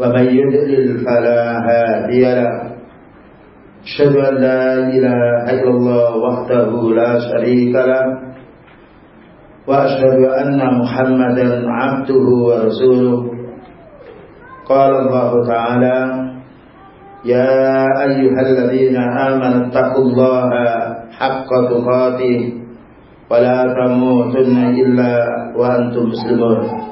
ومن يضلل فلا هادي له. أشهد أن لا إله إلا الله وحده لا شريك له. وأشهد أن محمدا عبده ورسوله. قال الله تعالى يا أيها الذين آمنوا اتقوا الله حق تقاته ولا تموتن إلا وأنتم مسلمون.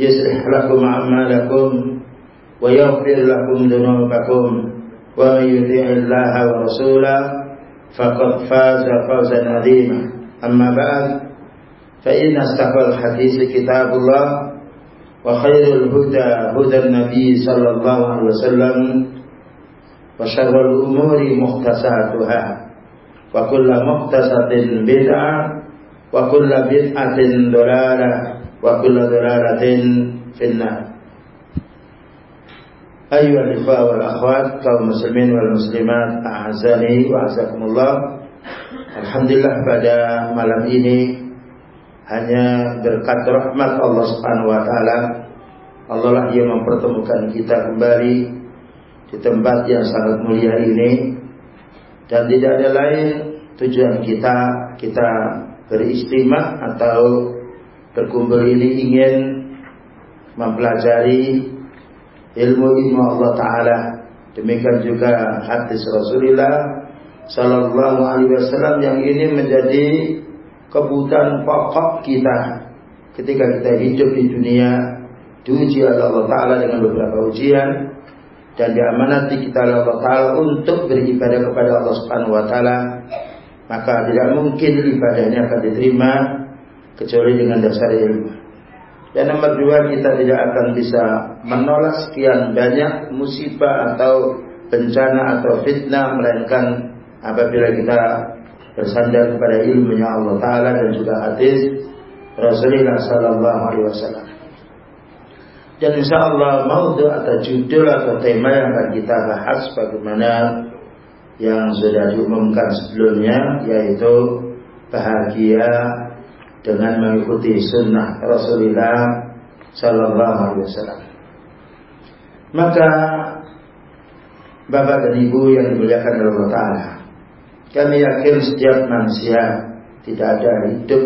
يصلح لكم أعمالكم ويغفر لكم ذنوبكم ومن يطع الله ورسوله فقد فاز فوزا عظيما. أما بعد فإن استقبل الحديث كتاب الله وخير الهدى هدى النبي صلى الله عليه وسلم وشر الأمور محدثاتها وكل محدثة بدعة وكل بدعة ضلالة. wa kullu dararatin finnar. Ayuhal ikhwah wal akhwat kaum muslimin wal muslimat Aazani wa azakumullah Alhamdulillah pada malam ini hanya berkat rahmat Allah Subhanahu wa taala Allah lah yang mempertemukan kita kembali di tempat yang sangat mulia ini. Dan tidak ada lain tujuan kita kita beristimah atau berkumpul ini ingin mempelajari ilmu-ilmu Allah Taala. Demikian juga hadis Rasulullah Sallallahu Alaihi Wasallam yang ini menjadi kebutuhan pokok kita ketika kita hidup di dunia. Diuji oleh Allah Taala dengan beberapa ujian dan diamanati kita oleh Allah Taala untuk beribadah kepada Allah Subhanahu Wa Taala. Maka tidak mungkin ibadahnya akan diterima kecuali dengan dasar ilmu. Dan nomor dua kita tidak akan bisa menolak sekian banyak musibah atau bencana atau fitnah melainkan apabila kita bersandar kepada ilmunya Allah Taala dan juga hadis Rasulullah Sallallahu Alaihi Wasallam. Dan insya Allah maudhu atau judul atau tema yang akan kita bahas bagaimana yang sudah diumumkan sebelumnya yaitu bahagia dengan mengikuti sunnah Rasulullah Sallallahu Alaihi Wasallam. Maka Bapak dan Ibu yang dimuliakan oleh Allah Taala, kami yakin setiap manusia tidak ada hidup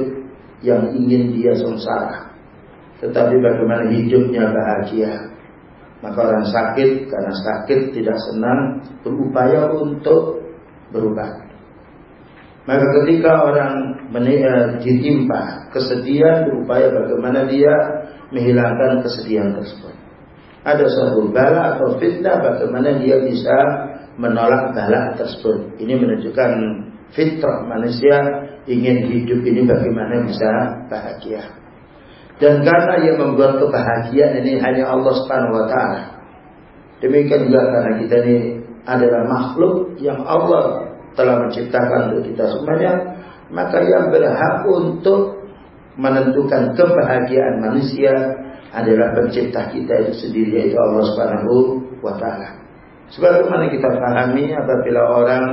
yang ingin dia sengsara, tetapi bagaimana hidupnya bahagia. Maka orang sakit karena sakit tidak senang berupaya untuk berubah. Maka ketika orang ditimpa kesedihan berupaya bagaimana dia menghilangkan kesedihan tersebut. Ada suatu bala atau fitnah bagaimana dia bisa menolak bala tersebut. Ini menunjukkan fitrah manusia ingin hidup ini bagaimana bisa bahagia. Dan karena yang membuat kebahagiaan ini hanya Allah Subhanahu wa taala. Demikian juga karena kita ini adalah makhluk yang Allah telah menciptakan untuk kita semuanya, maka yang berhak untuk menentukan kebahagiaan manusia adalah pencipta kita itu sendiri yaitu Allah Subhanahu wa taala. Sebagaimana kita pahami apabila orang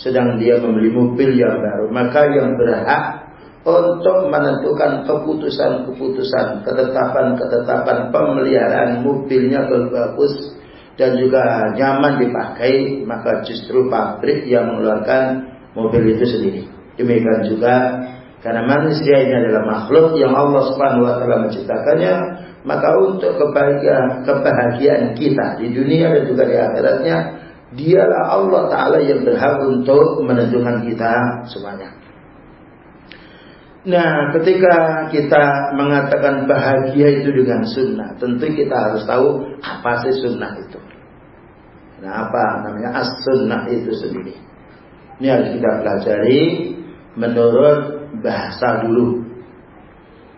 sedang dia membeli mobil yang baru, maka yang berhak untuk menentukan keputusan-keputusan, ketetapan-ketetapan pemeliharaan mobilnya bagus dan juga nyaman dipakai, maka justru pabrik yang mengeluarkan mobil itu sendiri. Demikian juga karena manusia ini adalah makhluk yang Allah Subhanahu wa taala menciptakannya, maka untuk kebahagiaan, kebahagiaan kita di dunia dan juga di akhiratnya, dialah Allah Ta'ala yang berhak untuk menentukan kita semuanya. Nah, ketika kita mengatakan bahagia itu dengan sunnah, tentu kita harus tahu apa sih sunnah itu. Nah, apa namanya as-sunnah itu sendiri. Ini harus kita pelajari menurut bahasa dulu.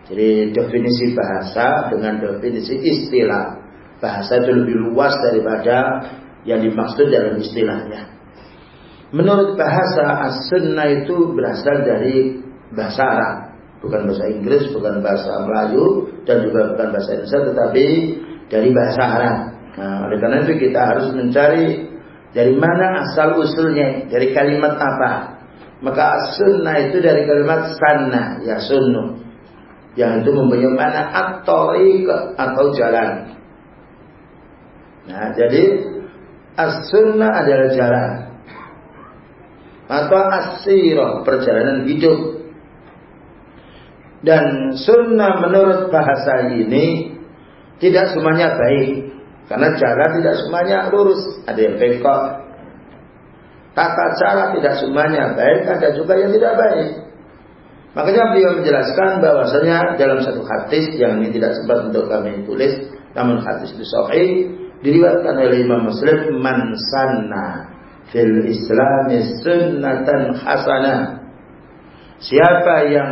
Jadi definisi bahasa dengan definisi istilah. Bahasa itu lebih luas daripada yang dimaksud dalam istilahnya. Menurut bahasa as-sunnah itu berasal dari bahasa Arab. Bukan bahasa Inggris, bukan bahasa Melayu, dan juga bukan bahasa Indonesia, tetapi dari bahasa Arab. Nah, oleh karena itu kita harus mencari dari mana asal usulnya, dari kalimat apa. Maka sunnah itu dari kalimat sana, ya sunnah yang itu mempunyai mana atau atau jalan. Nah, jadi as-sunnah adalah jalan atau as perjalanan hidup. Dan sunnah menurut bahasa ini tidak semuanya baik. Karena jalan tidak semuanya lurus. Ada yang bengkok. Tata cara tidak semuanya baik. Ada juga yang tidak baik. Makanya beliau menjelaskan bahwasanya dalam satu hadis yang ini tidak sempat untuk kami tulis, namun hadis itu sahih diriwayatkan oleh Imam Muslim man sanna fil Islam sunnatan hasanah. Siapa yang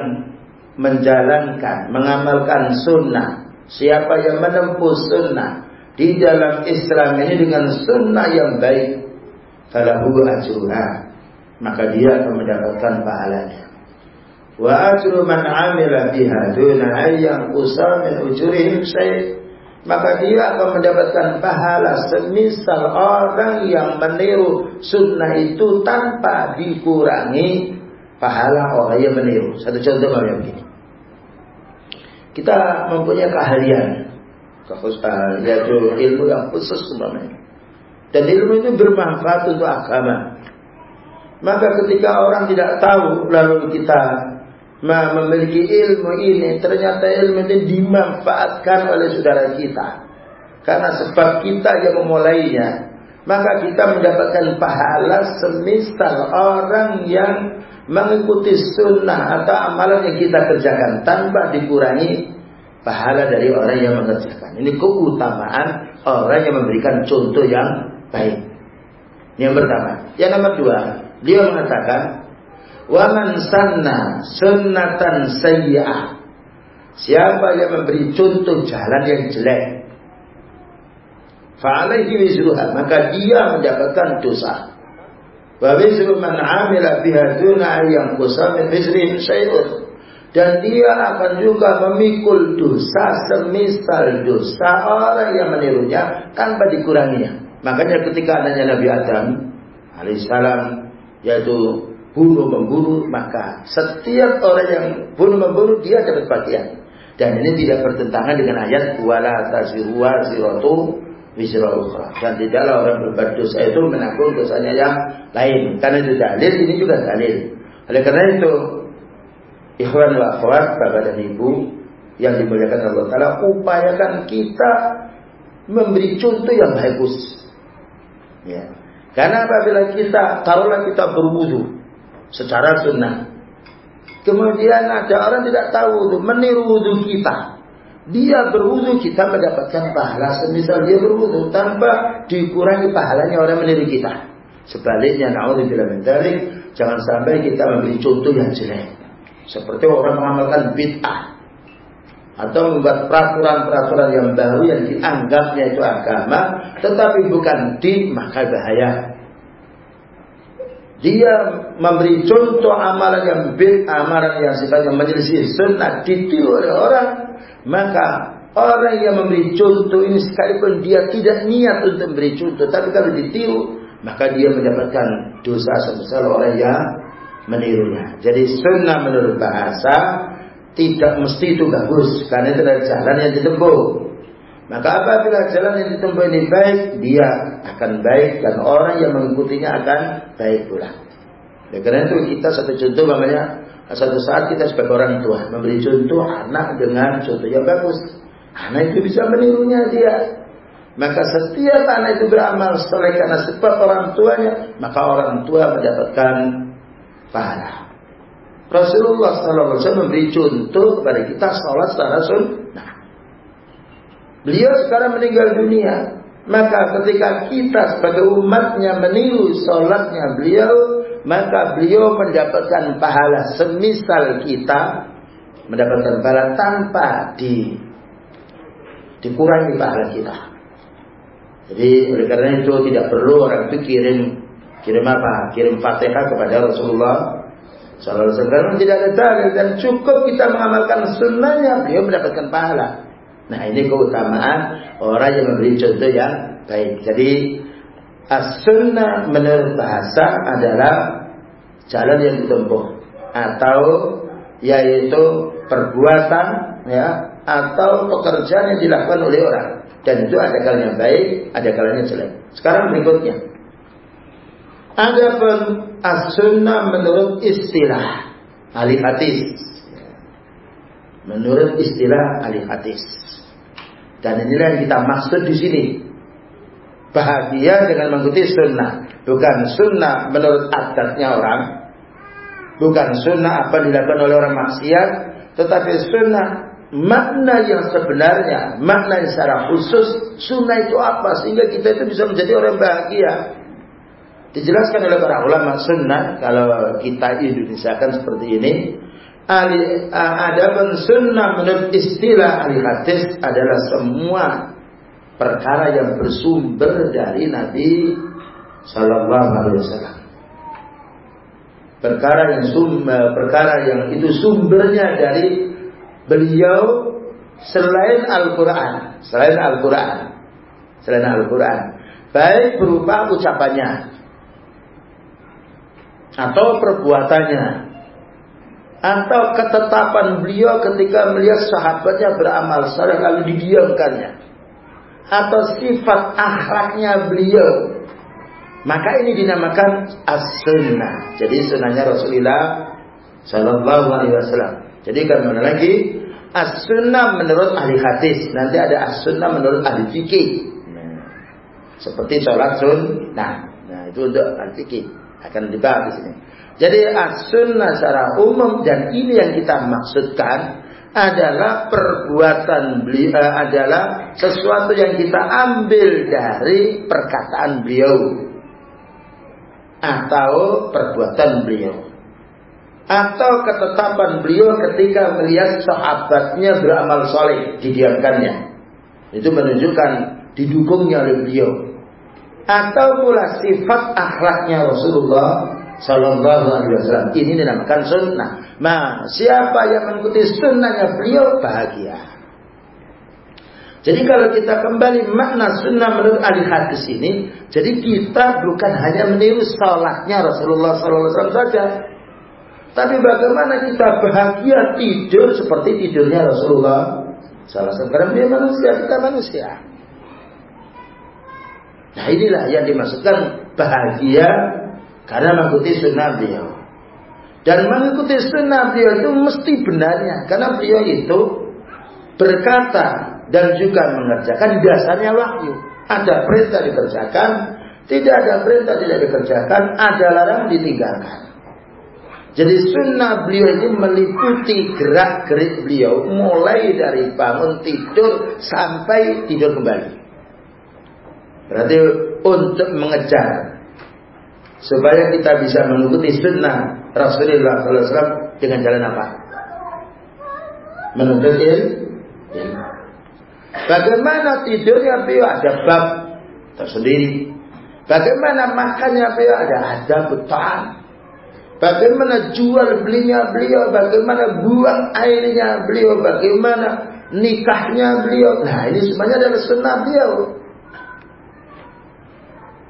menjalankan, mengamalkan sunnah, siapa yang menempuh sunnah di dalam Islam ini dengan sunnah yang baik, falahu ajruha, maka dia akan mendapatkan pahalanya wa ajru man amila biha duna ayyam min ujurihim maka dia akan mendapatkan pahala semisal orang yang meniru sunnah itu tanpa dikurangi pahala orang yang meniru. Satu contoh yang begini. Kita mempunyai keahlian, kekhususan, yaitu ilmu yang khusus umpamanya. Dan ilmu itu bermanfaat untuk agama. Maka ketika orang tidak tahu lalu kita memiliki ilmu ini, ternyata ilmu ini dimanfaatkan oleh saudara kita. Karena sebab kita yang memulainya, maka kita mendapatkan pahala semisal orang yang mengikuti sunnah atau amalan yang kita kerjakan tanpa dikurangi pahala dari orang yang mengerjakan. Ini keutamaan orang yang memberikan contoh yang baik. Yang pertama. Yang nomor dua, dia mengatakan Waman sanna sunnatan sayyi'ah. Siapa yang memberi contoh jalan yang jelek. Fa'alaihi wizruha. Maka dia mendapatkan dosa. Wa wizru man amila biha yang kusamin wizrin syai'un. Dan dia akan juga memikul dosa semisal dosa orang yang menirunya tanpa dikuranginya. Makanya ketika adanya Nabi Adam alaihissalam yaitu bunuh membunuh maka setiap orang yang bunuh membunuh dia dapat bagian. Dan ini tidak bertentangan dengan ayat wala taziru waziratu wisra ukhra. Dan tidaklah orang berbuat dosa itu menanggung dosanya yang lain. Karena itu dalil ini juga dalil. Oleh karena itu ikhwan wa akhwat bapak dan ibu yang dimuliakan Allah Taala upayakan kita memberi contoh yang bagus ya karena apabila kita taruhlah kita berwudu secara sunnah. Kemudian ada orang tidak tahu wudhu, meniru wudhu kita. Dia berwudhu kita mendapatkan pahala semisal dia berwudhu tanpa dikurangi pahalanya orang meniru kita. Sebaliknya, naudzubillah min jangan sampai kita memberi contoh yang jelek. Seperti orang mengamalkan bid'ah. Atau membuat peraturan-peraturan yang baru yang dianggapnya itu agama, tetapi bukan din, maka bahaya. Dia memberi contoh amalan yang bid, amalan yang sifatnya menyelisih sunnah ditiru oleh orang, maka orang yang memberi contoh ini sekalipun dia tidak niat untuk memberi contoh, tapi kalau ditiru, maka dia mendapatkan dosa sebesar orang yang menirunya. Jadi sunnah menurut bahasa tidak mesti itu bagus, karena itu adalah jalan yang ditempuh. Maka apabila jalan yang ditempuh ini baik, dia akan baik dan orang yang mengikutinya akan baik pula. Ya, karena itu kita satu contoh namanya satu saat kita sebagai orang tua memberi contoh anak dengan contoh yang bagus. Anak itu bisa menirunya dia. Maka setiap anak itu beramal soleh karena sebab orang tuanya, maka orang tua mendapatkan pahala. Rasulullah SAW memberi contoh kepada kita sholat secara sunnah. Beliau sekarang meninggal dunia. Maka ketika kita sebagai umatnya meniru sholatnya beliau, maka beliau mendapatkan pahala semisal kita mendapatkan pahala tanpa di dikurangi pahala kita. Jadi oleh karena itu tidak perlu orang itu kirim apa? Kirim fatihah kepada Rasulullah Sallallahu Alaihi Wasallam tidak ada dalil dan cukup kita mengamalkan sunnahnya beliau mendapatkan pahala. Nah ini keutamaan orang yang memberi contoh yang baik. Jadi as-sunnah menurut bahasa adalah jalan yang ditempuh atau yaitu perbuatan ya atau pekerjaan yang dilakukan oleh orang dan itu ada kalanya baik, ada kalanya jelek. Sekarang berikutnya. Ada pun as-sunnah menurut istilah ahli hadis. Menurut istilah ahli hadis. Dan inilah yang kita maksud di sini. Bahagia dengan mengikuti sunnah. Bukan sunnah menurut adatnya orang. Bukan sunnah apa dilakukan oleh orang maksiat. Tetapi sunnah makna yang sebenarnya. Makna yang secara khusus. Sunnah itu apa? Sehingga kita itu bisa menjadi orang bahagia. Dijelaskan oleh para ulama sunnah. Kalau kita Indonesia kan seperti ini ada pun sunnah menurut istilah ahli hadis adalah semua perkara yang bersumber dari Nabi Sallallahu Alaihi Wasallam. Perkara yang sum, perkara yang itu sumbernya dari beliau selain Al-Quran, selain Al-Quran, selain Al-Quran, baik berupa ucapannya atau perbuatannya. Atau ketetapan beliau ketika melihat sahabatnya beramal saleh lalu didiamkannya. Atau sifat akhlaknya beliau. Maka ini dinamakan as-sunnah. Jadi sunnahnya Rasulullah Shallallahu Alaihi Wasallam. Jadi kan mana lagi? As-sunnah menurut ahli hadis. Nanti ada as-sunnah menurut ahli fikih. Nah, seperti sholat sunnah. Nah itu untuk ahli fikih akan dibahas di sini. Jadi as-sunnah secara umum dan ini yang kita maksudkan adalah perbuatan beliau eh, adalah sesuatu yang kita ambil dari perkataan beliau. Atau perbuatan beliau. Atau ketetapan beliau ketika melihat sahabatnya beramal soleh didiamkannya. Itu menunjukkan didukungnya oleh beliau atau pula sifat akhlaknya Rasulullah Sallallahu Alaihi Wasallam. Ini dinamakan sunnah. Nah, siapa yang mengikuti sunnahnya beliau bahagia. Jadi kalau kita kembali makna sunnah menurut ahli hadis ini, jadi kita bukan hanya meniru sholatnya Rasulullah Sallallahu Alaihi Wasallam saja, tapi bagaimana kita bahagia tidur seperti tidurnya Rasulullah Wasallam. Karena dia manusia, kita manusia. Nah inilah yang dimaksudkan bahagia karena mengikuti sunnah beliau. Dan mengikuti sunnah beliau itu mesti benarnya. Karena beliau itu berkata dan juga mengerjakan dasarnya wahyu. Ada perintah dikerjakan, tidak ada perintah tidak dikerjakan, ada larang ditinggalkan. Jadi sunnah beliau ini meliputi gerak-gerik beliau mulai dari bangun tidur sampai tidur kembali. Berarti untuk mengejar supaya kita bisa mengikuti sunnah Rasulullah SAW dengan jalan apa? Menuntut ilmu. Bagaimana tidurnya beliau ada bab tersendiri. Bagaimana makannya beliau ada ada betul. Bagaimana jual belinya beliau, bagaimana buang airnya beliau, bagaimana nikahnya beliau. Nah ini semuanya adalah sunnah beliau.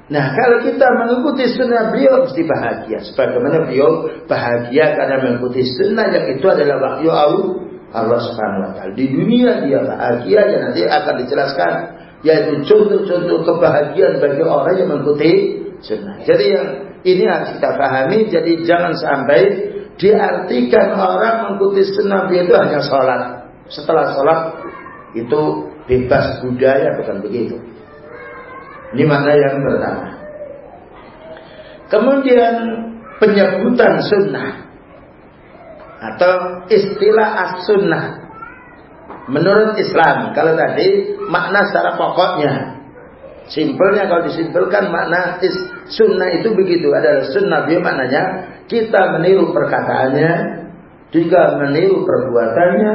Nah kalau kita mengikuti sunnah beliau mesti bahagia. Sebagaimana beliau bahagia karena mengikuti sunnah yang itu adalah wahyu Allah Subhanahu Wa Taala. Di dunia dia bahagia yang nanti akan dijelaskan yaitu contoh-contoh kebahagiaan bagi orang yang mengikuti sunnah. Jadi yang ini harus kita pahami. Jadi jangan sampai diartikan orang mengikuti sunnah beliau itu hanya sholat. Setelah sholat itu bebas budaya bukan begitu. Ini makna yang pertama. Kemudian penyebutan sunnah atau istilah as-sunnah menurut Islam. Kalau tadi makna secara pokoknya Simpelnya kalau disimpelkan makna is, sunnah itu begitu adalah sunnah dia maknanya kita meniru perkataannya, juga meniru perbuatannya,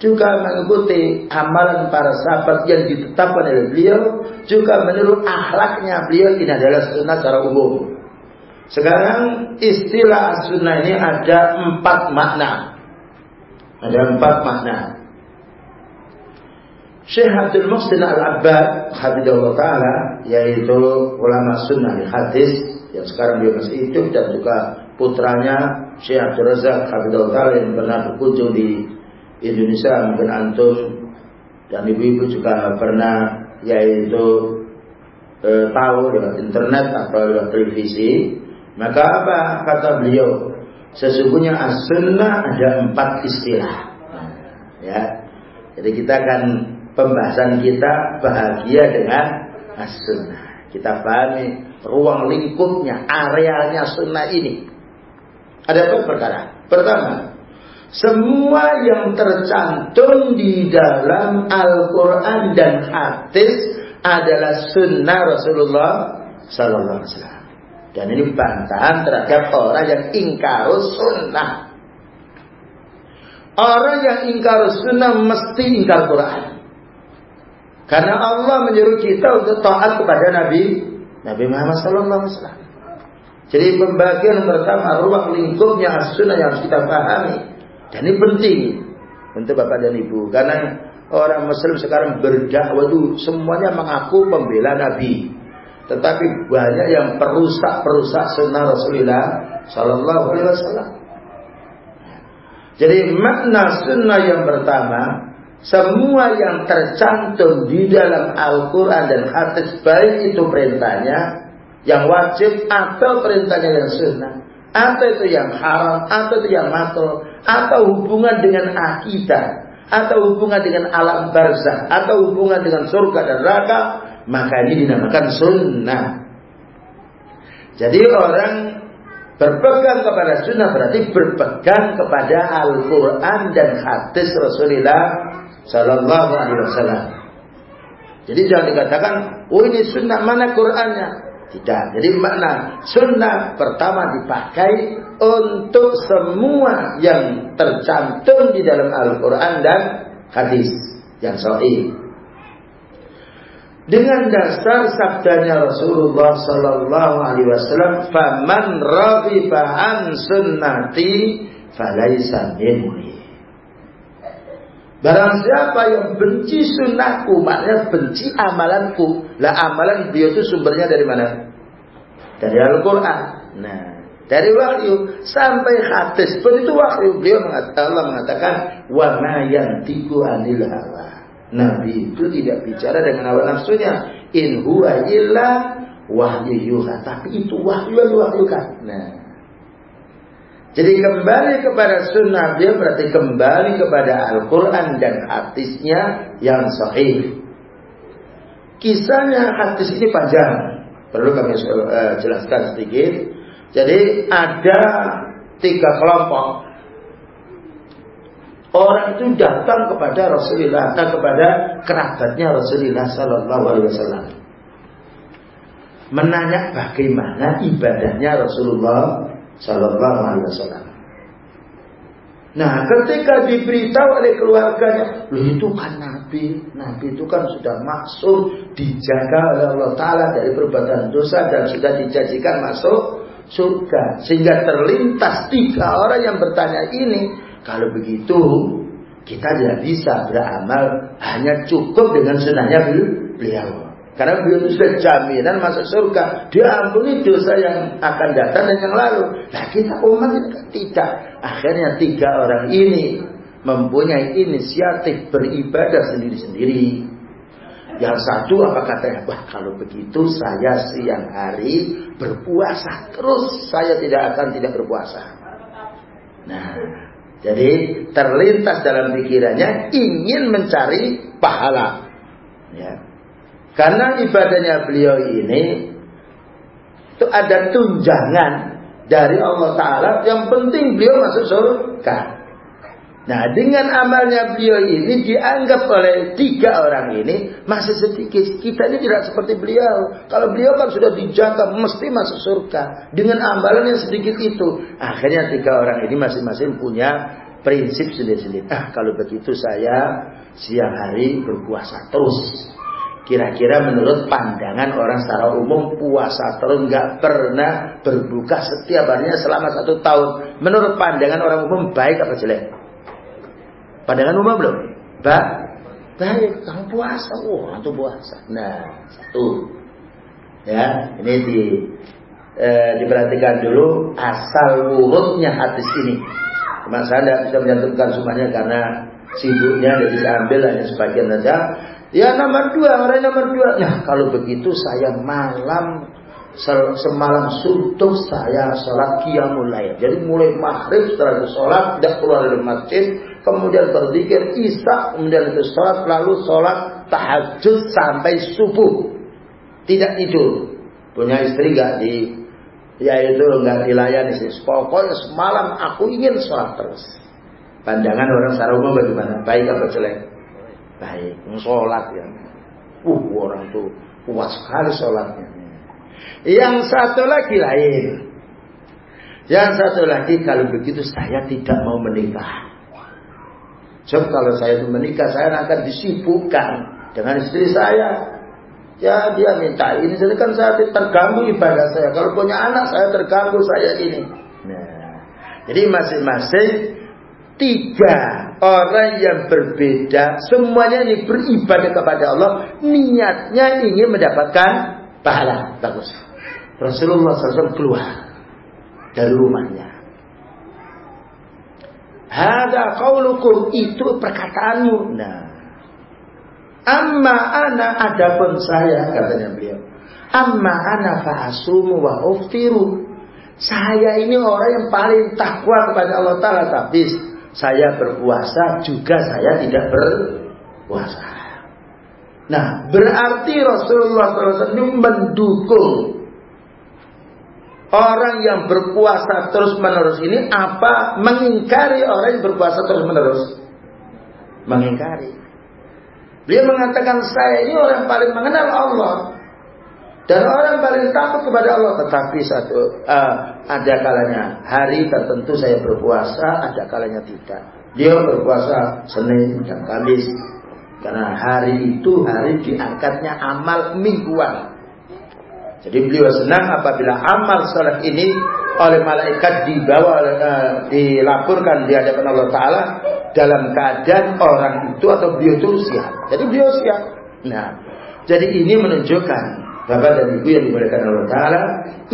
juga mengikuti amalan para sahabat yang ditetapkan oleh beliau, juga meniru akhlaknya beliau ini adalah sunnah secara umum. Sekarang istilah sunnah ini ada empat makna. Ada empat makna. Syekh Abdul Muhsin Al-Abbad Habibullah Ta'ala yaitu ulama sunnah di hadis yang sekarang dia masih hidup dan juga putranya Syekh Abdul Razak Habibullah Ta'ala yang pernah berkunjung di Indonesia mungkin antum dan ibu-ibu juga pernah yaitu e, tahu lewat internet atau lewat televisi maka apa kata beliau sesungguhnya as-sunnah ada empat istilah ya jadi kita akan pembahasan kita bahagia dengan as-sunnah. Kita pahami ruang lingkupnya, arealnya sunnah ini. Ada apa perkara? Pertama, semua yang tercantum di dalam Al-Quran dan hadis adalah sunnah Rasulullah Sallallahu Alaihi Wasallam. Dan ini bantahan terhadap orang yang ingkar sunnah. Orang yang ingkar sunnah mesti ingkar Quran. Karena Allah menyuruh kita untuk taat kepada Nabi Nabi Muhammad Sallallahu Alaihi Wasallam. Jadi pembagian pertama ruang lingkupnya as-sunnah yang harus kita pahami. Dan ini penting untuk bapak dan ibu. Karena orang muslim sekarang berdakwah itu semuanya mengaku pembela Nabi. Tetapi banyak yang perusak-perusak sunnah Rasulullah Sallallahu Alaihi Wasallam. Jadi makna sunnah yang pertama semua yang tercantum di dalam Al-Quran dan hadis baik itu perintahnya yang wajib atau perintahnya yang sunnah atau itu yang haram atau itu yang makruh atau hubungan dengan akidah atau hubungan dengan alam barzah atau hubungan dengan surga dan neraka maka ini dinamakan sunnah jadi orang berpegang kepada sunnah berarti berpegang kepada Al-Quran dan hadis Rasulullah Sallallahu Alaihi Wasallam. Jadi jangan dikatakan, oh ini sunnah mana Qurannya? Tidak. Jadi makna sunnah pertama dipakai untuk semua yang tercantum di dalam Al-Quran dan hadis yang sahih. Dengan dasar sabdanya Rasulullah Sallallahu Alaihi Wasallam, "Faman raghiba an sunnati falaisa minni." Barang siapa yang benci sunnahku, maknanya benci amalanku. Lah amalan beliau itu sumbernya dari mana? Dari Al-Quran. Nah, dari wahyu sampai hadis pun itu wahyu. Beliau mengatakan, Allah mengatakan, wa ma yantiqu anil hawa. Nabi itu tidak bicara dengan awal nafsunya. In wahyu yuha. Tapi itu wahyu yang diwahyukan. Nah, jadi kembali kepada sunnah dia berarti kembali kepada Al-Quran dan hadisnya yang sahih. Kisahnya hadis ini panjang. Perlu kami uh, jelaskan sedikit. Jadi ada tiga kelompok. Orang itu datang kepada Rasulullah, datang kepada kerabatnya Rasulullah Sallallahu Alaihi Wasallam, menanya bagaimana ibadahnya Rasulullah Sallallahu Alaihi Wasallam. Nah, ketika diberitahu oleh keluarganya, loh itu kan Nabi, Nabi itu kan sudah maksud dijaga oleh Allah Taala dari perbuatan dosa dan sudah dijanjikan masuk surga. Sehingga terlintas tiga orang yang bertanya ini, kalau begitu kita tidak bisa beramal hanya cukup dengan sunnahnya beliau. Karena beliau itu sudah jaminan masuk surga. Diampuni dosa yang akan datang dan yang lalu. Nah kita umat tidak. Akhirnya tiga orang ini mempunyai inisiatif beribadah sendiri-sendiri. Yang satu apa katanya? Wah kalau begitu saya siang hari berpuasa terus. Saya tidak akan tidak berpuasa. Nah, jadi terlintas dalam pikirannya ingin mencari pahala. Ya. Karena ibadahnya beliau ini itu ada tunjangan dari Allah Ta'ala. Yang penting beliau masuk surga. Nah dengan amalnya beliau ini dianggap oleh tiga orang ini masih sedikit. Kita ini tidak seperti beliau. Kalau beliau kan sudah dijaga mesti masuk surga. Dengan amalan yang sedikit itu. Akhirnya tiga orang ini masing-masing punya prinsip sendiri-sendiri. Ah kalau begitu saya siang hari berpuasa terus. Kira-kira menurut pandangan orang secara umum puasa terus nggak pernah berbuka setiap harinya selama satu tahun. Menurut pandangan orang umum baik apa jelek? Pandangan umum belum? Ba baik, kamu puasa. Oh, itu puasa. Nah, satu. Ya, ini di eh, diperhatikan dulu asal urutnya hadis ini. Cuma saya tidak bisa menyantumkan semuanya karena sibuknya jadi saya ambil hanya sebagian saja. Ya nomor dua, orang nomor dua. Nah kalau begitu saya malam semalam suntuk saya sholat qiyamul lail. Jadi mulai maghrib setelah itu sholat tidak keluar dari masjid, kemudian berzikir isya, kemudian itu sholat, lalu sholat tahajud sampai subuh. Tidak tidur. Punya istri gak di ya itu nggak dilayani sih. Pokoknya semalam aku ingin sholat terus. Pandangan orang secara umum bagaimana? Baik apa jelek? Baik, sholat ya. Uh, orang tuh puas sekali sholatnya. Yang satu lagi lain. Yang satu lagi kalau begitu saya tidak mau menikah. Sebab kalau saya menikah, saya akan disibukkan dengan istri saya. Ya dia minta ini, jadi kan saya terganggu ibadah saya. Kalau punya anak saya terganggu saya ini. Nah, jadi masing-masing tiga orang yang berbeda, semuanya ini beribadah kepada Allah, niatnya ingin mendapatkan pahala. Bagus. Rasulullah SAW keluar dari rumahnya. Hada qaulukum itu perkataanmu. Nah. Amma ana adapun saya katanya beliau. Amma ana fa'asumu wa uftiru. Saya ini orang yang paling takwa kepada Allah Ta'ala. Tapi saya berpuasa juga saya tidak berpuasa. Nah berarti Rasulullah SAW mendukung Orang yang berpuasa terus menerus ini apa mengingkari orang yang berpuasa terus menerus? Mengingkari. Dia mengatakan saya ini orang paling mengenal Allah dan orang paling takut kepada Allah. Tetapi satu uh, ada kalanya hari tertentu saya berpuasa, ada kalanya tidak. Dia berpuasa Senin dan Kamis karena hari itu hari diangkatnya amal mingguan. Jadi beliau senang apabila amal soleh ini oleh malaikat dibawa uh, dilaporkan di hadapan Allah Taala dalam keadaan orang itu atau beliau itu siap. Jadi beliau siap. Nah, jadi ini menunjukkan Bapak dan Ibu yang dimuliakan Allah Taala,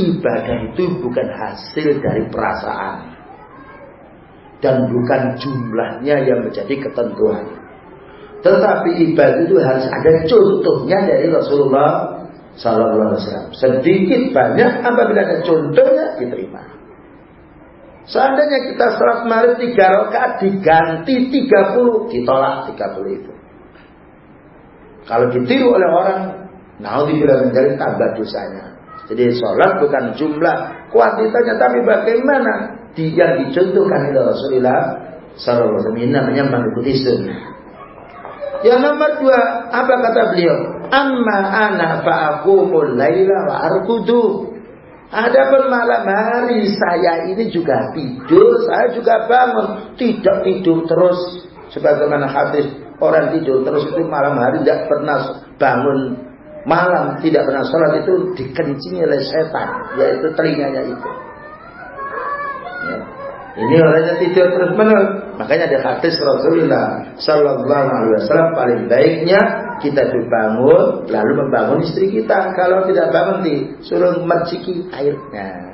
ibadah itu bukan hasil dari perasaan dan bukan jumlahnya yang menjadi ketentuan. Tetapi ibadah itu harus ada contohnya dari Rasulullah Sallallahu Alaihi Wasallam. Sedikit banyak apabila ada contohnya diterima. Seandainya kita sholat malam tiga rakaat diganti tiga puluh, ditolak tiga puluh itu. Kalau ditiru oleh orang, nah dibilang menjadi tambah dosanya. Jadi sholat bukan jumlah kuantitasnya, tapi bagaimana yang dicontohkan oleh Rasulullah Sallallahu Alaihi Wasallam. Namanya mengikuti sunnah. Yang nomor dua, apa kata beliau? Amma ana fa'akumul laila wa arkudu. Adapun malam hari saya ini juga tidur, saya juga bangun, tidak tidur terus. Sebagaimana hadis orang tidur terus itu malam hari tidak pernah bangun malam, tidak pernah sholat itu dikencingi oleh setan, yaitu telinganya itu. Ya. Ini orangnya tidur terus menerus. Makanya ada hadis Rasulullah Sallallahu Alaihi Wasallam paling baiknya kita dibangun lalu membangun istri kita. Kalau tidak bangun disuruh merciki airnya.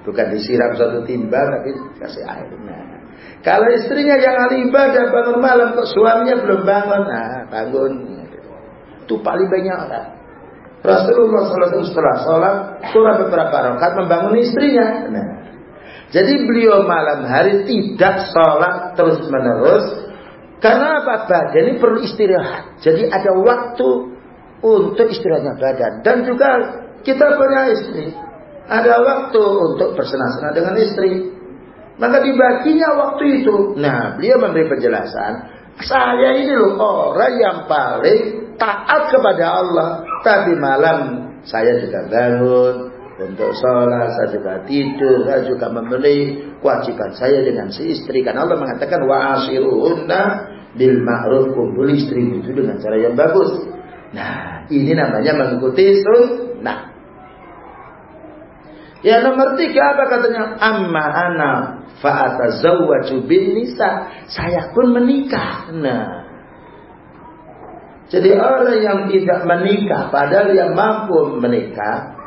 Bukan disiram satu timba tapi kasih air. Nah, kalau istrinya yang ahli ibadah bangun malam kok suaminya belum bangun, nah bangun. Itu paling banyak orang. Rasulullah SAW setelah sholat kurang beberapa rakaat membangun istrinya. Nah, jadi beliau malam hari tidak sholat terus menerus Karena apa? Badan ini perlu istirahat. Jadi ada waktu untuk istirahatnya badan. Dan juga kita punya istri. Ada waktu untuk bersenang-senang dengan istri. Maka dibaginya waktu itu. Nah, beliau memberi penjelasan. Saya ini loh orang yang paling taat kepada Allah. Tapi malam saya juga bangun untuk sholat, saya juga tidur, saya juga membeli kewajiban saya dengan si istri. Karena Allah mengatakan wa asiruhunna bil ma'ruf kumpul istri itu dengan cara yang bagus. Nah, ini namanya mengikuti sunnah. Ya nomor tiga apa katanya? Amma ana fa'atazawwaju bin nisa. Saya pun menikah. Nah, jadi orang yang tidak menikah, padahal yang mampu menikah,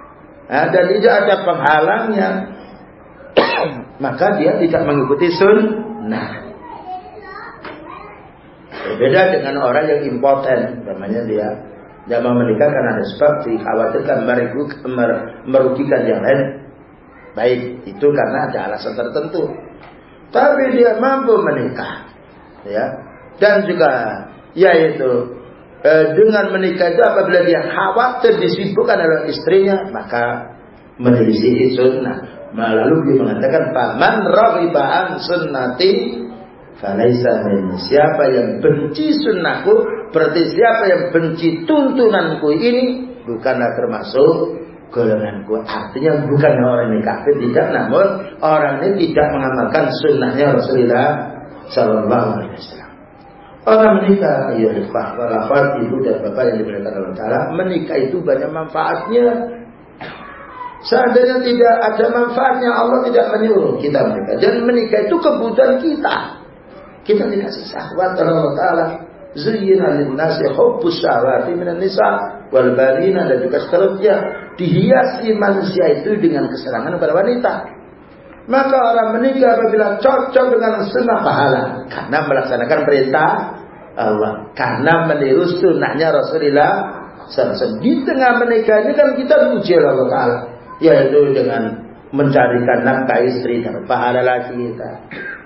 Nah, dan tidak ada penghalangnya. Maka dia tidak mengikuti sunnah. Berbeda dengan orang yang impoten. Namanya dia tidak mau menikah karena ada sebab dikhawatirkan merugikan yang lain. Baik, itu karena ada alasan tertentu. Tapi dia mampu menikah. ya Dan juga yaitu dengan menikah itu apabila dia khawatir disibukkan oleh istrinya maka menyelisih sunnah. Lalu dia mengatakan paman rohibaan sunnati falaisa min siapa yang benci sunnahku berarti siapa yang benci tuntunanku ini bukanlah termasuk golonganku. Artinya bukan orang ini kafir tidak. Namun orang ini tidak mengamalkan sunnahnya Rasulullah Sallallahu Alaihi Wasallam Orang menikah, ya Pak, walaupun ibu dan bapak yang diberikan Allah Ta'ala, menikah itu banyak manfaatnya. Seandainya tidak ada manfaatnya, Allah tidak menyuruh kita menikah. Dan menikah itu kebutuhan kita. Kita dikasih syahwat Allah Ta'ala. Zuyyina linnasi hubbus syahwati minan nisa wal barina dan juga seterusnya. Dihiasi manusia itu dengan keserangan pada wanita. Maka orang menikah apabila cocok dengan sunnah pahala. Karena melaksanakan perintah Allah. Karena meniru sunnahnya Rasulullah. Di tengah menikah ini kan kita diuji oleh Allah Ta'ala. Yaitu dengan mencarikan nafkah istri dan pahala lagi kita.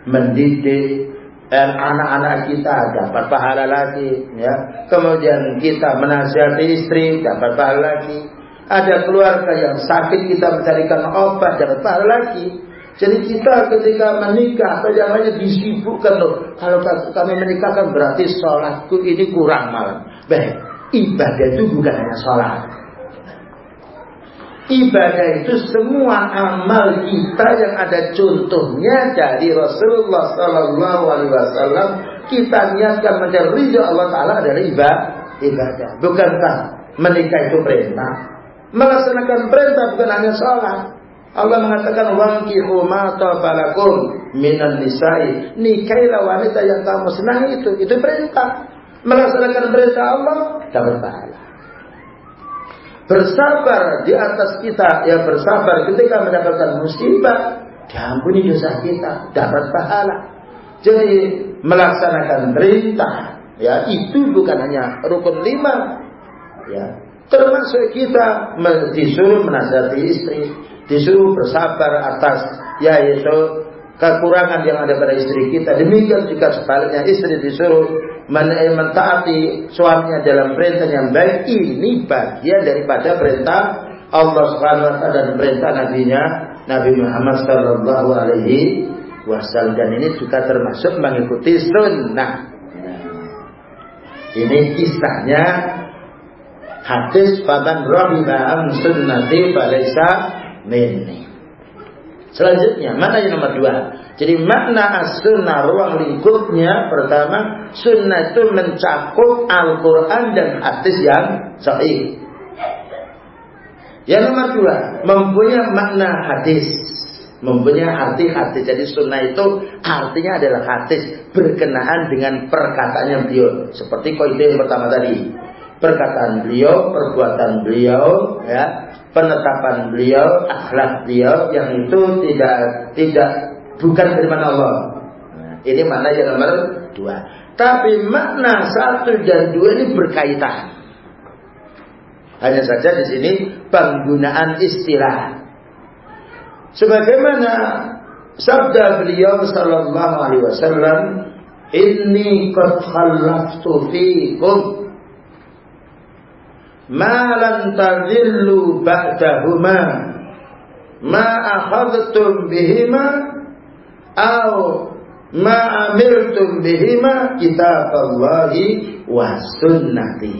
Mendidik dan anak-anak kita dapat pahala lagi. Ya. Kemudian kita menasihati istri dapat pahala lagi. Ada keluarga yang sakit kita mencarikan obat dapat pahala lagi. Jadi kita ketika menikah atau namanya disibukkan loh. Kalau kami menikah kan berarti sholatku ini kurang malam. Baik, ibadah itu bukan hanya sholat. Ibadah itu semua amal kita yang ada contohnya dari Rasulullah Sallallahu Alaihi Wasallam kita niatkan mencari ridha Allah Taala adalah ibadah. Bukankah menikah itu perintah? Melaksanakan perintah bukan hanya sholat. Allah mengatakan wankihu ma tabalakum minan nisa'i. Nikailah wanita yang kamu senang itu. Itu perintah. Melaksanakan perintah Allah dapat pahala. Bersabar di atas kita ya bersabar ketika mendapatkan musibah diampuni dosa kita dapat pahala. Jadi melaksanakan perintah ya itu bukan hanya rukun lima ya termasuk kita disuruh menasihati istri disuruh bersabar atas yaitu kekurangan yang ada pada istri kita. Demikian juga sebaliknya istri disuruh mentaati suaminya dalam perintah yang baik. Ini bagian daripada perintah Allah Subhanahu wa taala dan perintah nabinya Nabi Muhammad sallallahu alaihi wasallam dan ini juga termasuk mengikuti sunnah. Ini kisahnya hadis faman rahiba sunnati falaisa minni. Selanjutnya, mana yang nomor dua? Jadi makna as-sunnah ruang lingkupnya pertama sunnah itu mencakup Al-Quran dan hadis yang sahih. Yang nomor dua mempunyai makna hadis, mempunyai arti hadis. Jadi sunnah itu artinya adalah hadis berkenaan dengan perkataannya beliau. Seperti kaidah yang pertama tadi, perkataan beliau, perbuatan beliau, ya penetapan beliau, akhlak beliau yang itu tidak tidak bukan firman Allah. Nah, ini makna yang nomor dua. Tapi makna satu dan dua ini berkaitan. Hanya saja di sini penggunaan istilah. Sebagaimana sabda beliau Sallallahu Alaihi Wasallam Inni qad khallaftu fiikum ma lan tadillu ba'dahuma ma akhadtum bihima aw ma amirtum bihima kitab Allahi wa sunnati.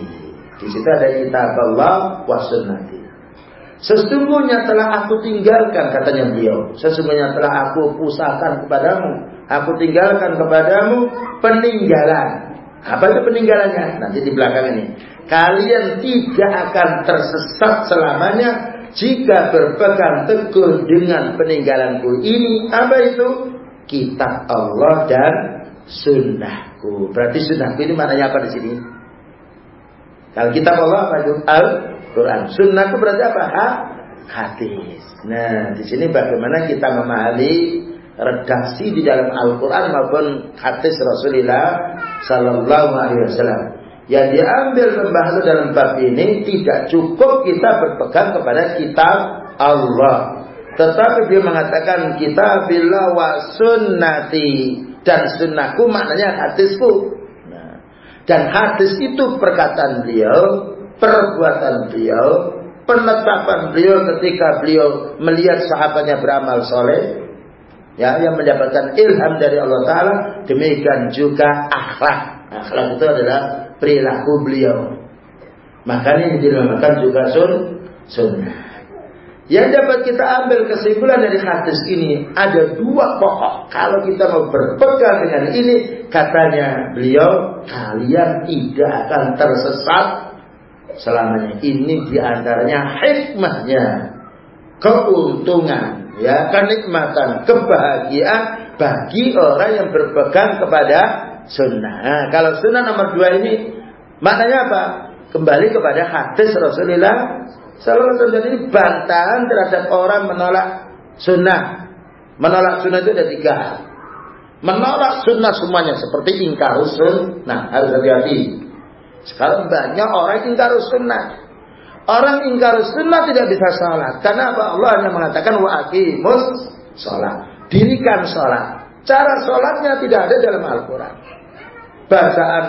Di situ ada kitab Allah wa sunnati. Sesungguhnya telah aku tinggalkan katanya beliau. Sesungguhnya telah aku pusatkan kepadamu. Aku tinggalkan kepadamu peninggalan. Apa itu peninggalannya? Nanti di belakang ini. Kalian tidak akan tersesat selamanya jika berpegang teguh dengan peninggalanku ini. Apa itu? Kitab Allah dan sunnahku. Berarti sunnahku ini maknanya apa di sini? Kalau kitab Allah apa itu? Al Quran. Sunnah itu berarti apa? Ha? Hadis. Nah, di sini bagaimana kita memahami redaksi di dalam Al-Quran maupun hadis Rasulullah Sallallahu Alaihi Wasallam. Yang diambil pembahasan dalam bab ini tidak cukup kita berpegang kepada kitab Allah. Tetapi dia mengatakan kita bila wa sunnati dan sunnahku maknanya hadisku. Nah, dan hadis itu perkataan beliau perbuatan beliau, penetapan beliau ketika beliau melihat sahabatnya beramal soleh, ya yang mendapatkan ilham dari Allah Taala, demikian juga akhlak. Akhlak itu adalah perilaku beliau. Makanya dinamakan juga sun sunnah. Yang dapat kita ambil kesimpulan dari hadis ini ada dua pokok. Kalau kita mau berpegang dengan ini, katanya beliau, kalian tidak akan tersesat selamanya. Ini di antaranya hikmahnya keuntungan, ya kenikmatan, kebahagiaan bagi orang yang berpegang kepada sunnah. Nah, kalau sunnah nomor dua ini maknanya apa? Kembali kepada hadis Rasulullah Alaihi ini bantahan terhadap orang menolak sunnah. Menolak sunnah itu ada tiga hal. Menolak sunnah semuanya seperti ingkar sunnah harus hati-hati. Sekarang banyak orang ingkar sunnah. Orang ingkar sunnah tidak bisa sholat. Karena apa? Allah hanya mengatakan wa aqimus sholat. Dirikan sholat. Cara sholatnya tidak ada dalam Al-Quran. Bacaan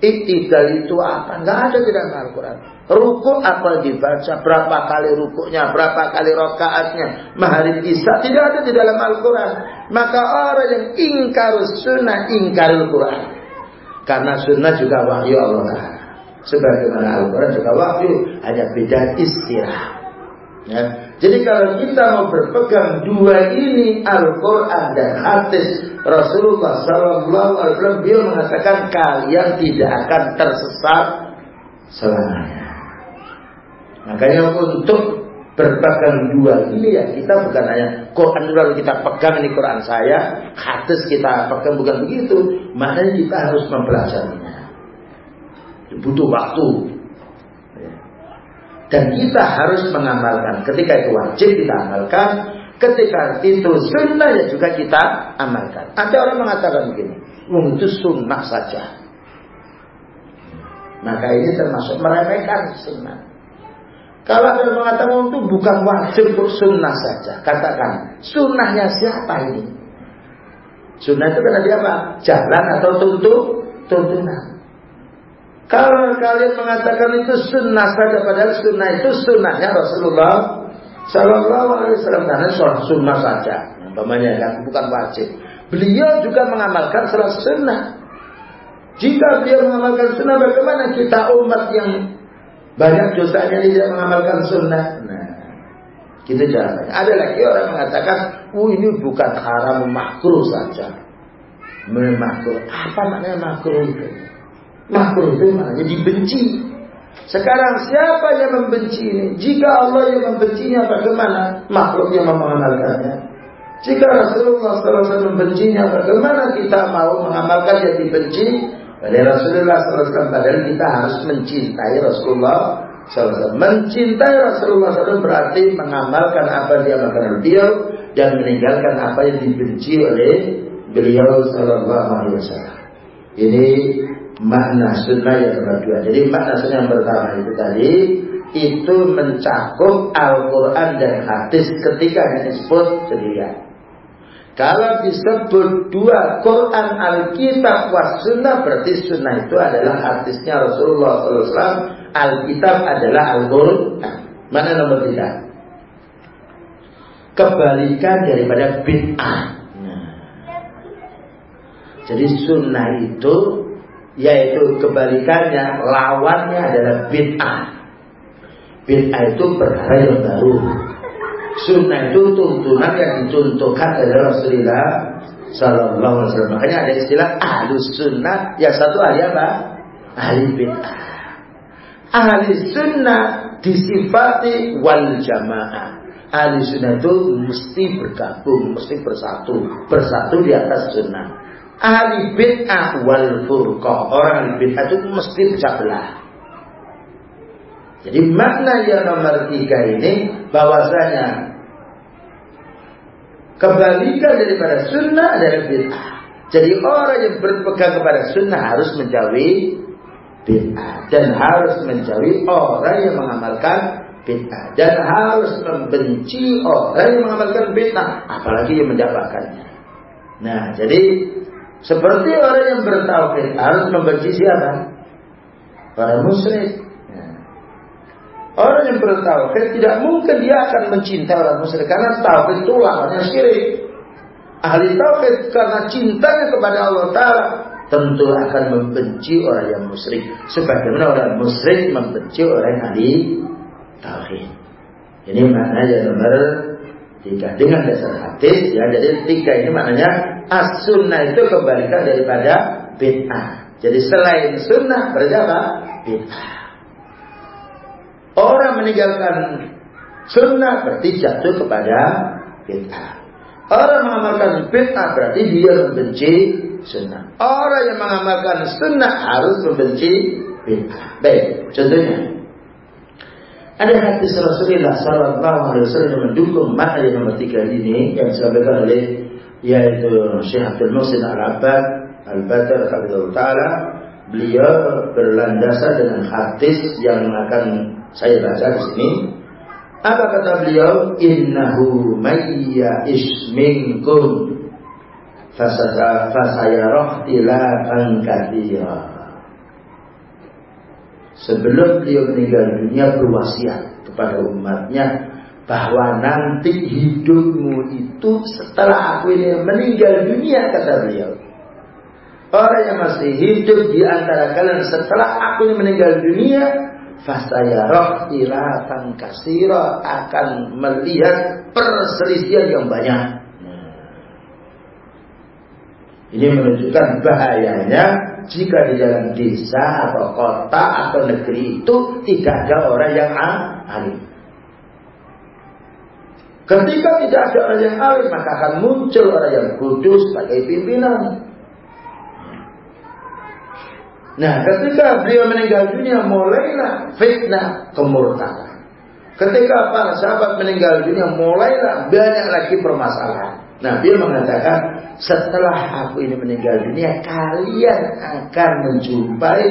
iktidal itu apa? Nggak ada di dalam Al-Quran. Ruku apa dibaca? Berapa kali rukuknya? Berapa kali rokaatnya? Maharib Isya tidak ada di dalam Al-Quran. Maka orang yang ingkar sunnah ingkar Al-Quran. Karena sunnah juga wahyu Allah Sebagaimana Al-Quran juga wahyu, hanya beda istilah. Ya. Jadi kalau kita mau berpegang dua ini Al-Quran dan hadis Rasulullah Sallallahu Alaihi Wasallam dia mengatakan kalian tidak akan tersesat selamanya. Makanya untuk berpegang dua ini ya kita bukan hanya Quran lalu kita pegang ini Quran saya, hadis kita pegang bukan begitu. Maknanya kita harus mempelajarinya butuh waktu. Dan kita harus mengamalkan. Ketika itu wajib kita amalkan. Ketika itu sunnah ya juga kita amalkan. Ada orang mengatakan begini. Itu sunnah saja. Maka ini termasuk meremehkan sunnah. Kalau ada mengatakan itu bukan wajib untuk sunnah saja. Katakan, sunnahnya siapa ini? Sunnah itu karena dia apa? Jalan atau tuntut, tuntunan. Kalau kalian mengatakan itu sunnah saja, padahal sunnah itu sunnahnya Rasulullah Shallallahu Alaihi Wasallam karena sholat sunnah saja, umpamanya kan bukan wajib. Beliau juga mengamalkan sholat sunnah. Jika beliau mengamalkan sunnah, bagaimana kita umat yang banyak dosanya tidak mengamalkan sunnah? Nah, kita jawabannya. Ada lagi orang mengatakan, oh ini bukan haram makruh saja. Makruh. Apa maknanya makruh itu? Makruh itu maknanya dibenci. Sekarang siapa yang membenci ini? Jika Allah yang membencinya bagaimana? Makhluk yang mengamalkannya. Jika Rasulullah SAW membencinya bagaimana kita mau mengamalkan yang dibenci? Oleh Rasulullah SAW padahal kita harus mencintai Rasulullah SAW. Mencintai Rasulullah SAW berarti mengamalkan apa yang diamalkan beliau dan meninggalkan apa yang dibenci oleh beliau Sallallahu Alaihi Wasallam. Ini makna sunnah yang kedua. Jadi makna sunnah yang pertama itu tadi itu mencakup Al-Quran dan hadis ketika disebut sendirian. Kalau disebut dua Quran Alkitab was sunnah berarti sunnah itu adalah hadisnya Rasulullah SAW. Alkitab adalah Al-Quran. Mana nomor tiga? Kebalikan daripada bid'ah. Nah. Jadi sunnah itu yaitu kebalikannya lawannya adalah bid'ah. Bid'ah itu perkara yang baru. Sunnah itu tuntunan yang dicontohkan oleh Rasulullah Sallallahu Alaihi Wasallam. Makanya ada istilah ahli sunnah. Yang satu ahli apa? Ahli bid'ah. Ahli sunnah disifati wal jamaah. Ahli sunnah itu mesti bergabung, mesti bersatu, bersatu di atas sunnah. Ahli bid'ah wal furqah. Orang ahli bid'ah itu mesti bisa belah. Jadi makna yang nomor tiga ini bahwasanya kebalikan daripada sunnah adalah bid'ah. Jadi orang yang berpegang kepada sunnah harus menjauhi bid'ah dan harus menjauhi orang yang mengamalkan bid'ah dan harus membenci orang yang mengamalkan bid'ah, apalagi yang mendapatkannya. Nah, jadi seperti orang yang bertauhid harus membenci siapa? Para musyrik. Orang yang bertauhid tidak mungkin dia akan mencintai orang musyrik karena tauhid itu lawannya syirik. Ahli tauhid karena cintanya kepada Allah Taala tentu akan membenci orang yang musyrik sebagaimana orang musyrik membenci orang yang ahli tauhid. Ini maknanya nomor tiga dengan dasar hadis ya jadi tiga ini maknanya as sunnah itu kebalikan daripada bid'ah. Jadi selain sunnah berarti apa? Bid'ah. Orang meninggalkan sunnah berarti jatuh kepada bid'ah. Orang mengamalkan bid'ah berarti dia membenci sunnah. Orang yang mengamalkan sunnah harus membenci bid'ah. Baik, contohnya. Ada hadis Rasulullah Sallallahu Alaihi Wasallam mendukung makna yang nomor tiga ini yang disampaikan oleh yaitu Syekh Abdul Muhsin Al Abbad Al Badr Taala. Beliau berlandaskan dengan hadis yang akan saya baca di sini. Apa kata beliau? Innahu mayya isminkum fasayarah tilafan kathira. Sebelum beliau meninggal dunia berwasiat kepada umatnya bahwa nanti hidupmu itu setelah aku ini meninggal dunia kata beliau. Orang yang masih hidup di antara kalian setelah aku ini meninggal dunia fasayarah ilatan kasira akan melihat perselisihan yang banyak. Ini menunjukkan bahayanya jika di dalam desa atau kota atau negeri itu tidak ada orang yang alim. Ketika tidak ada orang yang alim maka akan muncul orang yang kudus sebagai pimpinan. Nah, ketika beliau meninggal dunia, mulailah fitnah kemurtadan. Ketika para sahabat meninggal dunia, mulailah banyak lagi permasalahan. Dia mengatakan, setelah aku ini meninggal dunia, kalian akan menjumpai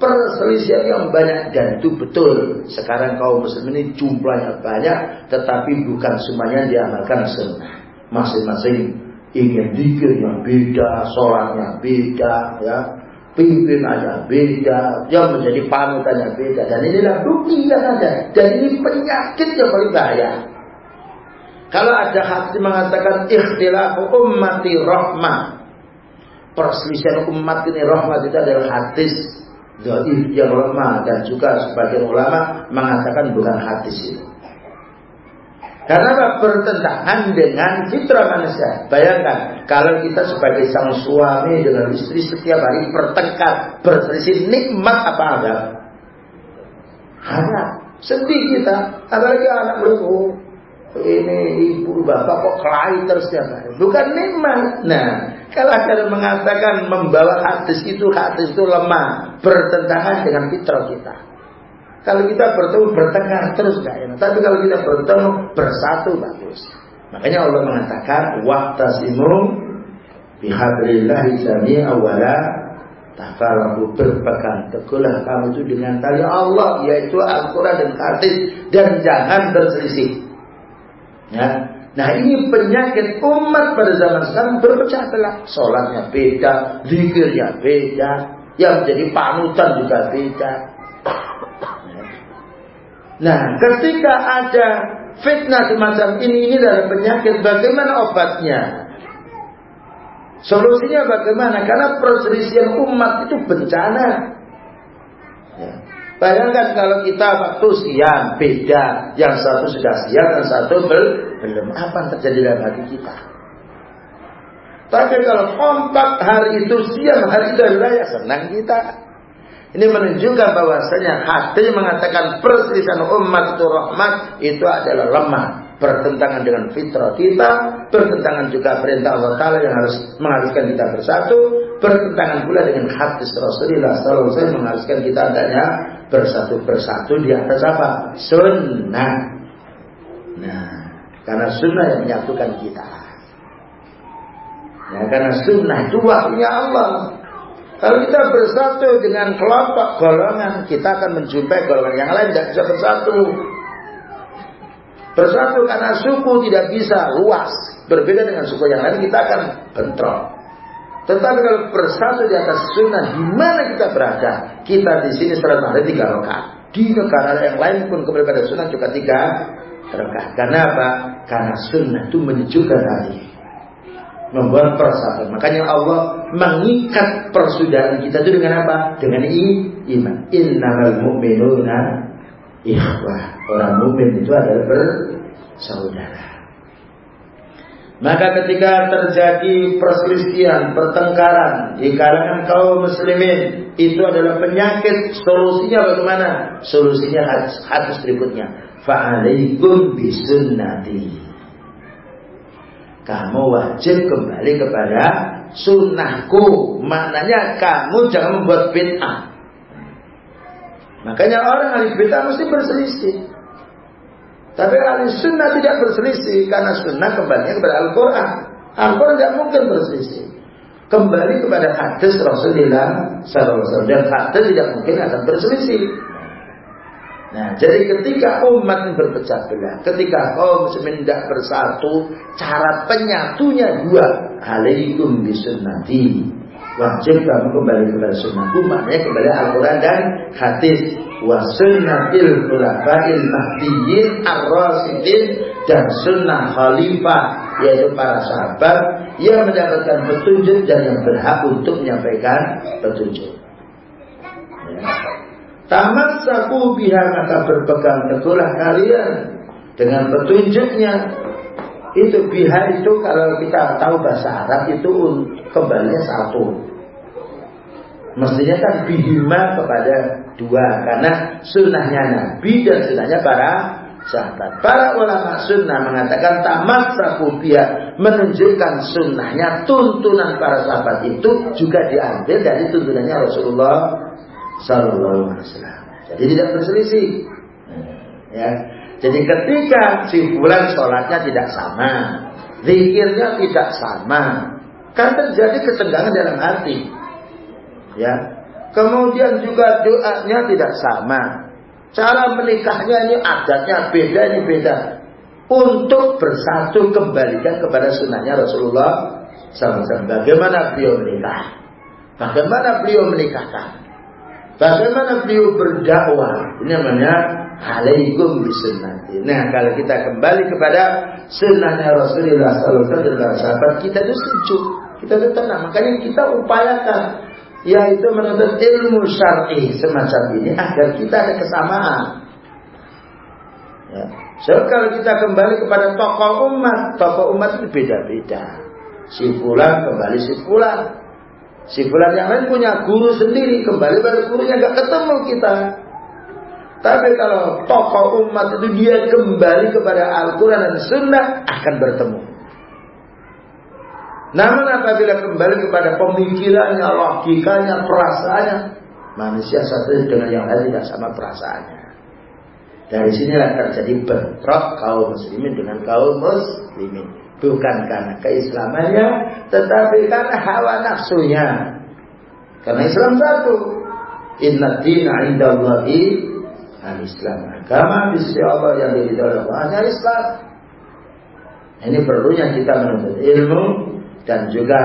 perselisihan yang banyak dan itu betul. Sekarang kaum muslim ini jumlahnya banyak, tetapi bukan semuanya diamalkan sunnah. Masing-masing ingin dikir yang beda, sholatnya beda, ya pimpinannya beda, yang menjadi panutannya beda. Dan inilah bukti yang ada. Dan ini penyakit yang paling bahaya. Kalau ada hati mengatakan ikhtilafu ummati rahmah. Perselisihan umat ini rahmat itu adalah hadis dhaif yang lemah dan juga sebagian ulama mengatakan bukan hadis itu. Karena? Bertentangan dengan fitrah manusia. Bayangkan, kalau kita sebagai sang suami dengan istri setiap hari bertengkar, berselisih, nikmat apa ada? Ada. Sedih kita. Apalagi anak oh, ini ibu bapak kok kelahi terus hari. Bukan nikmat. Nah, kalau ada mengatakan membawa hadis itu, hadis itu lemah. Bertentangan dengan fitrah kita. Kalau kita bertemu bertengkar terus gak enak. Tapi kalau kita bertemu bersatu bagus. Makanya Allah mengatakan waqtasimu bihablillah jami'a wala tafarraqu berpegang teguhlah kamu itu dengan tali Allah yaitu Al-Qur'an dan hadis dan jangan berselisih. Ya, Nah ini penyakit umat pada zaman sekarang berpecah belah. Sholatnya beda, zikirnya beda, yang menjadi panutan juga beda. Nah ketika ada fitnah semacam ini, ini adalah penyakit. Bagaimana obatnya? Solusinya bagaimana? Karena perselisihan umat itu bencana. Ya. Bayangkan kalau kita waktu siang beda, yang satu sudah siang, yang satu belum. Apa yang terjadi dalam hati kita? Tapi kalau kompak hari itu siang, hari itu adalah ya senang kita. Ini menunjukkan bahwasanya hati mengatakan perselisihan umat itu rahmat itu adalah lemah bertentangan dengan fitrah kita, bertentangan juga perintah Allah Taala yang harus mengharuskan kita bersatu, bertentangan pula dengan hadis Rasulullah SAW mengharuskan kita adanya bersatu bersatu di atas apa? Sunnah. Nah, karena sunnah yang menyatukan kita. Ya, karena sunnah itu waktunya Allah. Kalau kita bersatu dengan kelompok golongan, kita akan menjumpai golongan yang lain tidak bisa bersatu. Bersatu karena suku tidak bisa luas. Berbeda dengan suku yang lain kita akan bentrok. Tetapi kalau bersatu di atas sunnah, di mana kita berada? Kita di sini salat maghrib tiga rakaat. Di negara yang lain pun kembali pada sunnah juga tiga rakaat. Karena apa? Karena sunnah itu menyejukkan hati. Membuat persatuan. Makanya Allah mengikat persaudaraan kita itu dengan apa? Dengan iman. Innamal mu'minuna ikhwah. Orang mukmin itu adalah bersaudara. Maka ketika terjadi perselisihan, pertengkaran di kalangan kaum muslimin, itu adalah penyakit. Solusinya bagaimana? Solusinya hadis, hadis berikutnya. Fa'alaikum bisunnati. Kamu wajib kembali kepada sunnahku. Maknanya kamu jangan membuat bid'ah. Makanya orang ahli bid'ah mesti berselisih. Tapi ahli sunnah tidak berselisih karena sunnah kembalinya kepada Al-Quran. Al-Quran tidak mungkin berselisih. Kembali kepada hadis Rasulullah SAW dan hadis tidak mungkin akan berselisih. Nah, jadi ketika umat berpecah belah, ketika kaum tidak bersatu, cara penyatunya dua. Alaikum bisunnati wajib kamu kembali kepada sunnahku maknanya kembali Al-Quran dan hadis wa sunnatil khulafail mahdiyyin ar-rasidin dan sunnah khalifah yaitu para sahabat yang mendapatkan petunjuk dan yang berhak untuk menyampaikan petunjuk. Ya. Tamat saku biha maka berpegang teguhlah kalian dengan petunjuknya. Itu biha itu kalau kita tahu bahasa Arab itu kembalinya satu. Mestinya kan bihima kepada dua karena sunnahnya Nabi dan sunnahnya para sahabat. Para ulama sunnah mengatakan tamat sakubia menunjukkan sunnahnya tuntunan para sahabat itu juga diambil dari tuntunannya Rasulullah Sallallahu Alaihi Wasallam. Jadi tidak berselisih. Ya. Jadi ketika si bulan sholatnya tidak sama, zikirnya tidak sama, kan terjadi ketegangan dalam hati. Ya. Kemudian juga doanya tidak sama. Cara menikahnya ini adatnya beda, ini beda. Untuk bersatu kembalikan kepada sunnahnya Rasulullah SAW. Bagaimana beliau menikah? Bagaimana beliau menikahkan? Bagaimana beliau berdakwah? Ini namanya alaikum bisunnati. Nah, kalau kita kembali kepada sunnahnya Rasulullah SAW dan sahabat, kita itu sejuk. Kita itu tenang. Makanya kita upayakan yaitu menuntut ilmu syar'i semacam ini agar kita ada kesamaan. Ya. So kalau kita kembali kepada tokoh umat, tokoh umat itu beda-beda. Si fulan kembali si fulan. Si fulan yang lain punya guru sendiri, kembali pada gurunya nggak ketemu kita. Tapi kalau tokoh umat itu dia kembali kepada Al-Quran dan Sunnah akan bertemu. Namun apabila kembali kepada pemikirannya, logikanya, perasaannya, manusia satu dengan yang lain tidak sama perasaannya. Dari sinilah terjadi bentrok kaum muslimin dengan kaum muslimin. Bukan karena keislamannya, tetapi karena hawa nafsunya. Karena Islam satu. Inna dina indallahi al-Islam. Agama di sisi Allah yang diridhoi Allah hanya Islam. Ini perlunya kita menuntut ilmu dan juga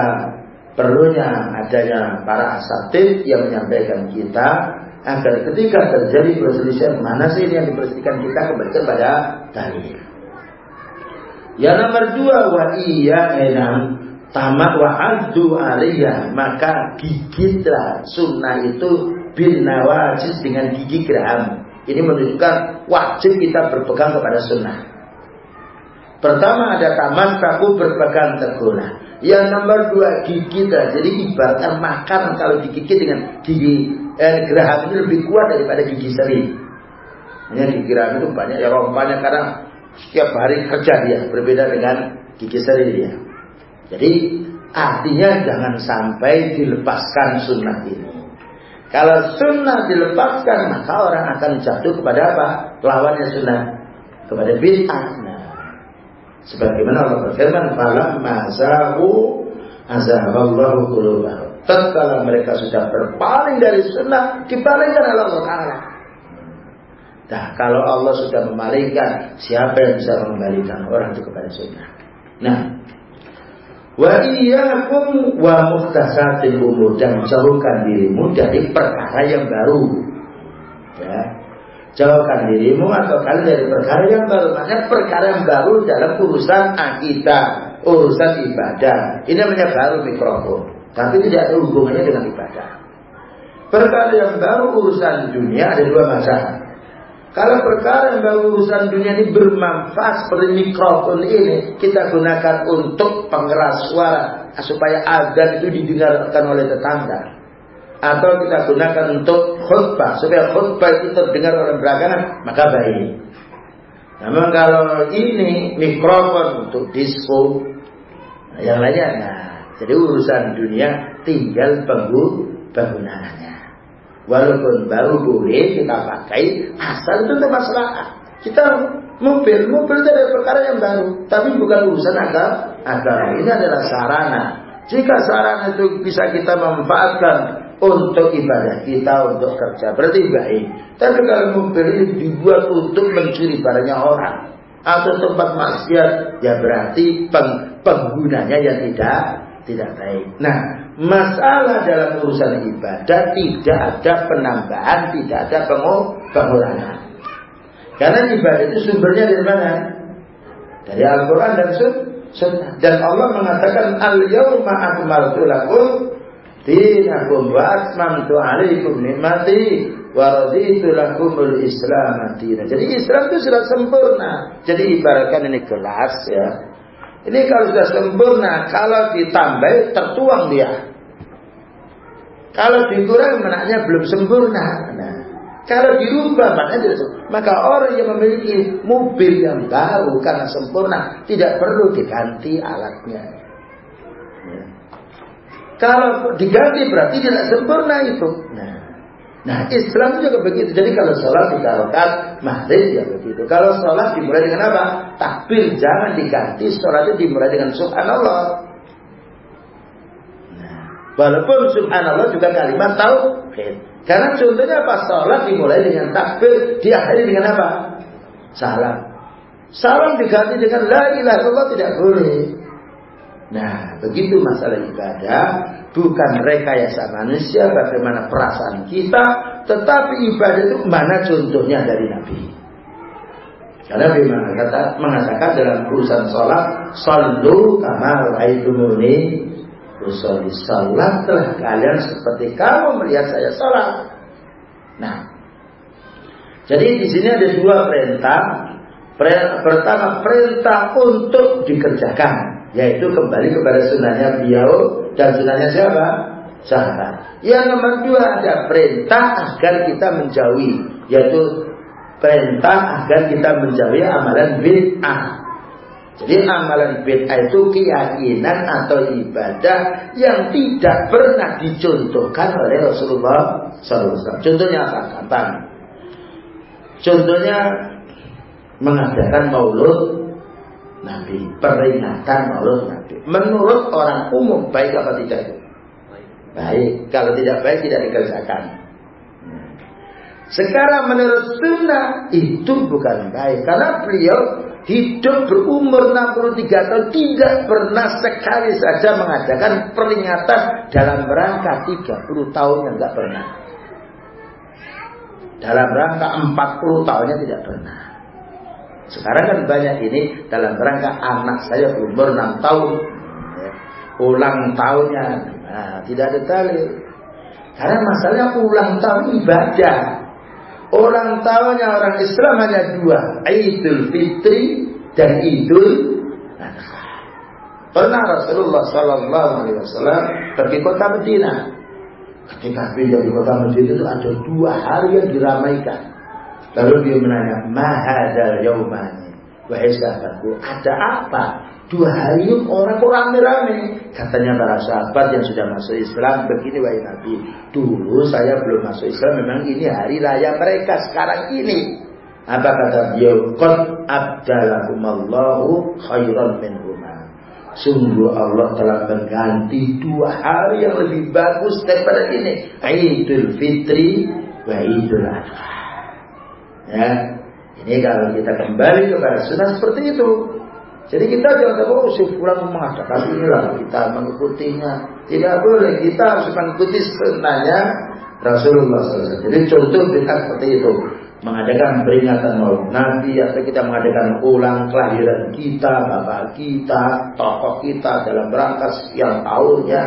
perlunya adanya para asatid yang menyampaikan kita agar ketika terjadi perselisihan mana sih yang diperselisihkan kita kembali pada dalil. Yang nomor dua wa iya enam tamat wa addu aliyah maka gigitlah sunnah itu bin nawajis dengan gigi geram. Ini menunjukkan wajib kita berpegang kepada sunnah. Pertama ada taman taku berpegang teguhlah. Yang nomor dua gigit Jadi ibaratnya makan kalau digigit dengan gigi eh, geraham ini lebih kuat daripada gigi seri. Hanya gigi geraham itu banyak ya rompanya karena setiap hari kerja dia berbeda dengan gigi seri dia. Jadi artinya jangan sampai dilepaskan sunnah ini. Kalau sunnah dilepaskan maka orang akan jatuh kepada apa? Lawannya sunnah kepada bid'ah. Sebagaimana Allah berfirman, "Falam mazahu azahallahu qulubahum." Tatkala mereka sudah berpaling dari sunnah, dipalingkan oleh Allah Taala. Nah, kalau Allah sudah memalingkan, siapa yang bisa mengembalikan orang itu kepada sunnah? Nah, wa iyyakum wa muhtasatil umur dan jauhkan dirimu dari perkara yang baru. Ya. Jauhkan dirimu atau kalian dari perkara yang baru. Makanya perkara yang baru dalam urusan akidah, urusan ibadah. Ini namanya baru mikrofon. Tapi tidak ada hubungannya dengan ibadah. Perkara yang baru urusan dunia ada dua masalah. Kalau perkara yang baru urusan dunia ini bermanfaat seperti mikrofon ini, kita gunakan untuk pengeras suara supaya azan itu didengarkan oleh tetangga. Atau kita gunakan untuk khutbah supaya khutbah itu terdengar oleh belakangan, maka baik. Namun kalau ini mikrofon untuk disco, yang lainnya, nah, jadi urusan dunia tinggal penggunaannya. Walaupun baru boleh kita pakai, asal itu masalah. Kita mobil, mobil itu adalah perkara yang baru, tapi bukan urusan agama. Agama ini adalah sarana. Jika sarana itu bisa kita manfaatkan untuk ibadah kita, untuk kerja, berarti baik. Tapi kalau mobil ini dibuat untuk mencuri barangnya orang atau tempat maksiat, ya berarti peng, penggunanya yang tidak tidak baik. Nah, Masalah dalam urusan ibadah tidak ada penambahan, tidak ada pengurangan. Karena ibadah itu sumbernya dari mana? Dari Al-Quran dan Sunnah. Dan Allah mengatakan Al-yawma akmaltu lakum dinakum wa atmamtu alaikum nikmati wa raditu lakumul islam Jadi Islam itu sudah sempurna. Jadi ibaratkan ini gelas ya. Ini kalau sudah sempurna, kalau ditambah tertuang dia. Kalau dikurang menaknya belum sempurna. Nah, kalau dirubah maknanya tidak sempurna. Maka orang yang memiliki mobil yang baru karena sempurna tidak perlu diganti alatnya. Kalau diganti berarti tidak sempurna itu. Nah, Nah Islam juga begitu. Jadi kalau sholat tiga rakaat maghrib ya begitu. Kalau sholat dimulai dengan apa? Takbir jangan diganti. Sholat itu dimulai dengan subhanallah. Nah, walaupun subhanallah juga kalimat tauhid. Karena contohnya apa? Sholat dimulai dengan takbir, diakhiri dengan apa? Salam. Salam diganti dengan la ilaha illallah tidak boleh. Nah, begitu masalah ibadah, bukan rekayasa manusia bagaimana perasaan kita, tetapi ibadah itu mana contohnya dari Nabi. Karena Nabi mengatakan, mengatakan dalam urusan sholat, Sallu kamar aitumuni Usolli telah kalian seperti kamu melihat saya sholat. Nah, jadi di sini ada dua perintah. Pertama perintah untuk dikerjakan yaitu kembali kepada sunnahnya beliau dan sunnahnya siapa? Sahabat. Yang nomor dua ada perintah agar kita menjauhi, yaitu perintah agar kita menjauhi amalan bid'ah. Jadi amalan bid'ah itu keyakinan atau ibadah yang tidak pernah dicontohkan oleh Rasulullah SAW. Contohnya apa? Gampang. Contohnya mengadakan maulud Nabi. Peringatan maulud Nabi. Menurut orang umum baik apa tidak itu? Baik. Kalau tidak baik tidak dikerjakan. Sekarang menurut sunnah itu bukan baik. Karena beliau hidup berumur 63 tahun tidak pernah sekali saja mengadakan peringatan dalam rangka 30 tahunnya nggak pernah. Dalam rangka 40 tahunnya tidak pernah. Sekarang kan banyak ini dalam rangka anak saya berumur 6 tahun. Ya, ulang tahunnya. Nah, tidak ada dalil. Karena masalahnya ulang tahun ibadah. Ulang tahunnya orang Islam hanya dua. Idul Fitri dan Idul Adha. Pernah Rasulullah Sallallahu Alaihi Wasallam pergi kota Medina. Ketika pindah di kota Medina itu ada dua hari yang diramaikan. Lalu dia menanya, Mahadal yaumani. Wahai sahabatku, ada apa? Dua hari orang kok rame-rame. Katanya para sahabat yang sudah masuk Islam, begini wahai Nabi. Dulu saya belum masuk Islam, memang ini hari raya mereka sekarang ini. Apa kata beliau? Qad abdalakumallahu khairan minhuma. Sungguh Allah telah mengganti dua hari yang lebih bagus daripada ini. Idul Fitri wa Idul Adha. Ya, ini kalau kita kembali kepada sunnah seperti itu. Jadi kita jangan tahu oh, si fulan mengatakan inilah kita mengikutinya. Tidak boleh kita harus mengikuti sunnahnya Rasulullah SAW. Jadi contoh kita seperti itu mengadakan peringatan maulid Nabi atau kita mengadakan ulang kelahiran kita, bapak kita, tokoh kita dalam rangka sekian tahunnya,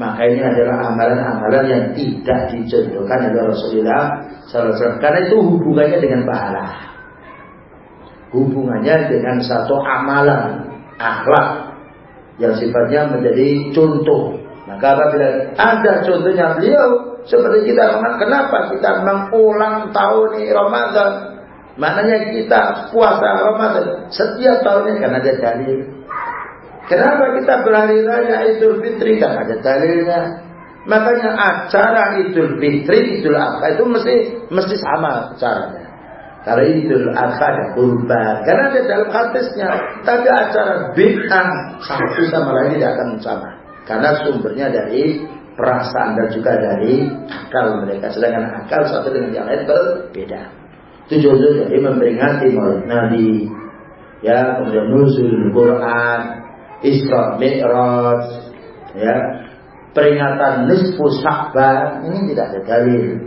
maka ini adalah amalan-amalan yang tidak dicontohkan oleh Rasulullah SAW. Karena itu hubungannya dengan pahala. Hubungannya dengan satu amalan akhlak yang sifatnya menjadi contoh. Maka apabila ada contohnya beliau seperti kita kenapa kita mengulang tahun ini Ramadan? Maknanya kita puasa Ramadan setiap tahunnya karena ada dalil. Kenapa kita berhari raya Idul Fitri? Kan ada dalilnya. Makanya acara Idul Fitri, Idul Adha itu mesti mesti sama caranya. Kalau Idul Adha ada kurban, karena ada dalam hadisnya. Tapi acara bid'ah satu sama lain tidak akan sama. Karena sumbernya dari perasaan dan juga dari akal mereka. Sedangkan akal satu dengan yang lain berbeda. Tujuan dari memperingati maulid Nabi, ya kemudian nuzul Quran, Isra Mi'raj, ya peringatan nisfu Sya'ban ini tidak ada dalil.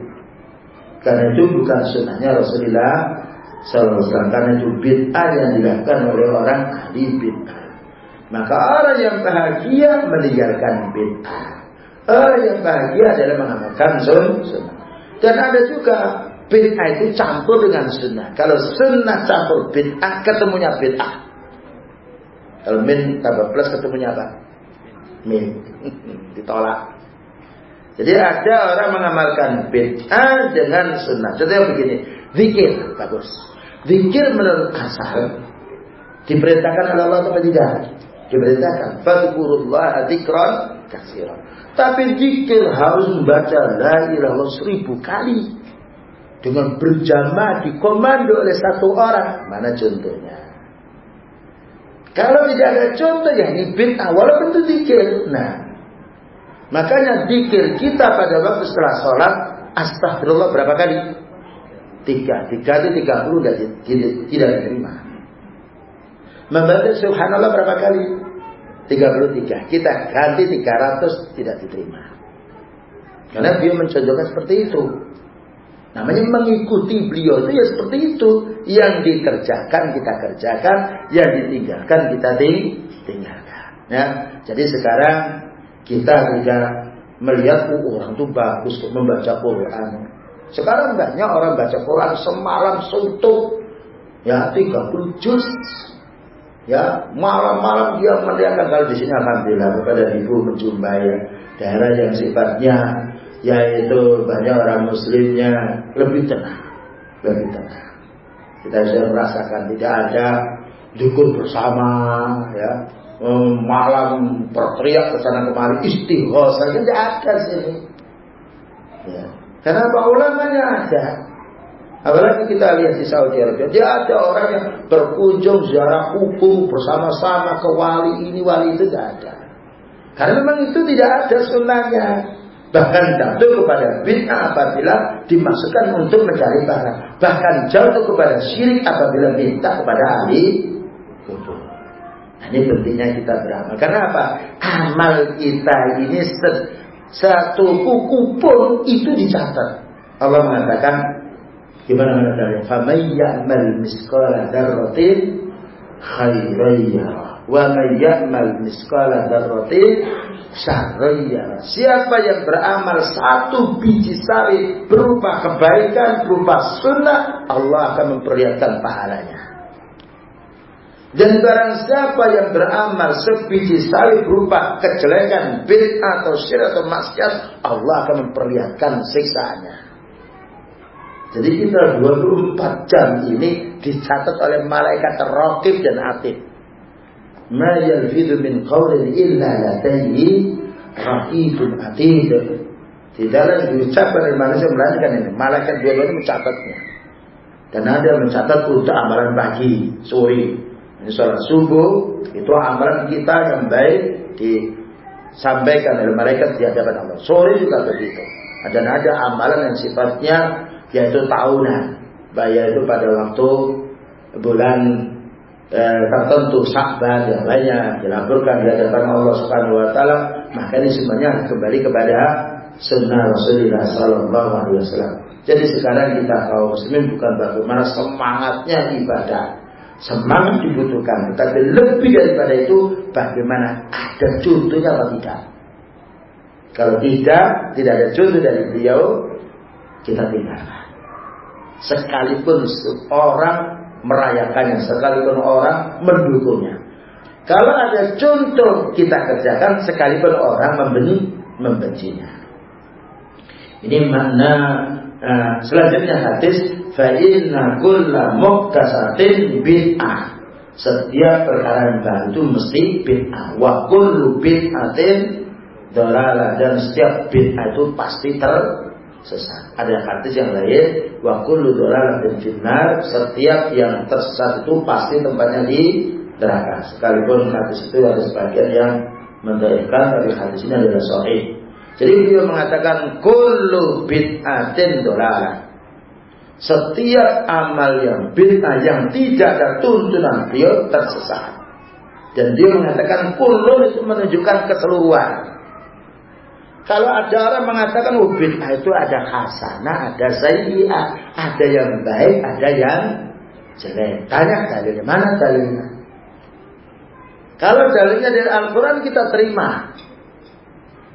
Karena itu bukan sunnahnya Rasulullah Sallallahu Karena itu bid'ah yang dilakukan oleh orang ahli bid'ah. Maka orang yang bahagia meninggalkan bid'ah. Orang yang bahagia adalah mengamalkan sunnah. Dan ada juga bid'ah itu campur dengan sunnah. Kalau sunnah campur bid'ah, ketemunya bid'ah. Kalau min tambah plus ketemunya apa? Min. Ditolak. Jadi ada orang mengamalkan bid'ah dengan sunnah. Contohnya begini, zikir bagus. Zikir menurut asal diperintahkan oleh Allah atau tidak? Diperintahkan. Fadkurullah dzikran katsiran. Tapi zikir harus membaca la ilaha seribu kali. Dengan berjamaah dikomando oleh satu orang. Mana contohnya? Kalau tidak ada contoh ya ini bid'ah. Walaupun itu zikir. Nah. Makanya zikir kita pada waktu setelah sholat. Astagfirullah berapa kali? Tiga. Tiga itu tiga puluh tidak, tidak diterima. Membaca subhanallah berapa kali? 33. Kita ganti 300 tidak diterima. Karena beliau mencontohkan seperti itu. Namanya mengikuti beliau itu ya seperti itu. Yang dikerjakan kita kerjakan, yang ditinggalkan kita tinggalkan. Ya, jadi sekarang kita tidak melihat oh, orang itu bagus membaca Quran. Sekarang banyak orang baca Quran semalam suntuk. Ya, 30 juz Ya, malam-malam dia meneriakkan kalau di sini alhamdulillah kepada ibu menjumpai ya, daerah yang sifatnya yaitu banyak orang muslimnya lebih tenang, lebih tenang. Kita sudah merasakan tidak ada dukun bersama ya malam berteriak ke sana kemari istighosah tidak ada sini. Ya. Karena ulamanya ada, Apalagi kita lihat di Saudi Arabia, dia ada orang yang berkunjung ziarah kubur bersama-sama ke wali ini, wali itu tidak ada. Karena memang itu tidak ada sunnahnya. Bahkan jatuh kepada bid'ah apabila dimasukkan untuk mencari barang. Bahkan jatuh kepada syirik apabila minta kepada ahli ini pentingnya kita beramal. Karena apa? Amal kita ini satu kuku pun itu dicatat. Allah mengatakan gimana mengatakan? "Faman ya'mal misqala dzarratin khairan wa may ya'mal misqala syarran Siapa yang beramal satu biji sari berupa kebaikan, berupa sunnah, Allah akan memperlihatkan pahalanya. Dan barang siapa yang beramal sebiji sari berupa kejelekan, bid'ah atau syirik atau maksiat, Allah akan memperlihatkan siksaannya. Jadi kita 24 jam ini dicatat oleh malaikat rokib dan atib ma yalfidu min qawlin illa ladaihi raqibun atid. Tidaklah diucapkan oleh manusia melainkan ini. Malaikat dua-duanya mencatatnya. Dan ada mencatat untuk amalan pagi, sore. Ini sholat subuh, itu amalan kita yang baik disampaikan oleh malaikat di hadapan Allah. Sore juga begitu. Dan ada amalan yang sifatnya yaitu tahunan. Bayar itu pada waktu bulan eh, tertentu Sya'ban yang lainnya dilaporkan di hadapan Allah Subhanahu wa taala, maka ini semuanya kembali kepada sunnah Rasulullah sallallahu alaihi wasallam. Jadi sekarang kita kaum muslimin bukan bagaimana semangatnya ibadah. Semangat dibutuhkan, tetapi lebih daripada itu bagaimana ada contohnya atau tidak. Kalau tidak, tidak ada contoh dari beliau, kita tinggalkan. Sekalipun orang merayakannya sekalipun orang mendukungnya. Kalau ada contoh kita kerjakan sekalipun orang membenci membencinya. Ini makna uh, selanjutnya hadis fa inna kulla muhdatsatin bid'ah. Setiap perkara yang baru itu mesti bid'ah. Wa kullu bid'atin dan setiap bid'ah itu pasti ter sesat. Ada hadis yang lain, wa kullu dhalalatin finnar, setiap yang tersesat itu pasti tempatnya di neraka. Sekalipun hadis itu ada sebagian yang mendalilkan tapi hadis ini adalah sahih. Jadi beliau mengatakan kullu bid'atin dhalalah. Setiap amal yang bid'ah yang tidak ada tuntunan beliau tersesat. Dan dia mengatakan kullu itu menunjukkan keseluruhan. Kalau ada orang mengatakan oh bid'ah itu ada hasanah, ada sayyi'ah, ada yang baik, ada yang jelek. Tanya dalilnya, mana dalilnya? Kalau dalilnya dari Al-Quran kita terima.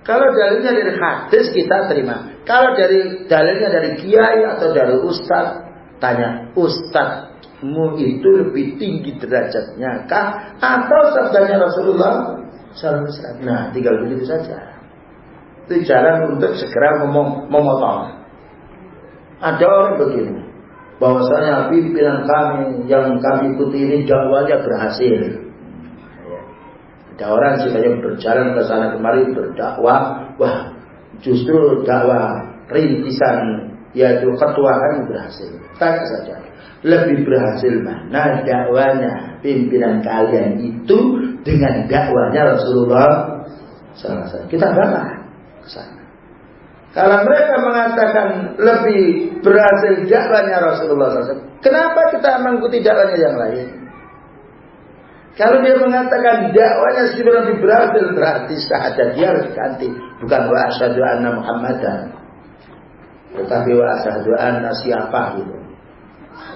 Kalau dalilnya dari hadis kita terima. Kalau dari dalilnya dari kiai atau dari ustaz, tanya ustazmu itu lebih tinggi derajatnya kah atau sabdanya Rasulullah SAW? Nah, tinggal begitu saja itu jalan untuk segera memotong. Ada orang begini, bahwasanya pimpinan kami yang kami ikuti ini dakwanya berhasil. Ada orang sebenarnya berjalan ke sana kemari berdakwah, wah justru dakwah rintisan yaitu ketua kami berhasil. Tanya saja, lebih berhasil mana dakwanya pimpinan kalian itu dengan dakwanya Rasulullah SAW. Kita sana. Kalau mereka mengatakan lebih berhasil dakwanya Rasulullah SAW, kenapa kita mengikuti dakwanya yang lain? Kalau dia mengatakan dakwanya sudah lebih berhasil, berarti syahadat dia harus ganti. Bukan wa asyhadu anna Muhammadan. Tetapi wa asyhadu anna siapa gitu.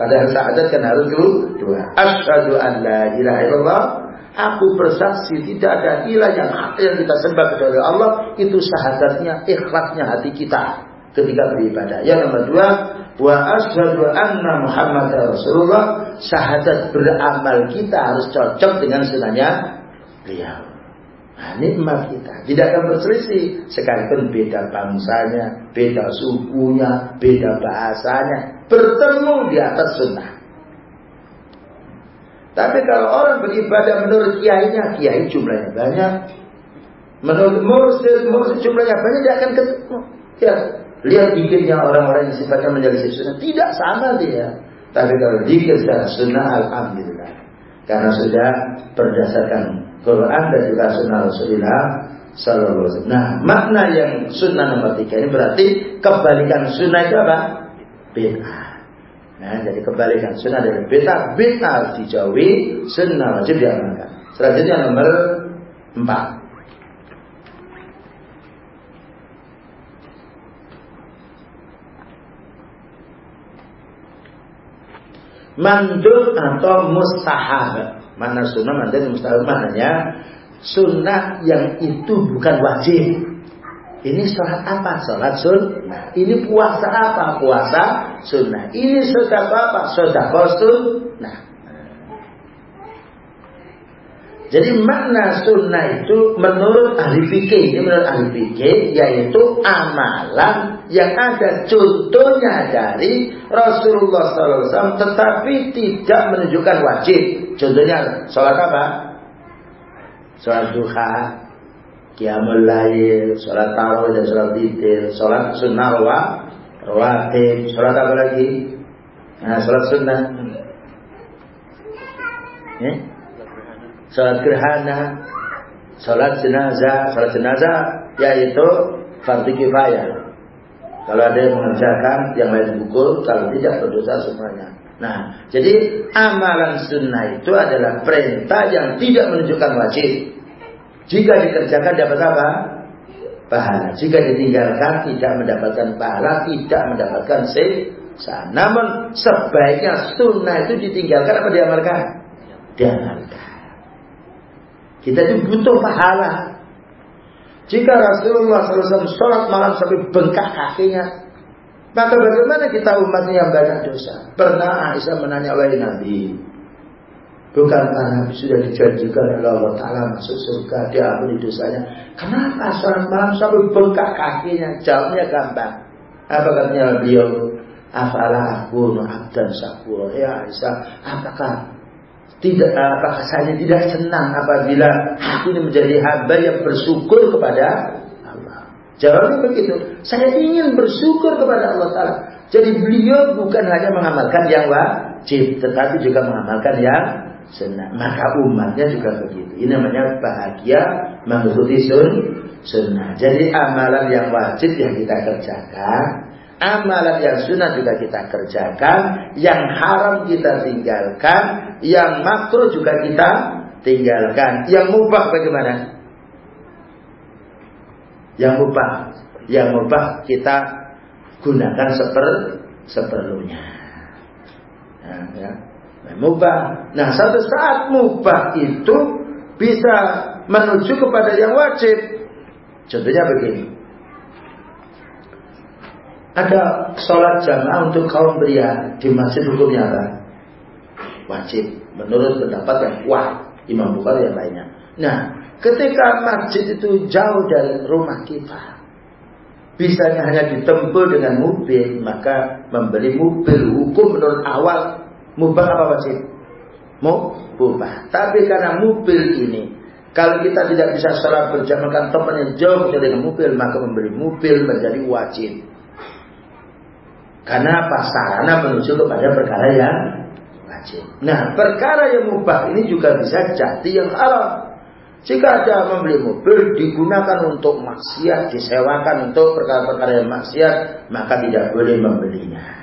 Padahal syahadat kan harus dua. Asyhadu an la ilaha Aku bersaksi tidak ada ilah yang hak yang kita sembah kecuali Allah. Itu syahadatnya, ikhlasnya hati kita ketika beribadah. Yang nomor dua, wa asyhadu anna Muhammad Rasulullah. Syahadat beramal kita harus cocok dengan sunahnya beliau. Nah, nikmat kita tidak akan berselisih sekalipun beda bangsanya, beda sukunya, beda bahasanya, bertemu di atas sunnah. Tapi kalau orang beribadah menurut kiainya, kiai jumlahnya banyak. Menurut mursyid, mursyid jumlahnya banyak, dia akan ketemu. Ya, lihat dikirnya orang-orang yang sifatnya menjadi sunnah. Tidak sama dia. Tapi kalau dikir secara sunnah, Alhamdulillah. Karena sudah berdasarkan Quran dan juga sunnah Rasulullah Sallallahu Alaihi Nah, makna yang sunnah nomor tiga ini berarti kebalikan sunnah itu apa? Bid'ah. Nah, jadi kebalikan sunnah dari bid'ah harus dijauhi, sunnah wajib diamalkan. Selanjutnya nomor empat. Mandul atau mustahab. Mana sunnah, mandul, mustahab. Mananya sunnah yang itu bukan wajib. Ini sholat apa? Sholat sunnah. Ini puasa apa? Puasa sunnah. Ini sedekah apa? Sedekah sunnah. Jadi makna sunnah itu menurut ahli fikih, ini menurut ahli fikih yaitu amalan yang ada contohnya dari Rasulullah SAW, tetapi tidak menunjukkan wajib. Contohnya sholat apa? Sholat duha, Qiyamul Lail, sholat tarawih dan sholat titir, sholat sunnah rawatib, sholat apa lagi? Nah, sholat sunnah. Eh? Sholat gerhana, sholat jenazah, sholat jenazah yaitu fardu kifayah. Kalau ada yang mengerjakan, yang lain pukul, kalau tidak berdosa semuanya. Nah, jadi amalan sunnah itu adalah perintah yang tidak menunjukkan wajib. Jika dikerjakan dapat apa? Pahala. Jika ditinggalkan tidak mendapatkan pahala, tidak mendapatkan siksa. Namun sebaiknya sunnah itu ditinggalkan apa diamalkan? Diamalkan. Kita itu butuh pahala. Jika Rasulullah SAW sholat malam sampai bengkak kakinya, maka bagaimana kita umatnya yang banyak dosa? Pernah Aisyah menanya oleh Nabi, Bukankah Nabi sudah dijanjikan oleh Allah Ta'ala masuk surga, diampuni dosanya. Kenapa sholat malam sampai bengkak kakinya? Jawabnya gampang. Apa katanya beliau? Afalah aku abdan syakura. Ya Aisyah, apakah tidak apakah saya tidak senang apabila aku ini menjadi hamba yang bersyukur kepada Allah? Jawabnya begitu. Saya ingin bersyukur kepada Allah Ta'ala. Jadi beliau bukan hanya mengamalkan yang wajib, tetapi juga mengamalkan yang sunnah. Maka umatnya juga begitu. Ini namanya bahagia mengikuti sun, sunnah. Jadi amalan yang wajib yang kita kerjakan, amalan yang sunnah juga kita kerjakan, yang haram kita tinggalkan, yang makruh juga kita tinggalkan. Yang mubah bagaimana? Yang mubah, yang mubah kita gunakan seper seperlunya. Nah, ya mubah. Nah, satu saat mubah itu bisa menuju kepada yang wajib. Contohnya begini. Ada sholat jamaah untuk kaum pria di masjid hukumnya apa? Wajib. Menurut pendapat yang kuat. Imam Bukhari yang lainnya. Nah, ketika masjid itu jauh dari rumah kita. Bisanya hanya ditempuh dengan mobil. Maka membeli mobil hukum menurut awal Mubah apa wajib? Mubah. Tapi karena mobil ini kalau kita tidak bisa sholat berjamaah tempat yang jauh dari mobil, maka membeli mobil menjadi wajib. Karena apa? Sarana menuju kepada perkara yang wajib. Nah, perkara yang mubah ini juga bisa jadi yang haram. Jika ada membeli mobil digunakan untuk maksiat, disewakan untuk perkara-perkara yang maksiat, maka tidak boleh membelinya.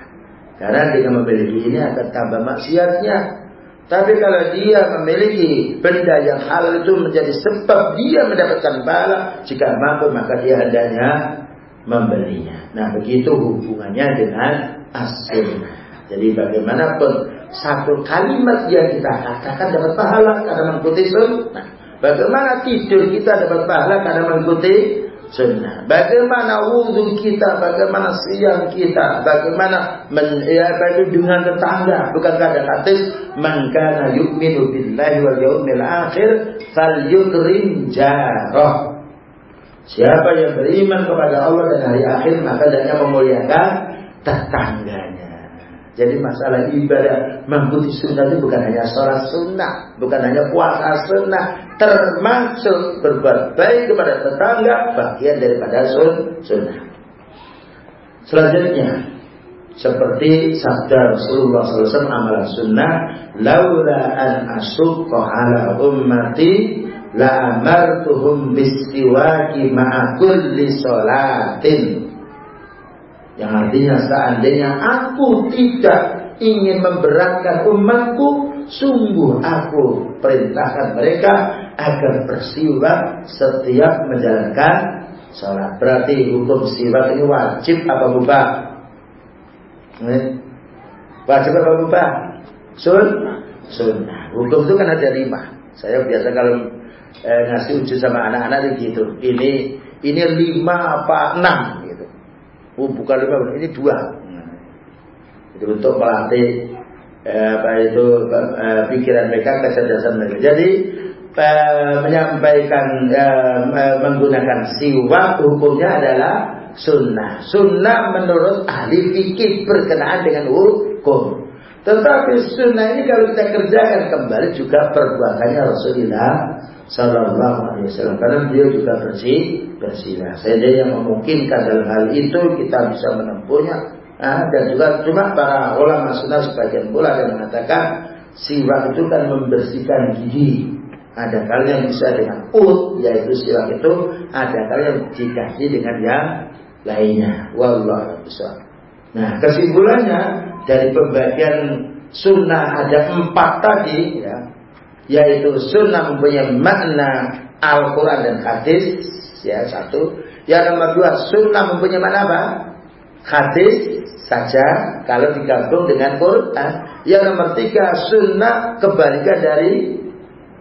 Karena dengan memiliki ini akan tambah maksiatnya. Tapi kalau dia memiliki benda yang halal itu menjadi sebab dia mendapatkan pahala, jika mampu maka dia hendaknya membelinya. Nah begitu hubungannya dengan asin. Jadi bagaimanapun satu kalimat yang kita katakan dapat pahala karena mengikuti sunnah. Bagaimana tidur kita dapat pahala karena mengikuti sunnah. Bagaimana wudhu kita, bagaimana siang kita, bagaimana men, ya, itu dengan tetangga. Bukankah ada hadis man kana yu'minu billahi wal yawmil akhir falyukrim jarah. Siapa yang beriman kepada Allah dan hari akhir maka hendaknya memuliakan tetangganya. Jadi masalah ibadah mengikuti sunnah itu bukan hanya sholat sunnah, bukan hanya puasa sunnah, termasuk berbuat baik kepada tetangga bagian daripada sun sunnah. Selanjutnya, seperti sabda Rasulullah SAW amalan sunnah, laula an asukka ala ummati la amartuhum bistiwaki ma'a kulli salatin yang artinya seandainya aku tidak ingin memberatkan umatku, sungguh aku perintahkan mereka agar bersiwak setiap menjalankan sholat. Berarti hukum siwak ini wajib apa mubah? Wajib apa mubah? Sun? Sunnah. Hukum itu kan ada lima. Saya biasa kalau eh, ngasih uji sama anak-anak gitu. Ini ini lima apa enam gitu. Oh bukan lima, ini dua. Itu untuk melatih eh, apa itu eh, pikiran mereka, kecerdasan mereka. Jadi menyampaikan eh, menggunakan siwak hukumnya adalah sunnah. Sunnah menurut ahli fikih berkenaan dengan hukum. Tetapi sunnah ini kalau kita kerjakan kembali juga perbuatannya Rasulullah Sallallahu Alaihi Wasallam karena beliau juga bersih bersihlah. Saya yang memungkinkan dalam hal itu kita bisa menempuhnya Nah, dan juga cuma para ulama sunnah sebagian pula yang mengatakan siwak itu kan membersihkan gigi. Ada kali yang bisa dengan ut, yaitu siwak itu ada kali yang dikasih dengan yang lainnya. Wallah bisa. Nah, kesimpulannya dari pembagian sunnah ada empat tadi, ya, yaitu sunnah mempunyai makna Al-Quran dan hadis, ya satu. Yang nomor dua, sunnah mempunyai makna apa? Hadis saja kalau digabung dengan Quran. Yang nomor tiga sunnah kebalikan dari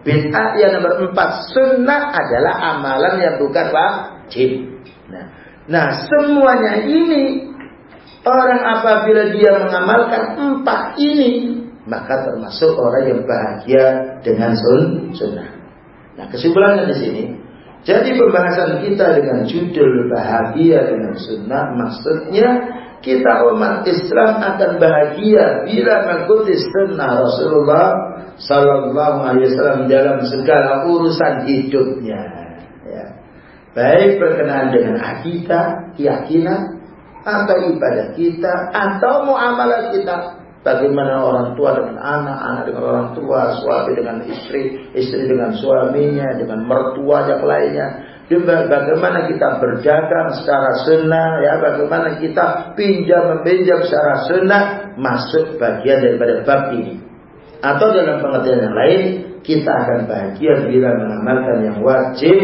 bid'ah. Yang nomor empat sunnah adalah amalan yang bukan wajib. Nah, nah semuanya ini orang apabila dia mengamalkan empat ini maka termasuk orang yang bahagia dengan sun sunnah. Nah kesimpulannya di sini jadi pembahasan kita dengan judul bahagia dengan sunnah maksudnya kita umat Islam akan bahagia bila mengikuti sunnah Rasulullah Sallallahu Alaihi Wasallam dalam segala urusan hidupnya. Ya. Baik berkenaan dengan akidah, keyakinan, atau ibadah kita, atau muamalah kita. Bagaimana orang tua dengan anak, anak dengan orang tua, suami dengan istri, istri dengan suaminya, dengan mertua yang lainnya bagaimana kita berdagang secara sunnah, ya, bagaimana kita pinjam meminjam secara sunnah masuk bagian daripada bab ini. Atau dalam pengertian yang lain, kita akan bahagia bila mengamalkan yang wajib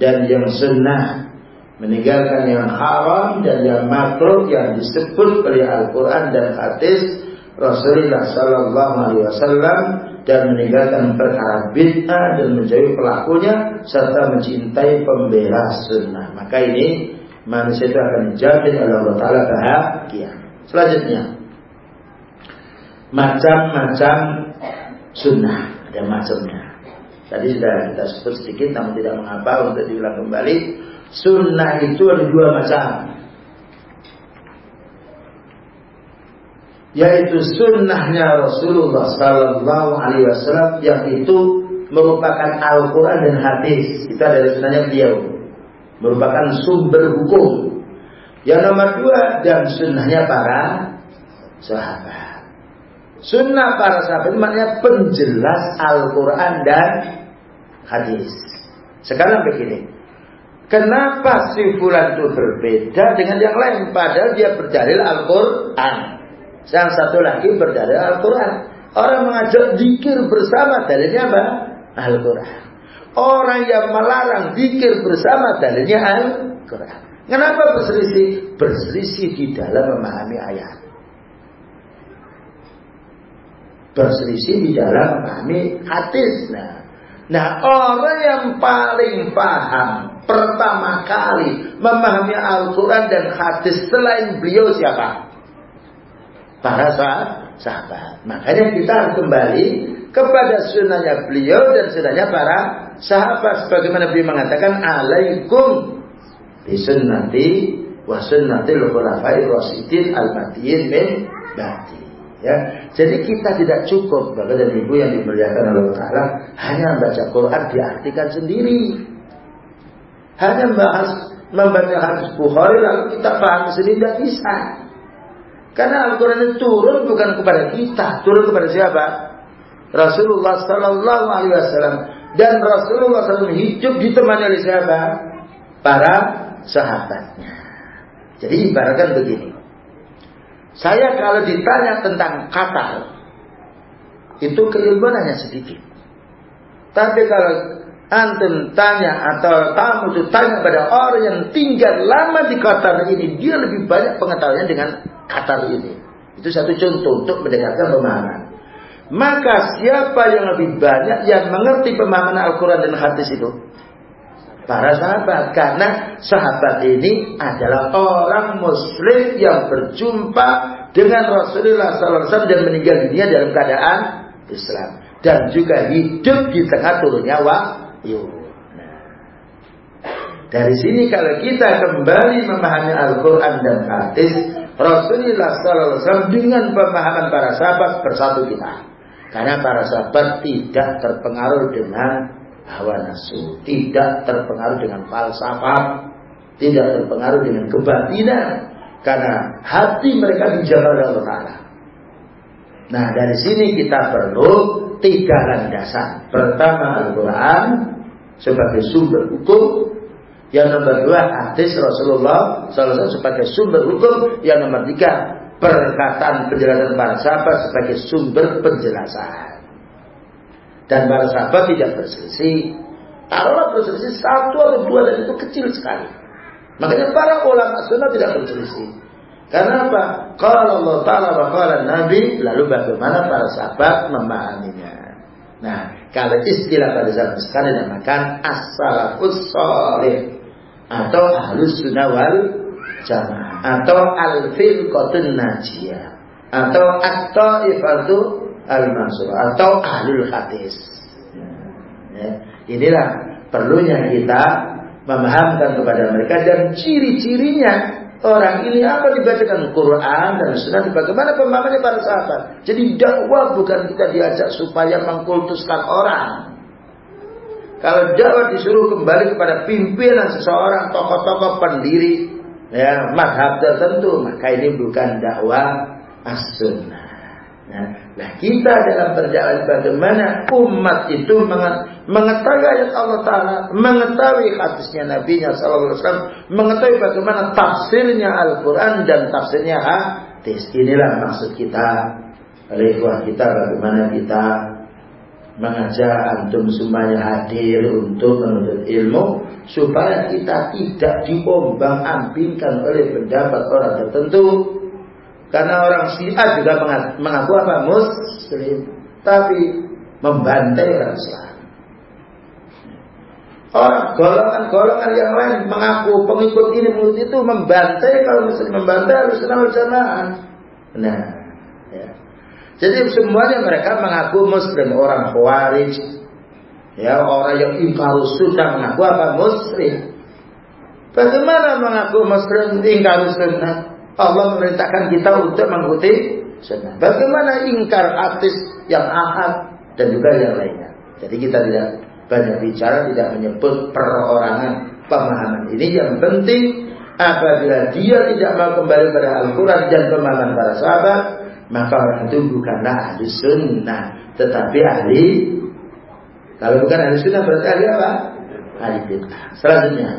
dan yang sunnah, meninggalkan yang haram dan yang makruh yang disebut oleh Al-Quran dan hadis Rasulullah Sallallahu Alaihi Wasallam dan meninggalkan perkara bid'ah dan menjauhi pelakunya serta mencintai pembela sunnah. Maka ini manusia itu akan dijamin oleh Allah Taala bahagia. Selanjutnya, macam-macam sunnah ada macamnya. Tadi sudah kita sebut sedikit, namun tidak mengapa untuk diulang kembali. Sunnah itu ada dua macam. yaitu sunnahnya Rasulullah Sallallahu Alaihi Wasallam yang itu merupakan Al-Quran dan hadis. Itu adalah sunnahnya beliau, merupakan sumber hukum. Yang nomor dua dan sunnahnya para sahabat. Sunnah para sahabat maknanya penjelas Al-Quran dan hadis. Sekarang begini, kenapa si fulan itu berbeda dengan yang lain? Padahal dia berdalil Al-Quran. Yang satu lagi berdalil Al-Quran. Orang mengajak zikir bersama dalilnya apa? Al-Quran. Orang yang melarang zikir bersama dalilnya Al-Quran. Kenapa berselisih? Berselisih di dalam memahami ayat. Berselisih di dalam memahami hadis. Nah, nah orang yang paling paham pertama kali memahami Al-Quran dan hadis selain beliau siapa? para sahabat. Makanya kita harus kembali kepada sunnahnya beliau dan sunnahnya para sahabat. Sebagaimana beliau mengatakan, alaikum bisunnati wa sunnatil khulafai rasidin al-matiyin min ba'di. Ya, jadi kita tidak cukup Bapak dan Ibu yang dimuliakan Allah Taala hanya membaca Quran diartikan sendiri. Hanya membahas membaca hadis Bukhari lalu kita paham sendiri tidak bisa. Karena Al-Quran itu turun bukan kepada kita, turun kepada siapa? Rasulullah Sallallahu Alaihi Wasallam dan Rasulullah SAW hidup ditemani oleh siapa? Para sahabatnya. Jadi ibaratkan begini. Saya kalau ditanya tentang Qatar, itu keilmuan hanya sedikit. Tapi kalau antum tanya atau tamu itu tanya pada orang yang tinggal lama di Qatar ini, dia lebih banyak pengetahuannya dengan Qatar ini. Itu satu contoh untuk mendekatkan pemahaman. Maka siapa yang lebih banyak yang mengerti pemahaman Al-Quran dan hadis itu? Para sahabat. Karena sahabat ini adalah orang muslim yang berjumpa dengan Rasulullah SAW dan meninggal dunia dalam keadaan Islam. Dan juga hidup di tengah turunnya wahyu. Nah, dari sini kalau kita kembali memahami Al-Quran dan hadis, Rasulullah SAW dengan pemahaman para sahabat bersatu kita. Karena para sahabat tidak terpengaruh dengan hawa nafsu, tidak terpengaruh dengan falsafah, tidak terpengaruh dengan kebatinan, karena hati mereka dijaga oleh Allah Taala. Nah dari sini kita perlu tiga landasan. Pertama Al-Quran sebagai sumber hukum. Yang nomor dua hadis Rasulullah SAW sebagai sumber hukum. Yang nomor tiga perkataan penjelasan para sahabat sebagai sumber penjelasan. Dan para sahabat tidak berselisih. Taruhlah berselisih satu atau dua dan itu kecil sekali. Makanya para ulama sunnah tidak berselisih. Karena apa? Kalau Allah Ta'ala wa Nabi, lalu bagaimana para sahabat memahaminya. Nah, kalau istilah pada zaman sekarang dinamakan as-salafus atau ahlus sunnah wal jamaah atau al-firqatun najiyah atau at-taifatu al-mansur atau ahlul hadis. Ya. Inilah perlunya kita memahamkan kepada mereka dan ciri-cirinya orang ini apa dibacakan Quran dan Sunnah bagaimana pemahamannya para sahabat. Jadi dakwah bukan kita diajak supaya mengkultuskan orang. Kalau dakwah disuruh kembali kepada pimpinan seseorang, tokoh-tokoh pendiri ya madhab tertentu maka ini bukan dakwah as-sunnah nah, nah kita dalam perjalanan bagaimana umat itu mengetahui ayat Allah Taala mengetahui hadisnya Nabi Nya Sallallahu mengetahui bagaimana tafsirnya Al-Quran dan tafsirnya hadis. Inilah maksud kita oleh kita bagaimana kita mengajak antum semuanya hadir untuk menuntut ilmu supaya kita tidak diombang-ambingkan oleh pendapat orang tertentu karena orang Syiah juga mengaku apa muslim tapi membantai orang Islam orang golongan-golongan yang lain mengaku pengikut ini mulut itu membantai kalau muslim membantai harus senang nah jadi semuanya mereka mengaku muslim. Orang khawarij. Ya, orang yang ingkar sunnah mengaku apa? Muslim. Bagaimana mengaku muslim ingkar sunnah? Allah memerintahkan kita untuk mengikuti sunnah. Bagaimana ingkar artis yang ahad dan juga yang lainnya. Jadi kita tidak banyak bicara, tidak menyebut perorangan pemahaman ini. Yang penting apabila dia tidak mau kembali pada Al-Quran dan pemahaman para sahabat, maka orang itu bukanlah ahli sunnah, tetapi ahli kalau bukan ahli sunnah berarti ahli apa? Ahli bid'ah. Selanjutnya,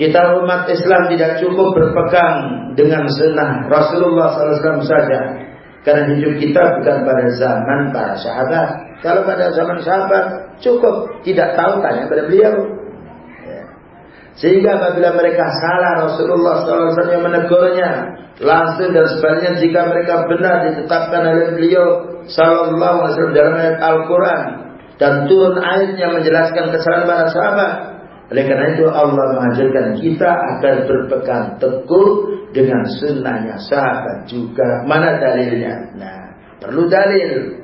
kita umat Islam tidak cukup berpegang dengan sunnah Rasulullah SAW saja. Karena hidup kita bukan pada zaman para sahabat. Kalau pada zaman sahabat cukup tidak tahu tanya pada beliau. Ya. Sehingga apabila mereka salah Rasulullah SAW yang menegurnya langsung dan sebaliknya jika mereka benar ditetapkan oleh beliau sallallahu alaihi wasallam dalam ayat Al-Qur'an dan turun ayat menjelaskan kesalahan para sahabat. Oleh karena itu Allah mengajarkan kita agar berpegang teguh dengan sunnahnya sahabat juga. Mana dalilnya? Nah, perlu dalil.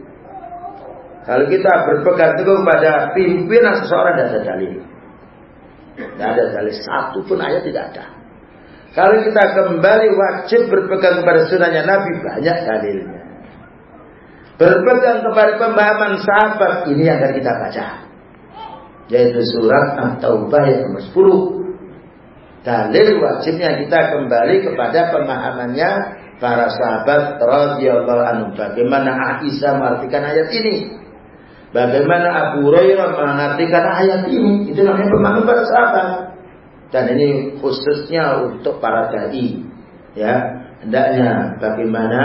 Kalau kita berpegang teguh pada pimpinan seseorang tidak ada dalil. Tidak ada dalil satu pun ayat tidak ada. Kalau kita kembali wajib berpegang kepada sunnahnya Nabi banyak dalilnya. Berpegang kepada pemahaman sahabat ini yang akan kita baca. Yaitu surat At-Taubah yang nomor 10. Dalil wajibnya kita kembali kepada pemahamannya para sahabat radhiyallahu anhu. Bagaimana Aisyah mengartikan ayat ini? Bagaimana Abu Hurairah mengartikan ayat ini? Itu namanya pemahaman para sahabat. Dan ini khususnya untuk para dai. Ya, hendaknya bagaimana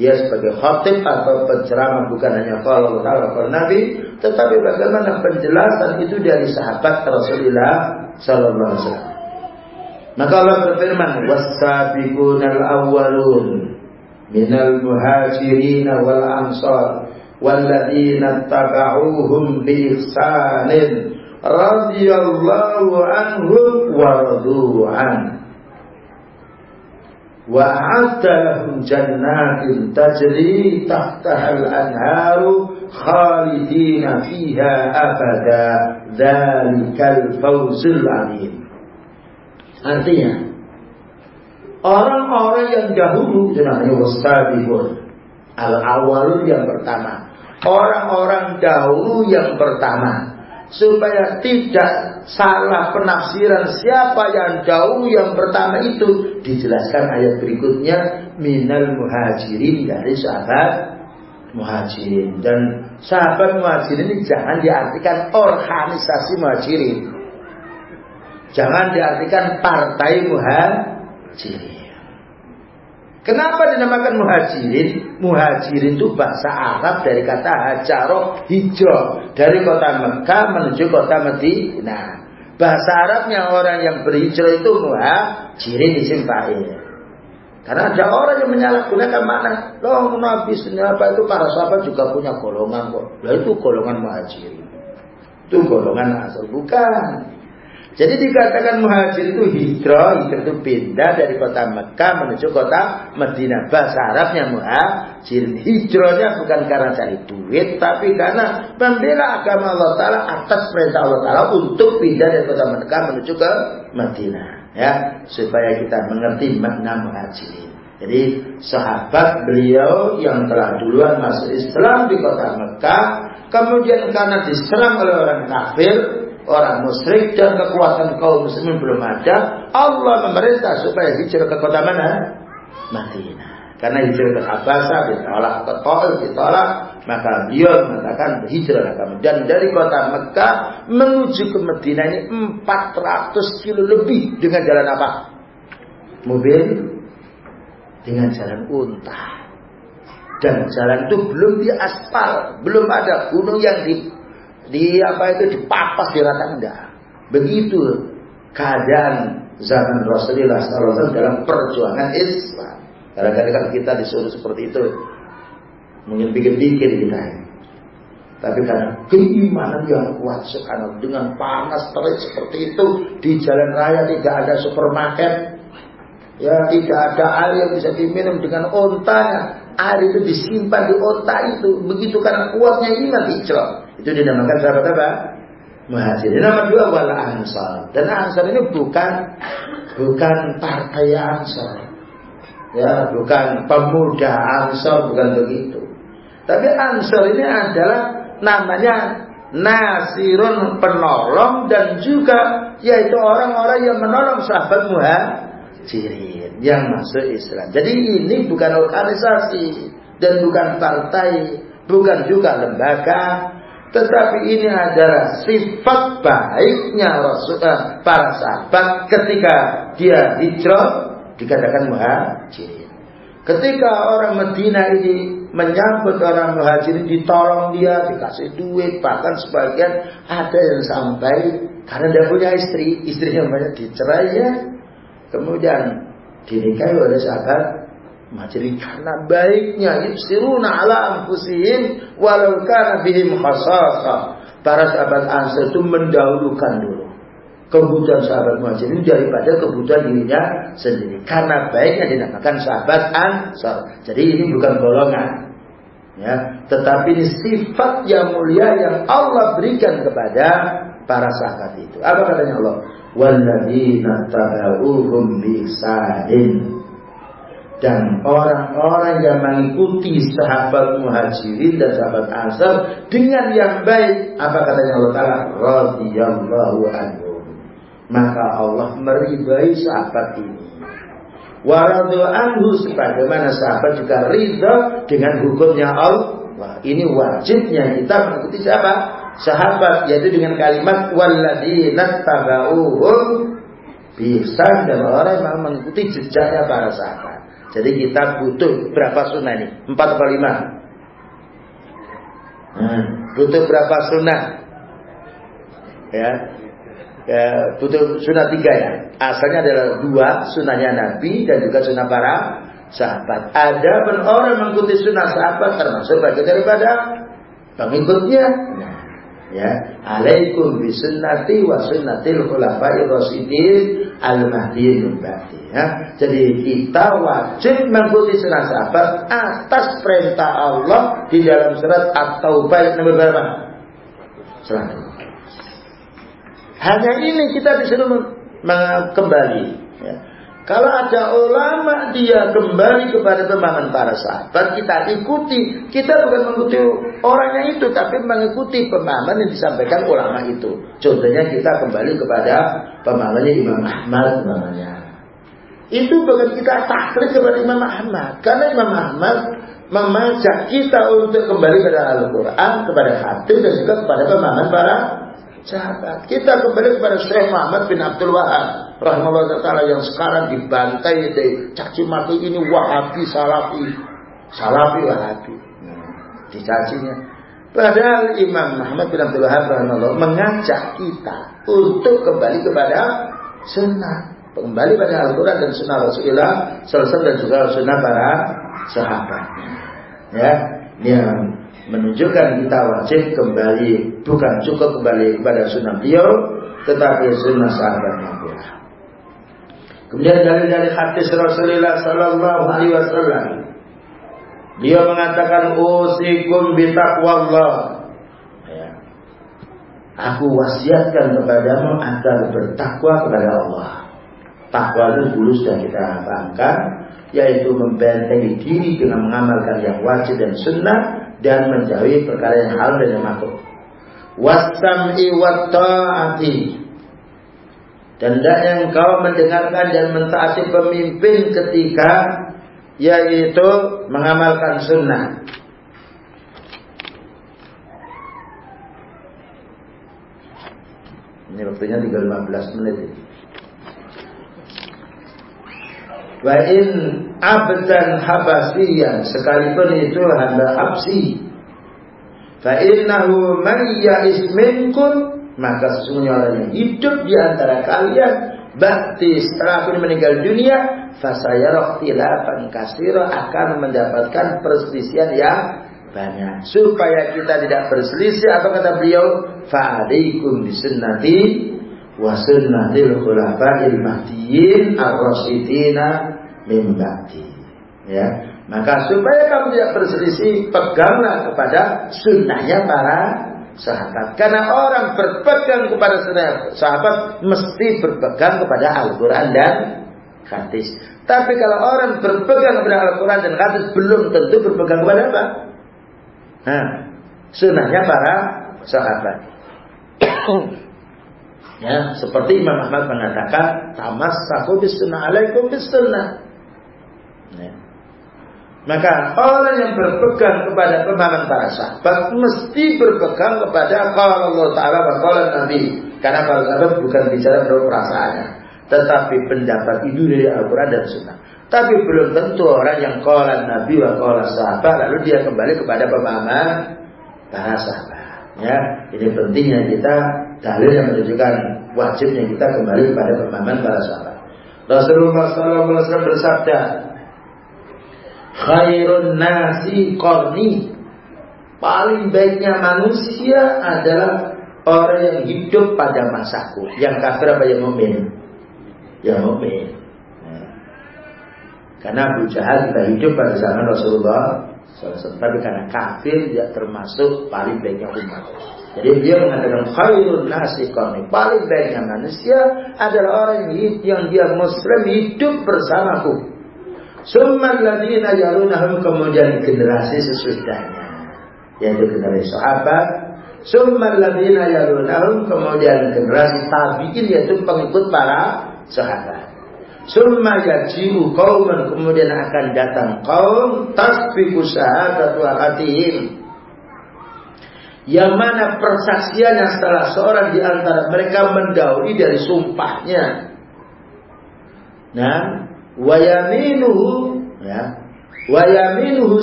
dia sebagai khatib atau penceramah bukan hanya kalau taala kalau Nabi, tetapi bagaimana penjelasan itu dari sahabat Rasulullah sallallahu alaihi wasallam. Maka Allah berfirman, "Was-sabiqunal awwalun minal muhajirin wal ansar walladzina tabauhum bi ihsanin radhiyallahu anhum wa radu an." وأعد لهم جنات تجري تحتها الأنهار خالدين فيها أبدا ذلك الفوز العظيم Artinya Orang-orang yang dahulu itu namanya wastabiqun. Al-awwalun yang pertama. Orang-orang dahulu yang pertama supaya tidak salah penafsiran siapa yang jauh yang pertama itu. Dijelaskan ayat berikutnya minal muhajirin dari sahabat muhajirin. Dan sahabat muhajirin ini jangan diartikan organisasi muhajirin. Jangan diartikan partai muhajirin. Kenapa dinamakan muhajirin? Muhajirin itu bahasa Arab dari kata hajaroh hijrah dari kota Mekah menuju kota Madinah. Bahasa Arabnya orang yang berhijrah itu muhajirin isim fa'il. Karena ada orang yang menyalahgunakan mana? Loh Nabi apa itu para sahabat juga punya golongan kok. Lah itu golongan muhajirin. Itu golongan asal bukan. Jadi dikatakan muhajir itu hijrah, hijrah itu pindah dari kota Mekah menuju kota Madinah. Bahasa Arabnya muhajir. Hijrahnya bukan karena cari duit, tapi karena membela agama Allah Ta'ala atas perintah Allah Ta'ala untuk pindah dari kota Mekah menuju ke Madinah. Ya, supaya kita mengerti makna muhajirin. Jadi sahabat beliau yang telah duluan masuk Islam di kota Mekah, kemudian karena diserang oleh orang kafir, orang musyrik dan kekuatan kaum muslimin belum ada, Allah memerintah supaya hijrah ke kota mana? Madinah. Karena hijrah ke Habasah ditolak, ke Taif ditolak, maka beliau mengatakan hijrah ke Dan dari kota Mekah menuju ke Madinah ini 400 kilo lebih dengan jalan apa? Mobil dengan jalan unta. Dan jalan itu belum diaspal, belum ada gunung yang di di apa itu dipapas di rata enggak. Begitu keadaan zaman Rasulullah SAW dalam perjuangan Islam. Kadang-kadang kita disuruh seperti itu, mungkin bikin-bikin kita. Tapi karena keimanan yang kuat sekarang dengan panas terik seperti itu di jalan raya tidak ada supermarket, ya tidak ada air yang bisa diminum dengan ontanya. Air itu disimpan di onta itu. Begitu karena kuatnya iman hijrah. Itu dinamakan sahabat apa? Muhajirin. Nama dua wala ansar. Dan ansar ini bukan bukan partai ansar. Ya, bukan pemuda ansar, bukan begitu. Tapi ansar ini adalah namanya nasirun penolong dan juga yaitu orang-orang yang menolong sahabat muhajirin yang masuk Islam. Jadi ini bukan organisasi dan bukan partai, bukan juga lembaga, tetapi ini adalah sifat baiknya Rasul, eh, para sahabat ketika dia hijrah dikatakan muhajirin. Ketika orang Medina ini menyambut orang muhajirin, ditolong dia, dikasih duit, bahkan sebagian ada yang sampai karena dia punya istri, istrinya banyak dicerai ya, kemudian dinikahi oleh sahabat Majri karena baiknya yusiruna ala anfusihim walau kana bihim khasasa. Para sahabat Ansar itu mendahulukan dulu kebutuhan sahabat Muhajirin daripada kebutuhan dirinya sendiri. Karena baiknya dinamakan sahabat Ansar. Jadi ini bukan golongan. Ya, tetapi ini sifat yang mulia yang Allah berikan kepada para sahabat itu. Apa katanya Allah? Walladzina tabauhum bi dan orang-orang yang mengikuti sahabat muhajirin dan sahabat ansar dengan yang baik apa katanya Allah Taala? Radhiyallahu anhu maka Allah meridai sahabat ini. Waradu anhu sebagaimana sahabat juga ridha dengan hukumnya Allah. Ini wajibnya kita mengikuti siapa? Sahabat yaitu dengan kalimat walladzina tabauhum. Bisa dan orang yang mengikuti jejaknya para sahabat Jadi kita butuh berapa sunnah ini? Empat atau lima? Hmm, butuh berapa sunnah? Ya, ya, butuh sunnah tiga ya. Asalnya adalah dua, sunnahnya Nabi dan juga sunnah para sahabat. Ada pun orang mengikuti sunnah sahabat termasuk bagian daripada pengikutnya. Nah, ya, alaikum bisunnati wa sunnatil khulafa'ir rasyidin al-mahdiyyin ya. Jadi kita wajib mengikuti sunnah sahabat atas perintah Allah di dalam surat At-Taubah nomor berapa? Selamat. Hanya ini kita disuruh kembali. Ya. Kalau ada ulama dia kembali kepada pemahaman para sahabat, kita ikuti. Kita bukan mengikuti orangnya itu, tapi mengikuti pemahaman yang disampaikan ulama itu. Contohnya kita kembali kepada pemahamannya Imam Ahmad namanya. Itu bukan kita taklid kepada Imam Ahmad. Karena Imam Ahmad memajak kita untuk kembali kepada Al-Quran, kepada hadis dan juga kepada pemahaman para sahabat. Kita kembali kepada Syekh Muhammad bin Abdul Wahab rahimahullah taala yang sekarang dibantai dari caci maki ini Wahabi Salafi. Salafi Wahabi. Dicacinya. Padahal Imam Muhammad bin Abdul Wahab mengajak kita untuk kembali kepada sunnah. Kembali pada Al-Quran dan sunnah Rasulullah selesai dan juga sunnah para sahabat. Ya, yang menunjukkan kita wajib kembali bukan cukup kembali kepada sunnah beliau tetapi sunnah sahabatnya pula. Kemudian dari dari hadis Rasulullah Sallallahu Alaihi Wasallam, dia mengatakan usikum bitaqwallah. Ya. Aku wasiatkan kepadamu agar bertakwa kepada Allah. Takwa itu dulu sudah kita pahamkan, yaitu membentengi diri dengan mengamalkan yang wajib dan sunnah dan menjauhi perkara yang hal dan yang makruh. Wasam'i wa ta'ati. Dan yang kau mendengarkan dan mentaati pemimpin ketika yaitu mengamalkan sunnah. Ini waktunya tinggal 15 menit. Wa in abdan habasiyan sekalipun itu hamba habsi. Fa innahu man ya'is minkum maka sesungguhnya orang yang hidup di antara kalian bakti setelah aku meninggal dunia fasayarah khilafan kasira akan mendapatkan perselisihan yang banyak supaya kita tidak berselisih apa kata beliau fa'alaikum bisunnati wa sunnatil khulafa'il mahdiyyin ar-rasyidina min ba'di. Ya. Maka supaya kamu tidak berselisih, peganglah kepada sunnahnya para sahabat. Karena orang berpegang kepada sunnah sahabat mesti berpegang kepada Al-Quran dan hadis. Tapi kalau orang berpegang kepada Al-Quran dan hadis belum tentu berpegang kepada apa? Nah, sunnahnya para sahabat. Ya, seperti Imam Ahmad mengatakan, tamas saku sunnah alaikum bis sunnah. Ya. Maka orang yang berpegang kepada pemahaman para sahabat mesti berpegang kepada kalau Allah Taala kalau Nabi. Karena para sahabat bukan bicara pada perasaannya, tetapi pendapat itu dari Al-Quran dan Sunnah. Tapi belum tentu orang yang kolan Nabi wa kolan sahabat lalu dia kembali kepada pemahaman para sahabat. Ya, ini pentingnya kita dalil yang menunjukkan wajibnya kita kembali kepada pemahaman para sahabat. Rasulullah SAW bersabda, khairun nasi korni paling baiknya manusia adalah orang yang hidup pada masaku yang kafir apa yang mukmin yang mukmin nah. karena Abu Jahal kita hidup pada zaman Rasulullah tapi karena kafir dia termasuk paling baiknya umat jadi dia mengatakan khairun nasi korni paling baiknya manusia adalah orang yang dia muslim hidup bersamaku Summan ladina yalunahum kemudian generasi sesudahnya. Yaitu generasi sahabat. Summan ladina yalunahum kemudian generasi tabi'in yaitu pengikut para sahabat. Summa yaji'u qauman kemudian akan datang kaum tasbiqu syahadatu ahadihim. Yang mana persaksian yang salah seorang di antara mereka mendahului dari sumpahnya. Nah, Wayaminuhu ya wa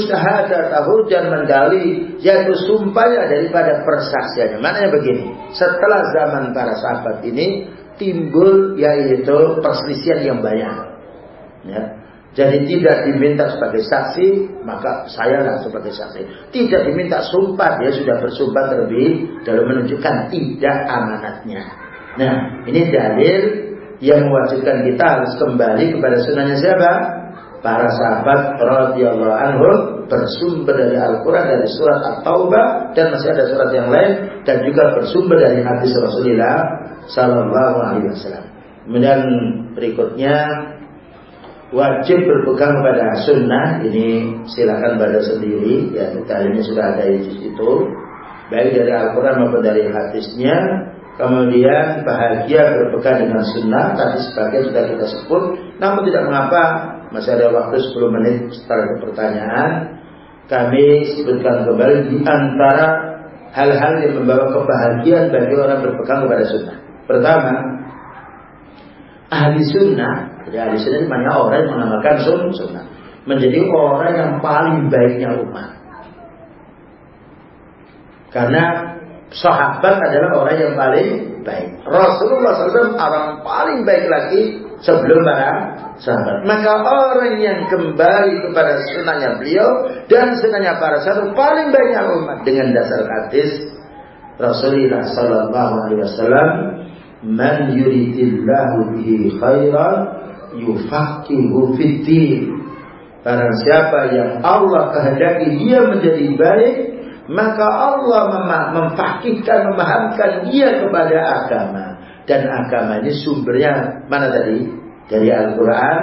syahadatahu dan mendali yaitu sumpahnya daripada persaksiannya maknanya begini setelah zaman para sahabat ini timbul yaitu perselisihan yang banyak ya jadi tidak diminta sebagai saksi, maka saya lah sebagai saksi. Tidak diminta sumpah, dia sudah bersumpah terlebih dalam menunjukkan tidak amanatnya. Nah, ini dalil yang mewajibkan kita harus kembali kepada sunnahnya siapa? Para sahabat radhiyallahu anhum bersumber dari Al-Quran dari surat At-Taubah dan masih ada surat yang lain dan juga bersumber dari hadis Rasulullah Sallallahu Alaihi Wasallam. Kemudian berikutnya wajib berpegang pada sunnah. Ini silakan baca sendiri. Ya dalilnya sudah ada di situ. Baik dari Al-Quran maupun dari hadisnya. Kemudian bahagia berpegang dengan sunnah. Tadi sebagian sudah kita sebut. Namun tidak mengapa masih ada waktu 10 menit setelah pertanyaan. Kami sebutkan kembali di antara hal-hal yang membawa kebahagiaan bagi orang berpegang kepada sunnah pertama ahli sunnah jadi ahli sunnah banyak orang yang mengamalkan sunnah. Menjadi orang yang paling baiknya umat. Karena sahabat adalah orang yang paling baik. Rasulullah SAW orang paling baik lagi sebelum para sahabat. Maka orang yang kembali kepada sunnahnya beliau dan sunnahnya para sahabat paling banyak umat dengan dasar hadis Rasulullah Sallallahu Alaihi Wasallam, "Man yuridillahu bihi khairan yufaqihu fiddin. Barang siapa yang Allah kehendaki dia menjadi baik, maka Allah mem memfakihkan, memahamkan dia kepada agama. Dan agama ini sumbernya mana tadi? Dari Al-Quran,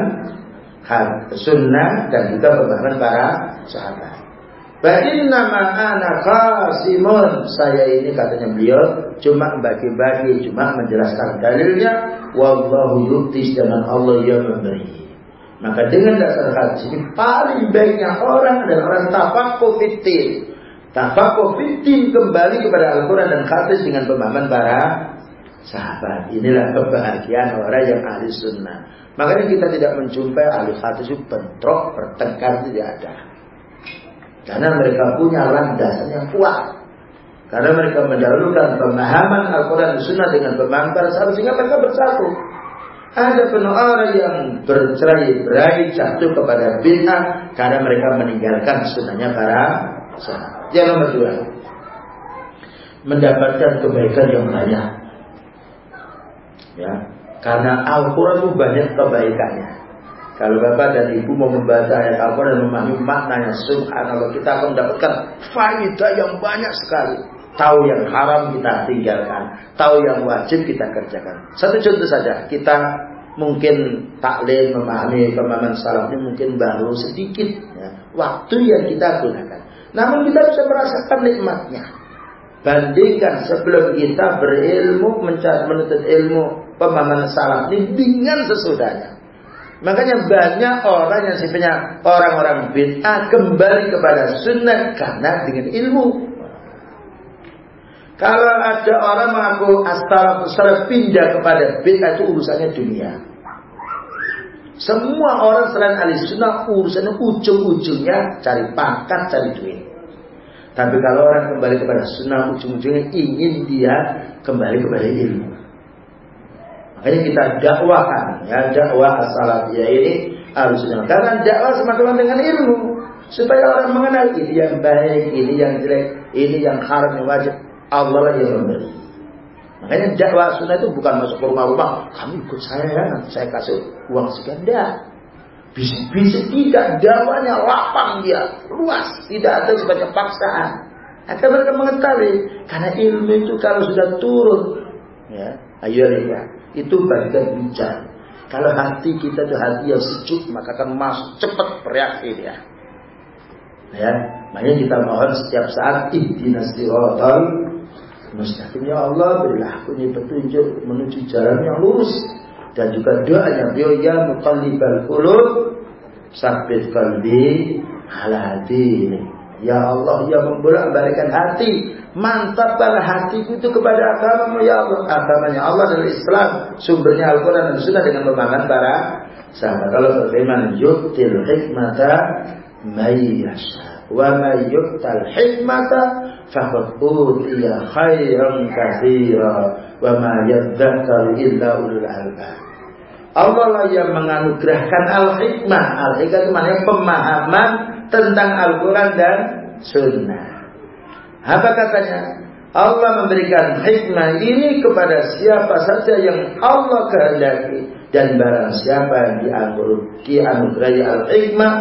Sunnah, dan juga pemahaman para sahabat. Ba'inna ma'ana qasimun. Saya ini katanya beliau cuma bagi-bagi, cuma menjelaskan dalilnya. Wallahu yutis dengan Allah yang memberi. Maka dengan dasar hadis ini paling baiknya orang adalah orang tafakuh fitin. Tafakuh fitin kembali kepada Al-Quran dan hadis dengan pemahaman para sahabat. Inilah kebahagiaan orang yang ahli sunnah. Makanya kita tidak menjumpai ahli hadis itu bentrok, bertengkar tidak ada. Karena mereka punya landasan yang kuat. Karena mereka mendahulukan pemahaman Al-Quran dan Sunnah dengan pemahaman sahabat sehingga mereka bersatu. Ada penuh orang yang bercerai berai jatuh kepada bid'ah karena mereka meninggalkan sunnahnya para sahabat. Yang nomor dua, mendapatkan kebaikan yang banyak. Ya, karena Al-Quran itu banyak kebaikannya. Kalau bapak dan ibu mau membaca ayat Al-Quran dan memahami maknanya, subhanallah kita akan mendapatkan faidah yang banyak sekali. Tahu yang haram kita tinggalkan, tahu yang wajib kita kerjakan. Satu contoh saja, kita mungkin taklim memahami pemahaman salaf ini mungkin baru sedikit ya, waktu yang kita gunakan. Namun kita bisa merasakan nikmatnya. Bandingkan sebelum kita berilmu, mencari menuntut ilmu pemahaman salaf ini dengan sesudahnya. Makanya banyak orang yang sifatnya orang-orang bid'ah kembali kepada sunnah karena dengan ilmu. Kalau ada orang mengaku astagfirullah pindah kepada bid'ah itu urusannya dunia. Semua orang selain ahli sunnah urusannya ujung-ujungnya cari pangkat, cari duit. Tapi kalau orang kembali kepada sunnah ujung-ujungnya ingin dia kembali kepada ilmu. Makanya kita dakwakan ya dakwah as-salafiyah ini harus Karena dakwah semakin dengan ilmu. Supaya orang mengenal ini yang baik, ini yang jelek, ini yang haram yang wajib. Allah lah yang memberi. Makanya dakwah sunnah itu bukan masuk ke rumah-rumah, kamu ikut saya ya, nanti saya kasih uang sekian. Bisa-bisa tidak. Dakwanya lapang dia, luas, tidak ada sebagai paksaan. Akan mereka mengetahui. Karena ilmu itu kalau sudah turun, ya, ayo itu bagian bijak. Kalau hati kita itu hati yang sejuk, maka akan masuk cepat bereaksi dia. Ya, makanya kita mohon setiap saat ihdinas siratal mustaqim ya Allah berilah aku ini petunjuk menuju jalan yang lurus dan juga doanya beliau ya muqallibal qulub sabbit qalbi ala hati Ya Allah ya membolak-balikan hati Mantapkan hatiku itu kepada agamamu ya Allah. Agamanya Allah adalah Islam. Sumbernya Al-Quran dan Sunnah dengan pemahaman para sahabat. Kalau bagaimana yuktil hikmata mayyasha wa may yuktal hikmata faqad utiya khairan katsira wa ma yadzakkaru illa ulul albab. Allah lah yang menganugerahkan al-hikmah. Al-hikmah itu maknanya pemahaman tentang Al-Quran dan Sunnah. Apa katanya? Allah memberikan hikmah ini kepada siapa saja yang Allah kehendaki dan barang siapa yang dianugerahi al-hikmah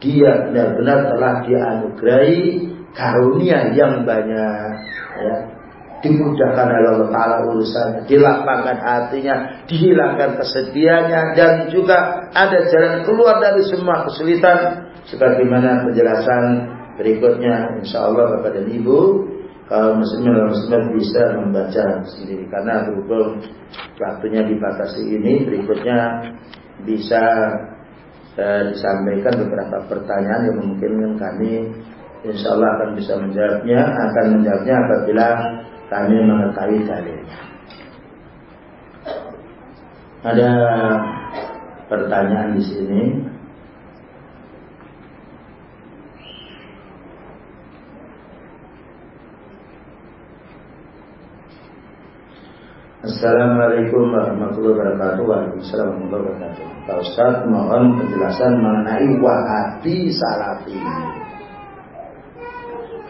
dia benar-benar telah dianugerahi karunia yang banyak ya dimudahkan oleh Allah Ta'ala urusannya, dilapangkan hatinya, dihilangkan kesedihannya, dan juga ada jalan keluar dari semua kesulitan, sebagaimana penjelasan berikutnya, insya Allah Bapak dan Ibu, kaum muslimin dan muslimat bisa membaca sendiri, karena berhubung waktunya dibatasi ini, berikutnya bisa eh, disampaikan beberapa pertanyaan yang memungkinkan kami Insya Allah akan bisa menjawabnya, akan menjawabnya apabila kami mengetahui dalilnya. Ada pertanyaan di sini. Assalamualaikum warahmatullahi wabarakatuh. Waalaikumsalam warahmatullahi wabarakatuh. Pak Ustaz mohon penjelasan mengenai Wahabi Salafi.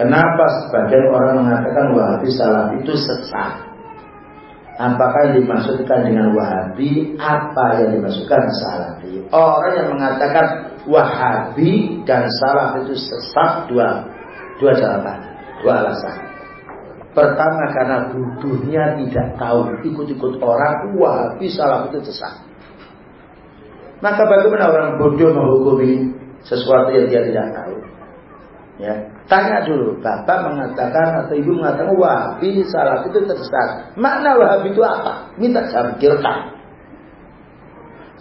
Kenapa sebagian orang mengatakan Wahabi Salafi itu sesat? Apakah yang dimaksudkan dengan Wahabi? Apa yang dimaksudkan Salafi? Orang yang mengatakan Wahabi dan Salaf itu sesat dua dua jawaban, dua alasan. Pertama karena butuhnya tidak tahu ikut-ikut orang Wahabi Salaf itu sesat. Maka bagaimana orang bodoh menghukumi sesuatu yang dia tidak tahu? Ya, tanya dulu, bapak mengatakan atau ibu mengatakan wahabi salah itu tersesat. Makna wahabi itu apa? Minta saya pikirkan.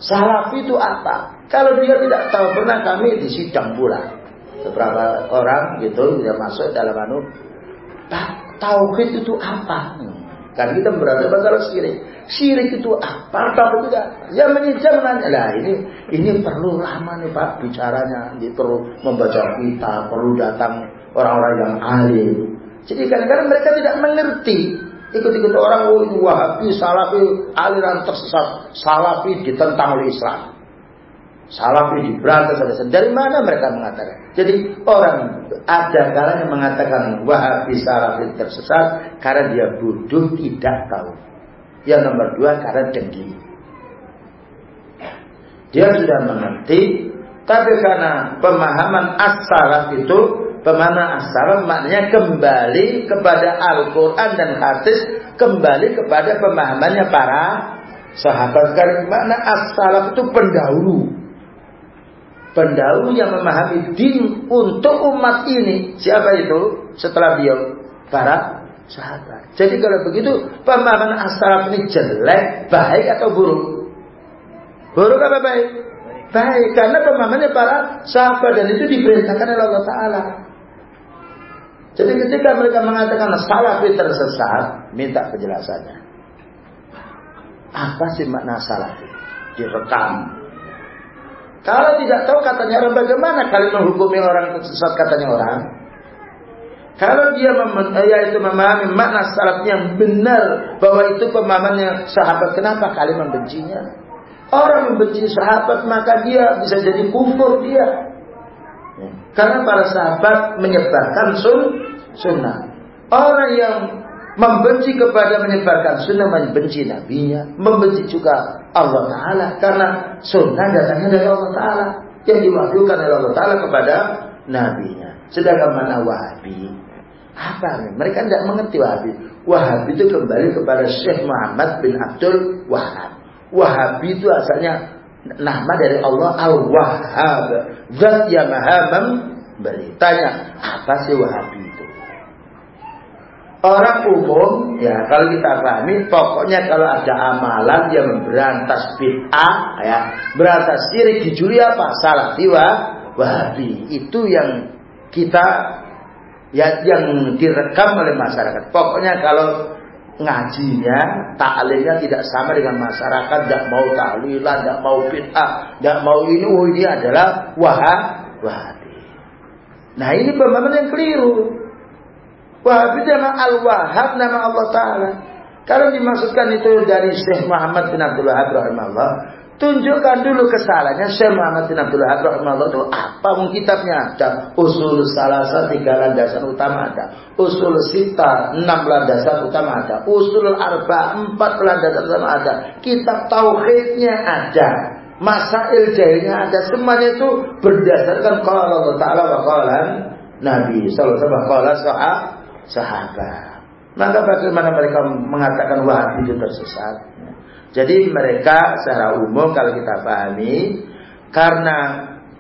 Salaf itu apa? Kalau dia tidak tahu, pernah kami di sidang pula. Beberapa orang gitu, dia masuk dalam anu. Tauhid itu apa? Kan kita berada masalah syirik. Syirik itu apa? Apa tidak? Ya menyejam nanya lah ini ini perlu lama nih Pak bicaranya. Ini perlu membaca kita, perlu datang orang-orang yang alim. Jadi kadang-kadang mereka tidak mengerti. Ikut-ikut orang oh Wahabi, Salafi, aliran tersesat, Salafi ditentang oleh Islam. Salafi diberantas oleh Islam. Dari mana mereka mengatakan? Jadi orang ada kalanya mengatakan Wahabi Salafi tersesat karena dia bodoh tidak tahu. Yang nomor dua karena dengki. Dia sudah mengerti, tapi karena pemahaman as-salaf itu, pemahaman as-salaf maknanya kembali kepada Al-Quran dan hadis, kembali kepada pemahamannya para sahabat. Karena makna as-salaf itu pendahulu pendahulu yang memahami din untuk umat ini. Siapa itu? Setelah beliau para sahabat. Jadi kalau begitu pemahaman as-salaf ini jelek, baik atau buruk? Buruk apa baik? Baik, karena pemahamannya para sahabat dan itu diperintahkan oleh Allah Taala. Jadi ketika mereka mengatakan salafi tersesat, minta penjelasannya. Apa sih makna salafi? Direkam, kalau tidak tahu katanya orang bagaimana kalian menghukumi orang tersesat katanya orang? Kalau dia mem yaitu memahami makna salaf yang benar bahwa itu pemahamannya sahabat, kenapa kalian membencinya? Orang membenci sahabat maka dia bisa jadi kufur dia. Karena para sahabat menyebarkan sun sunnah. Orang yang membenci kepada menyebarkan sunnah, membenci nabinya, membenci juga Allah Ta'ala. Karena sunnah datangnya dari Allah Ta'ala. Yang diwahyukan oleh Allah Ta'ala kepada nabinya. Sedangkan mana wahabi? Apa? Mereka tidak mengerti wahabi. Wahabi itu kembali kepada Syekh Muhammad bin Abdul Wahab. Wahabi itu asalnya nama dari Allah Al-Wahhab. Zat yang maha memberi. Tanya, apa sih Wahabi? Orang umum, ya kalau kita pahami, pokoknya kalau ada amalan yang memberantas bid'ah, ya, berantas syirik dijuli apa? Salah tiwa, wahabi. Itu yang kita, ya, yang direkam oleh masyarakat. Pokoknya kalau ngajinya, taklimnya tidak sama dengan masyarakat, tidak mau tahlilan, tidak mau bid'ah, tidak mau ini, oh ini adalah wahab, wahabi. Nah ini pemahaman yang keliru. Wahabi nama al-wahab, nama Allah Ta'ala. Kalau dimaksudkan itu dari Syekh Muhammad bin Abdul Wahab rahimahullah, Tunjukkan dulu kesalahannya. Syekh Muhammad bin Abdul Wahab rahimahullah itu apa mungkin kitabnya ada. Usul salasa tiga landasan utama ada. Usul sita enam landasan utama ada. Usul arba empat landasan utama ada. Kitab tauhidnya ada. Masail jahilnya ada. Semuanya itu berdasarkan kalau Allah Taala wa Nabi sallallahu alaihi wasallam sahabat maka bagaimana mereka mengatakan wahab itu tersesat jadi mereka secara umum kalau kita pahami karena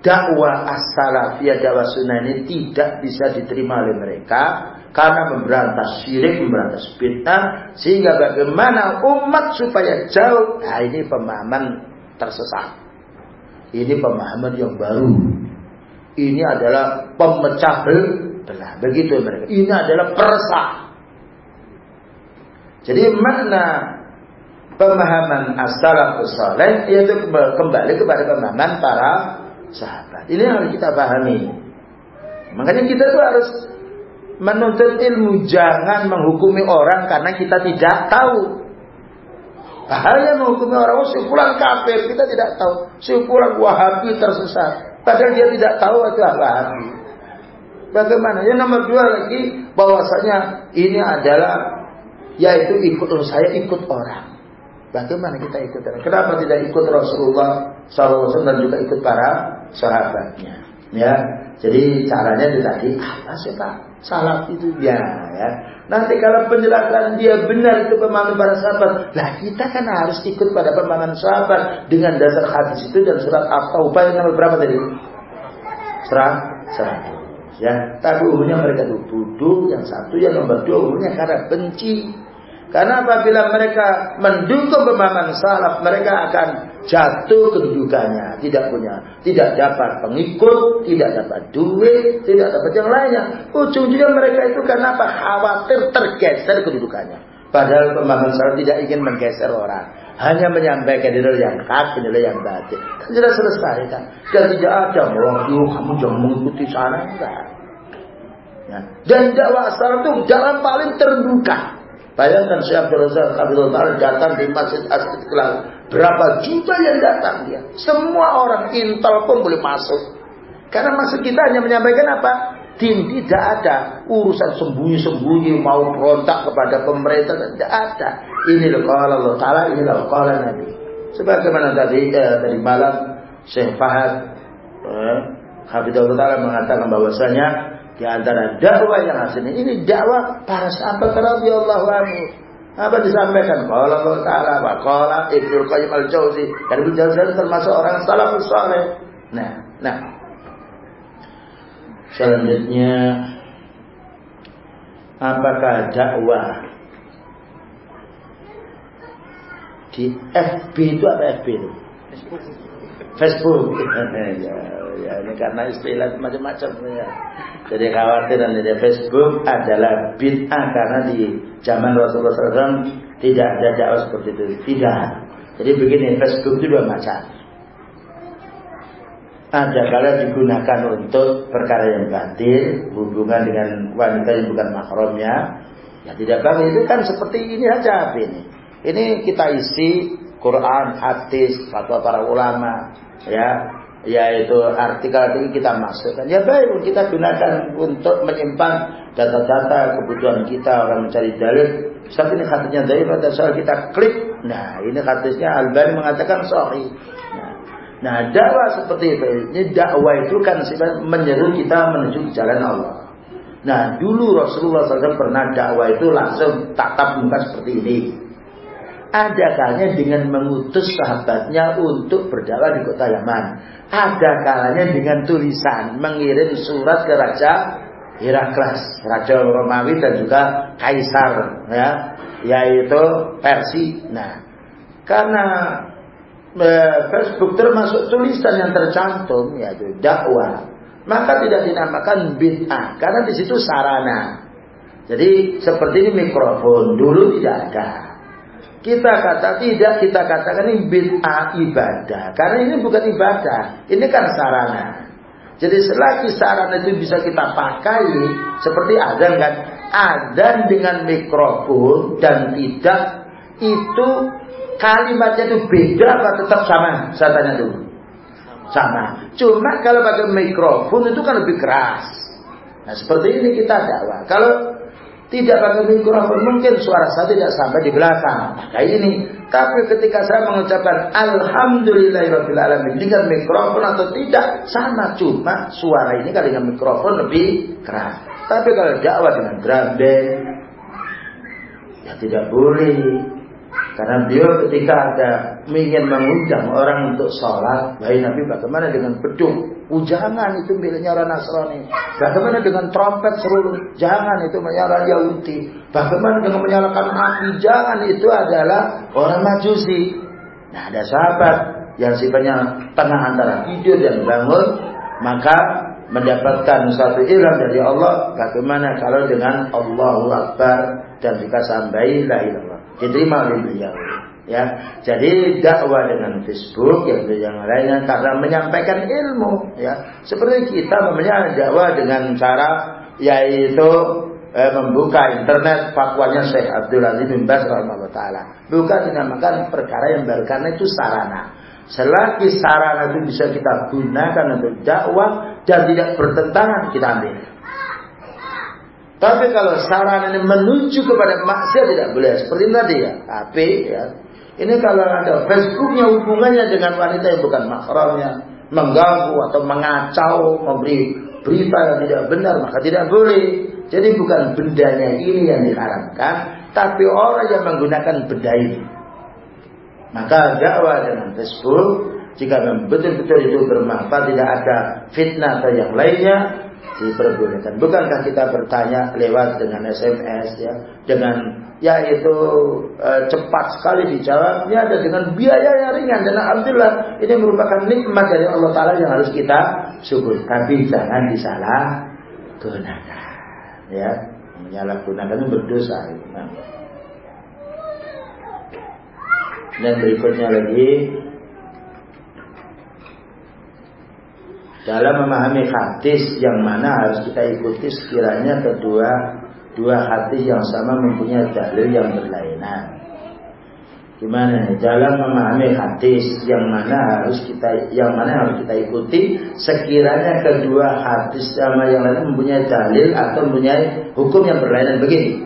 dakwah as-salafiyah dakwah sunnah ini tidak bisa diterima oleh mereka karena memberantas syirik, memberantas bid'ah sehingga bagaimana umat supaya jauh nah ini pemahaman tersesat. Ini pemahaman yang baru. Ini adalah pemecah Begitu mereka. Ini adalah peresah. Jadi makna pemahaman as-salafus saleh yaitu kembali kepada pemahaman para sahabat. Ini yang harus kita pahami. Makanya kita tuh harus menuntut ilmu, jangan menghukumi orang karena kita tidak tahu. Bahaya menghukumi orang, oh si kafir, kita tidak tahu. Si wahabi tersesat. Padahal dia tidak tahu itu wahabi. Bagaimana? Yang nomor dua lagi, bahwasanya ini adalah, yaitu ikut saya ikut orang. Bagaimana kita ikut? Kenapa tidak ikut Rasulullah SAW dan juga ikut para sahabatnya? Ya, jadi caranya itu tadi apa sih Pak? Salaf itu ya, ya. Nanti kalau penjelasan dia benar itu pemahaman para sahabat, lah kita kan harus ikut pada pemahaman sahabat dengan dasar hadis itu dan surat At-Taubah yang nomor berapa tadi? Surat seratus. Ya, tapi umumnya mereka itu duduk, yang satu yang nomor dua umumnya karena benci karena apabila mereka mendukung pemahaman salaf, mereka akan jatuh kedudukannya, tidak punya, tidak dapat pengikut, tidak dapat duit, tidak dapat yang lainnya. Ujung-ujungnya mereka itu karena apa? Khawatir tergeser kedudukannya. Padahal pemahaman salaf tidak ingin menggeser orang, hanya menyampaikan nilai yang hak, nilai yang batin. Kan sudah selesai kan? Dan tidak ada, oh, kamu jangan mengikuti sana enggak. Ya. Dan dakwah salaf itu dalam paling terbuka. Bayangkan Syekh Abdul Razak Abdul datang di Masjid Istiqlal. Berapa juta yang datang dia. Semua orang intel pun boleh masuk. Karena maksud kita hanya menyampaikan apa? Din tidak ada urusan sembunyi-sembunyi mau berontak kepada pemerintah tidak ada. Ini loh kalau Allah Taala ini loh kalau Nabi. Sebagaimana tadi eh, tadi malam Syekh Fahad eh, Hafidhullah Taala mengatakan bahwasanya di antara dakwah yang asli ini dakwah para sahabat radhiyallahu anhu. Apa disampaikan? Qala Allah Ta'ala wa qala Ibnu Qayyim Al-Jauzi. Dan Ibnu Jauzi termasuk orang salafus saleh. Nah, nah. Selanjutnya apakah dakwah di FB itu apa FB itu? Facebook. ya, ya, ini karena istilah macam-macam ya. Jadi khawatiran dari Facebook adalah bid'ah karena di zaman Rasulullah SAW tidak ada dakwah seperti itu. Tidak. Jadi begini, Facebook itu dua macam. Ada kala digunakan untuk perkara yang batil, hubungan dengan wanita yang bukan mahramnya. Ya tidak bang, itu kan seperti ini aja ini. Ini kita isi Quran, hadis, fatwa para ulama, ya yaitu artikel itu kita masukkan. Ya baik, kita gunakan untuk menyimpan data-data kebutuhan kita orang mencari dalil. Saat ini hadisnya dari pada soal kita klik. Nah, ini hadisnya Al-Bani mengatakan sahih. Nah, nah, dakwah seperti itu. Ini dakwah itu kan menyeru kita menuju jalan Allah. Nah, dulu Rasulullah SAW pernah dakwah itu langsung tatap muka seperti ini. Ada kalanya dengan mengutus sahabatnya untuk berdakwah di kota Yaman. Ada kalanya dengan tulisan mengirim surat ke Raja Herakles, Raja Romawi dan juga Kaisar, ya, yaitu Persia. Nah, karena eh, Facebook termasuk tulisan yang tercantum yaitu dakwah, maka tidak dinamakan bid'ah karena di situ sarana. Jadi seperti ini mikrofon dulu tidak ada. Kita kata tidak, kita katakan ini bid'ah ibadah. Karena ini bukan ibadah, ini kan sarana. Jadi selagi sarana itu bisa kita pakai, seperti azan kan, azan dengan mikrofon dan tidak itu kalimatnya itu beda apa tetap sama? Saya tanya dulu. Sama. Cuma kalau pakai mikrofon itu kan lebih keras. Nah seperti ini kita dakwah. Kalau tidak pakai mikrofon mungkin suara saya tidak sampai di belakang. Kayak ini. Tapi ketika saya mengucapkan Alhamdulillahirrahmanirrahim dengan mikrofon atau tidak sama cuma suara ini kalau dengan mikrofon lebih keras. Tapi kalau dakwah dengan drum ya tidak boleh. Karena beliau ketika ada ingin mengundang orang untuk sholat, baik Nabi bagaimana dengan bedung? Ujangan itu miliknya orang Nasrani. Bagaimana dengan trompet seluruh? Jangan itu miliknya orang Yahudi. Bagaimana dengan menyalakan api? Jangan itu adalah orang Majusi. Nah ada sahabat yang sifatnya tengah antara tidur dan bangun, maka mendapatkan satu ilham dari Allah. Bagaimana kalau dengan Allahu Akbar dan jika sampai la ilallah diterima oleh beliau ya. Jadi dakwah dengan Facebook yang yang lainnya karena menyampaikan ilmu ya. Seperti kita namanya dakwah dengan cara yaitu eh, membuka internet fatwanya Syekh Abdul Aziz bin Bas taala. Bukan dinamakan perkara yang baru karena itu sarana. Selagi sarana itu bisa kita gunakan untuk dakwah dan tidak bertentangan kita ambil. Tapi kalau saran ini menuju kepada maksiat tidak boleh. Seperti tadi ya, HP ya. Ini kalau ada Facebooknya hubungannya dengan wanita yang bukan mahramnya, mengganggu atau mengacau, memberi berita yang tidak benar, maka tidak boleh. Jadi bukan bendanya ini yang diharamkan, tapi orang yang menggunakan benda ini. Maka dakwah dengan Facebook, jika betul-betul itu bermanfaat, tidak ada fitnah atau yang lainnya, diperbolehkan. Bukankah kita bertanya lewat dengan SMS ya, dengan ya itu e, cepat sekali dijawabnya dan dengan biaya yang ringan dan alhamdulillah ini merupakan nikmat dari Allah Taala yang harus kita syukur. Tapi jangan disalah gunakan, ya menyalahgunakan itu berdosa. Nah. Dan berikutnya lagi dalam memahami hadis yang mana harus kita ikuti sekiranya kedua dua hadis yang sama mempunyai dalil yang berlainan. Gimana? Dalam memahami hadis yang mana harus kita yang mana harus kita ikuti sekiranya kedua hadis sama yang lain mempunyai dalil atau mempunyai hukum yang berlainan begini.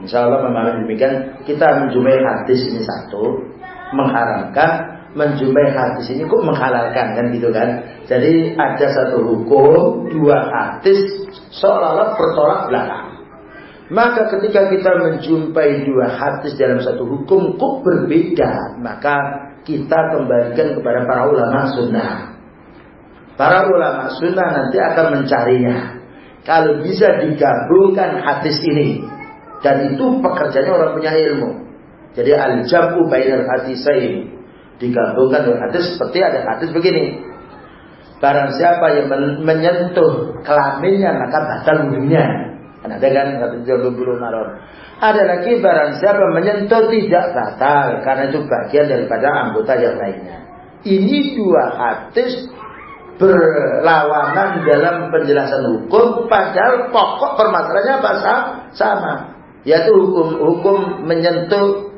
Insya Allah memahami demikian kita menjumpai hadis ini satu mengharamkan menjumpai hadis ini kok menghalalkan kan gitu kan. Jadi ada satu hukum, dua hadis seolah-olah bertolak belakang. Maka ketika kita menjumpai dua hadis dalam satu hukum kok berbeda, maka kita kembalikan kepada para ulama sunnah. Para ulama sunnah nanti akan mencarinya. Kalau bisa digabungkan hadis ini, dan itu pekerjaannya orang punya ilmu. Jadi al-jam'u bainal hadisain digabungkan dengan hadis seperti ada hadis begini. Barang siapa yang men menyentuh kelaminnya maka batal wudhunya. Kan ada kan. Ada lagi barang siapa menyentuh tidak batal karena itu bagian daripada anggota yang lainnya. Ini dua hadis berlawanan dalam penjelasan hukum padahal pokok permasalahannya apa sama yaitu hukum hukum menyentuh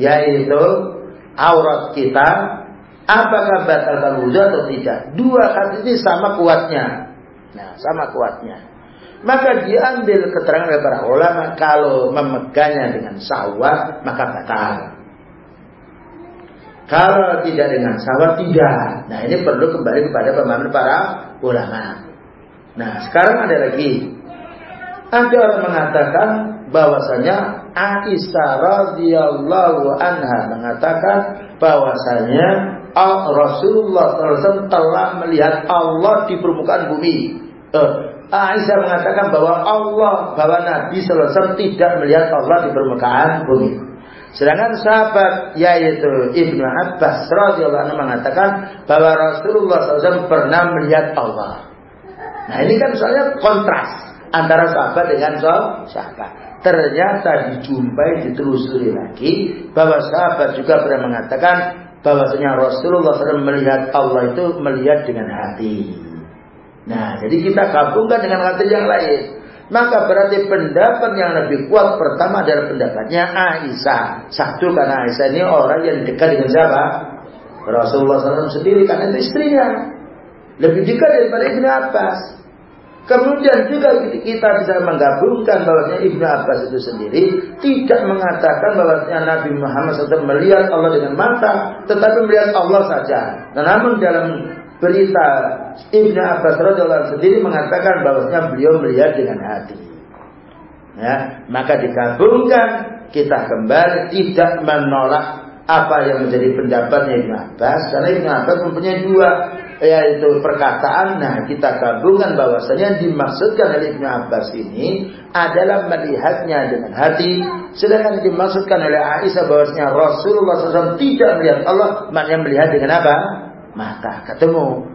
yaitu aurat kita apakah batalkan wudhu atau tidak. Dua hadis ini sama kuatnya. Nah, sama kuatnya. Maka diambil keterangan dari para ulama kalau memegangnya dengan sawat maka batal. Kalau tidak dengan sawat tidak. Nah ini perlu kembali kepada pemahaman para ulama. Nah sekarang ada lagi. Ada orang mengatakan bahwasanya Aisyah radhiyallahu anha mengatakan bahwasanya Rasulullah SAW telah melihat Allah di permukaan bumi. Uh, Aisyah mengatakan bahwa Allah, bahwa Nabi SAW tidak melihat Allah di permukaan bumi. Sedangkan sahabat yaitu Ibnu Abbas radhiyallahu anhu mengatakan bahwa Rasulullah SAW pernah melihat Allah. Nah ini kan soalnya kontras. antara sahabat dengan sahabat. Ternyata dijumpai, ditelusuri lagi bahwa sahabat juga pernah mengatakan bahwasanya Rasulullah SAW melihat Allah itu melihat dengan hati. Nah, jadi kita gabungkan dengan hati yang lain. Maka berarti pendapat yang lebih kuat pertama adalah pendapatnya Aisyah. Satu karena Aisyah ini orang yang dekat dengan siapa? Rasulullah SAW sendiri karena itu istrinya. Lebih dekat daripada Ibnu Abbas. Kemudian juga kita bisa menggabungkan bahwasanya Ibnu Abbas itu sendiri tidak mengatakan bahwasanya Nabi Muhammad SAW melihat Allah dengan mata, tetapi melihat Allah saja. Nah, namun dalam berita Ibnu Abbas radhiyallahu sendiri mengatakan bahwasanya beliau melihat dengan hati. Ya, maka digabungkan kita kembali tidak menolak apa yang menjadi pendapatnya Ibn Abbas karena Ibn Abbas mempunyai dua yaitu perkataan nah kita gabungkan bahwasanya dimaksudkan oleh Ibn Abbas ini adalah melihatnya dengan hati. Sedangkan dimaksudkan oleh Aisyah bahwasanya Rasulullah SAW tidak melihat Allah maknanya melihat dengan apa? Mata ketemu.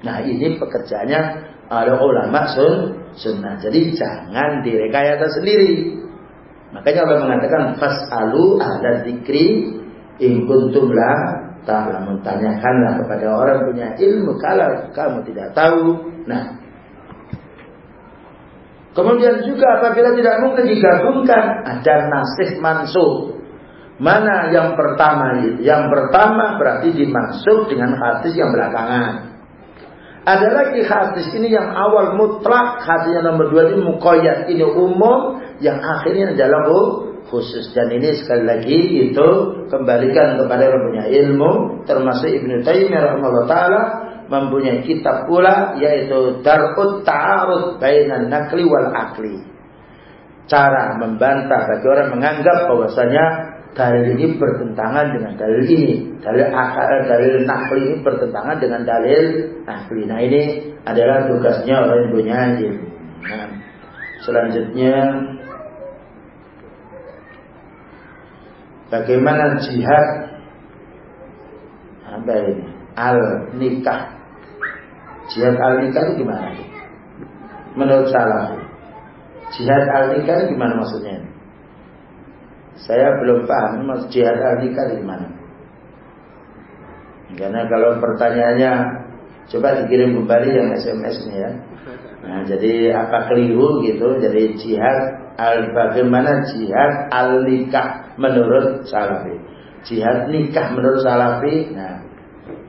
Nah ini pekerjaannya oleh ulama sun sunnah. Jadi jangan direkayasa sendiri. Makanya Allah mengatakan fasalu ahla zikri In kuntum la ta'lamun tanyakanlah kepada orang punya ilmu kalau kamu tidak tahu. Nah, Kemudian juga apabila tidak mungkin digabungkan ada nasih mansuh. Mana yang pertama? Yang pertama berarti dimaksud dengan hadis yang belakangan. Ada lagi hadis ini yang awal mutlak, hadis yang nomor dua ini mukoyat ini umum, yang akhirnya adalah khusus dan ini sekali lagi itu kembalikan kepada yang punya ilmu termasuk Ibnu Taimiyah rahimahullah taala mempunyai kitab pula yaitu Darut Ta'arud Bainan Nakli wal Akli. Cara membantah bagi orang menganggap bahwasanya dalil ini bertentangan dengan dalil ini. Dalil akal, dalil nakli ini bertentangan dengan dalil akli. Nah ini adalah tugasnya orang yang punya ilmu. Nah, selanjutnya Bagaimana jihad apa ini? Al nikah. Jihad al nikah itu gimana? Menurut salah. Jihad al nikah itu gimana maksudnya? Saya belum paham maksud jihad al nikah itu gimana. Karena kalau pertanyaannya coba dikirim kembali yang SMS nya ya. Nah, jadi apa keliru gitu? Jadi jihad al bagaimana jihad al nikah menurut Salafi. Jihad nikah menurut Salafi. Nah,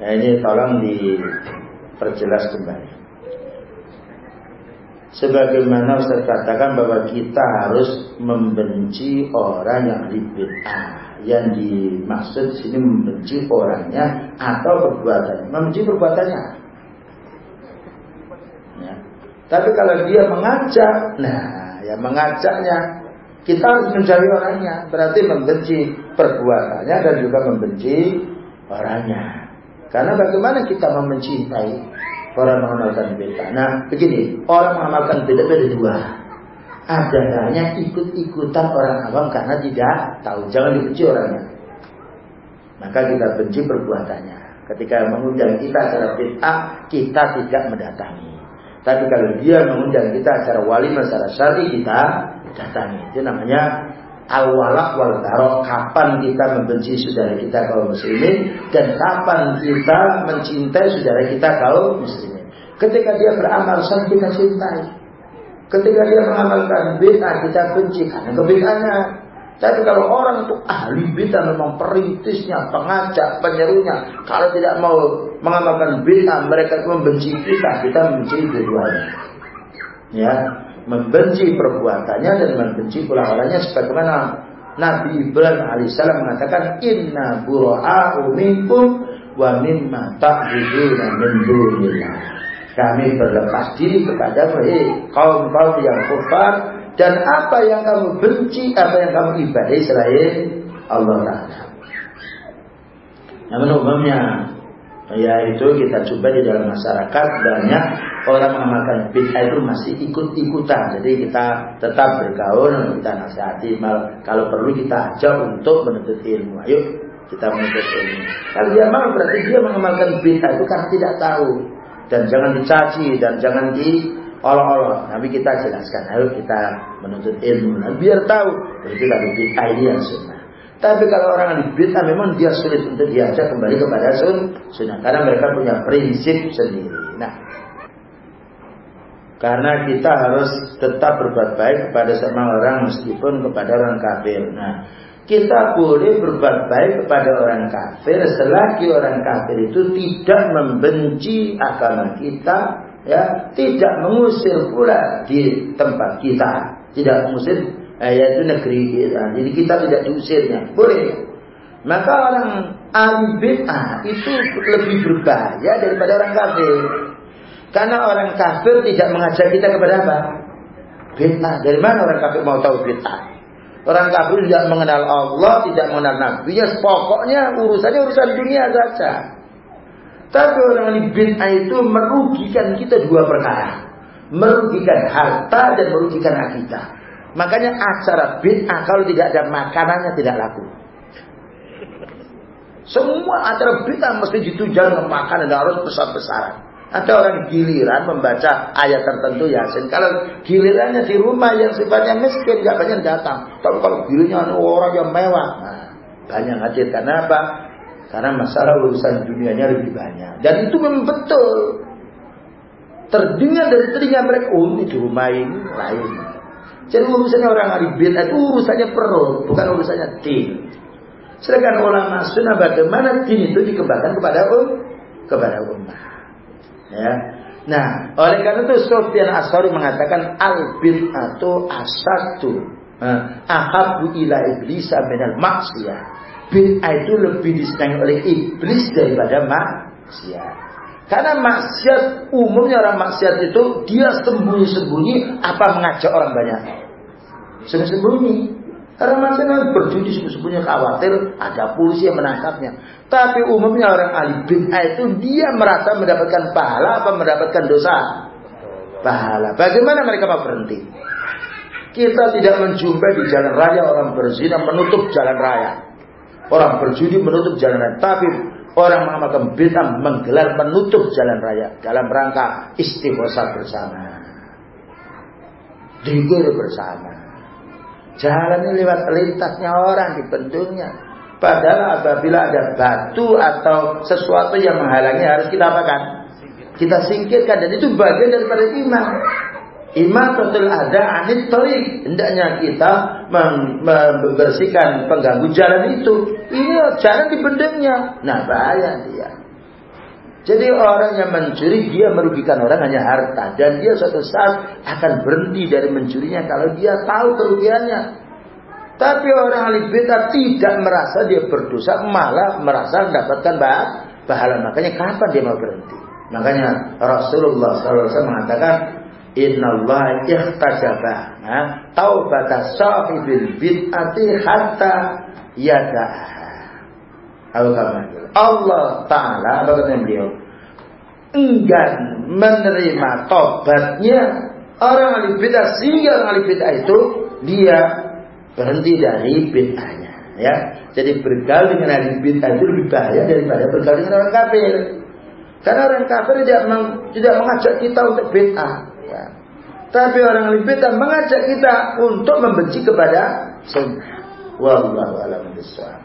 nah ini tolong diperjelas kembali. Sebagaimana Ustaz katakan bahwa kita harus membenci orang yang ribet. Yang dimaksud sini membenci orangnya atau perbuatannya. Membenci perbuatannya. Ya. Tapi kalau dia mengajak, nah ya mengajaknya kita harus mencari orangnya, berarti membenci perbuatannya dan juga membenci orangnya. Karena bagaimana kita mencintai orang mengamalkan bid'ah? Nah, begini, orang mengamalkan bid'ah ada dua. Ada hanya ikut-ikutan orang awam karena tidak tahu. Jangan dibenci orangnya. Maka kita benci perbuatannya. Ketika mengundang kita acara bid'ah, kita tidak mendatangi. Tapi kalau dia mengundang kita acara wali secara syari, kita datangi. Itu namanya al-walak wal barok. Kapan kita membenci saudara kita kaum muslimin dan kapan kita mencintai saudara kita kaum muslimin. Ketika dia beramal saleh kita cintai. Ketika dia mengamalkan bid'ah kita benci karena kebid'ahnya. Tapi kalau orang itu ahli bid'ah memang perintisnya, pengajak, penyerunya, kalau tidak mau mengamalkan bid'ah, mereka membenci kita, kita membenci dua-duanya. Ya, membenci perbuatannya dan membenci pula orangnya sebagaimana Nabi Ibrahim alaihissalam mengatakan inna bura'u minkum wa mimma ta'buduna min dunillah. Kami berlepas diri kepada kaum-kaum yang kufar dan apa yang kamu benci, apa yang kamu ibadai selain Allah Taala. Namun umumnya yaitu kita coba di dalam masyarakat banyak orang mengamalkan bid'ah itu masih ikut-ikutan. Jadi kita tetap bergaul, kita nasihati, mal kalau perlu kita ajak untuk menuntut ilmu. Ayo kita menuntut ilmu. Kalau dia mau berarti dia mengamalkan bid'ah itu karena tidak tahu dan jangan dicaci dan jangan di Allah-Allah. Tapi kita jelaskan, ayo kita menuntut ilmu. Nah, biar tahu itu tadi bid'ah ini yang. Tapi kalau orang ahli bid'ah memang dia sulit untuk diajak kembali kepada sun, sunnah. Karena mereka punya prinsip sendiri. Nah, karena kita harus tetap berbuat baik kepada semua orang meskipun kepada orang kafir. Nah, kita boleh berbuat baik kepada orang kafir selagi orang kafir itu tidak membenci agama kita, ya, tidak mengusir pula di tempat kita, tidak mengusir eh, yaitu negeri kita. Jadi kita tidak diusirnya, boleh. Maka orang ahli bid'ah itu lebih berbahaya daripada orang kafir. Karena orang kafir tidak mengajak kita kepada apa? Bid'ah. Dari mana orang kafir mau tahu bid'ah? Orang kafir tidak mengenal Allah, tidak mengenal Nabi. Ya, pokoknya urusannya urusan dunia saja. Tapi orang ahli bid'ah itu merugikan kita dua perkara. Merugikan harta dan merugikan akidah. Makanya acara bid'ah kalau tidak ada makanannya tidak laku. Semua acara bid'ah mesti ditunjang makanan dan harus besar-besaran. Ada orang giliran membaca ayat tertentu Yasin. Kalau gilirannya di rumah yang sifatnya miskin, nggak banyak datang. Tapi kalau gilirannya orang yang mewah, nah, banyak hadir. Karena apa? Karena masalah urusan dunianya lebih banyak. Dan itu memang betul. Terdengar dari telinga mereka, oh ini di rumah ini lain. Jadi urusannya orang ahli bid'ah itu urusannya perut, bukan urusannya din. Sedangkan ulama sunnah bagaimana din itu dikembangkan kepada um, kepada umat. Ya. Nah, oleh karena itu Sofyan Asari mengatakan al bid'atu asatu ahabu ila iblis minal maksiyah. Bid'ah itu lebih disenangi oleh iblis daripada maksiat. Karena maksiat umumnya orang maksiat itu dia sembunyi-sembunyi apa mengajak orang banyak. Sembunyi-sembunyi. Karena maksiat berjudi sembunyi-sembunyi khawatir ada polisi yang menangkapnya. Tapi umumnya orang ahli bid'ah itu dia merasa mendapatkan pahala apa mendapatkan dosa? Pahala. Bagaimana mereka mau berhenti? Kita tidak menjumpai di jalan raya orang berzina menutup jalan raya. Orang berjudi menutup jalan raya. Tapi Orang mengamalkan bid'ah menggelar menutup jalan raya dalam rangka istighosah bersama. Dikir bersama. Jalan ini lewat lintasnya orang di bendungnya. Padahal apabila ada batu atau sesuatu yang menghalangi harus kita apakan? Kita singkirkan dan itu bagian daripada iman. Imatatul ada anit torik. Hendaknya kita membersihkan pengganggu jalan itu. Ini jalan di bendengnya. Nah bahaya dia. Jadi orang yang mencuri dia merugikan orang hanya harta dan dia suatu saat akan berhenti dari mencurinya kalau dia tahu kerugiannya. Tapi orang ahli bid'ah tidak merasa dia berdosa, malah merasa mendapatkan pahala. Makanya kapan dia mau berhenti? Makanya Rasulullah SAW mengatakan Inna Allah ikhtajaba taubata sahibil bid'ati hatta yada'aha. Allah Ta'ala apa kata beliau? Enggan menerima tobatnya orang ahli bid'ah sehingga orang ahli bid'ah itu dia berhenti dari bid'ahnya ya. Jadi bergaul dengan ahli bid'ah itu lebih bahaya daripada bergaul dengan orang kafir. Karena orang kafir tidak, tidak mengajak kita untuk bid'ah. Tapi orang bid'ah mengajak kita untuk membenci kepada sunnah. Wallahu a'lam bishawab.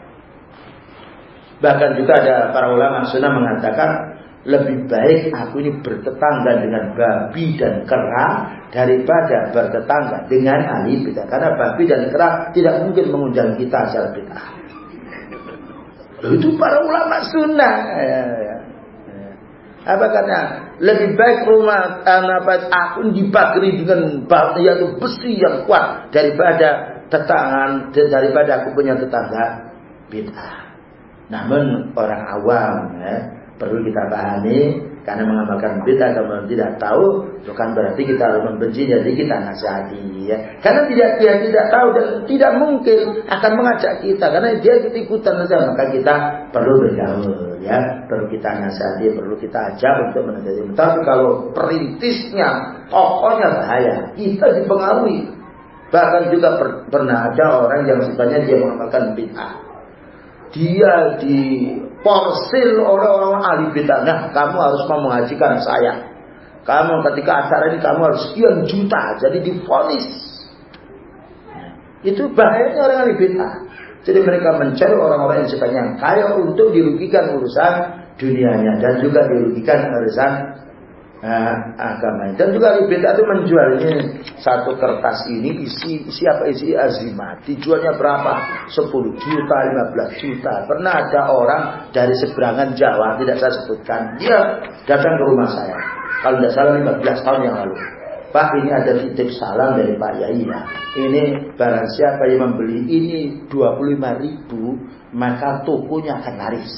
Bahkan juga ada para ulama sunnah mengatakan lebih baik aku ini bertetangga dengan babi dan kera daripada bertetangga dengan ahli bid'ah. Karena babi dan kera tidak mungkin mengundang kita asal bid'ah. Itu para ulama sunnah. Ya, ya. Apa kata? Lebih baik rumah apa aku dibakri dengan yaitu besi yang kuat daripada tetangga daripada aku punya tetangga bid'ah. Namun orang awam ya, perlu kita pahami karena mengamalkan bid'ah kalau tidak tahu bukan berarti kita harus membenci jadi kita nasihati ya. Karena tidak dia tidak tahu dan tidak mungkin akan mengajak kita karena dia ikut ikutan saja maka kita perlu bergaul ya, perlu kita nasihati, perlu kita ajak untuk menasihati. Tapi kalau perintisnya tokohnya bahaya, kita dipengaruhi. Bahkan juga per, pernah ada orang yang sebenarnya dia mengamalkan bid'ah. Dia di porsil oleh orang ahli bid'ah. Nah, kamu harus mau mengajikan saya. Kamu ketika acara ini kamu harus sekian juta, jadi difonis. Itu bahayanya orang yang bid'ah. Jadi mereka mencari orang-orang yang sifatnya kaya untuk dirugikan urusan dunianya dan juga dirugikan urusan uh, agama. Dan juga beda itu menjual ini satu kertas ini isi isi apa isi azimat. Dijualnya berapa? 10 juta, 15 juta. Pernah ada orang dari seberangan Jawa tidak saya sebutkan, dia datang ke rumah saya. Kalau tidak salah 15 tahun yang lalu. Pak ini ada titip salam dari Pak Yai ya. Ini barang siapa yang membeli ini 25 ribu maka tokonya akan laris.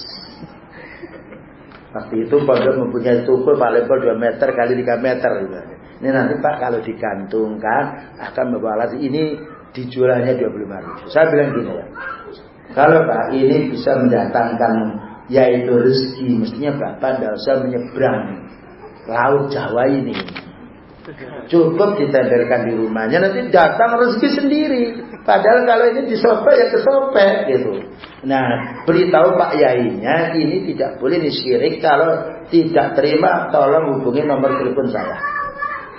Waktu itu pondok mempunyai toko paling 2 meter kali 3 meter. Gitu. Ini nanti Pak kalau digantungkan akan membawa laris. Ini dijualnya 25 ribu. Saya bilang gini ya. Kalau Pak ini bisa mendatangkan yaitu rezeki, mestinya Bapak tidak usah menyeberang laut Jawa ini. Cukup ditempelkan di rumahnya nanti datang rezeki sendiri. Padahal kalau ini disopek ya kesopek gitu. Nah, beritahu Pak Yainya ini tidak boleh disyirik kalau tidak terima tolong hubungi nomor telepon saya.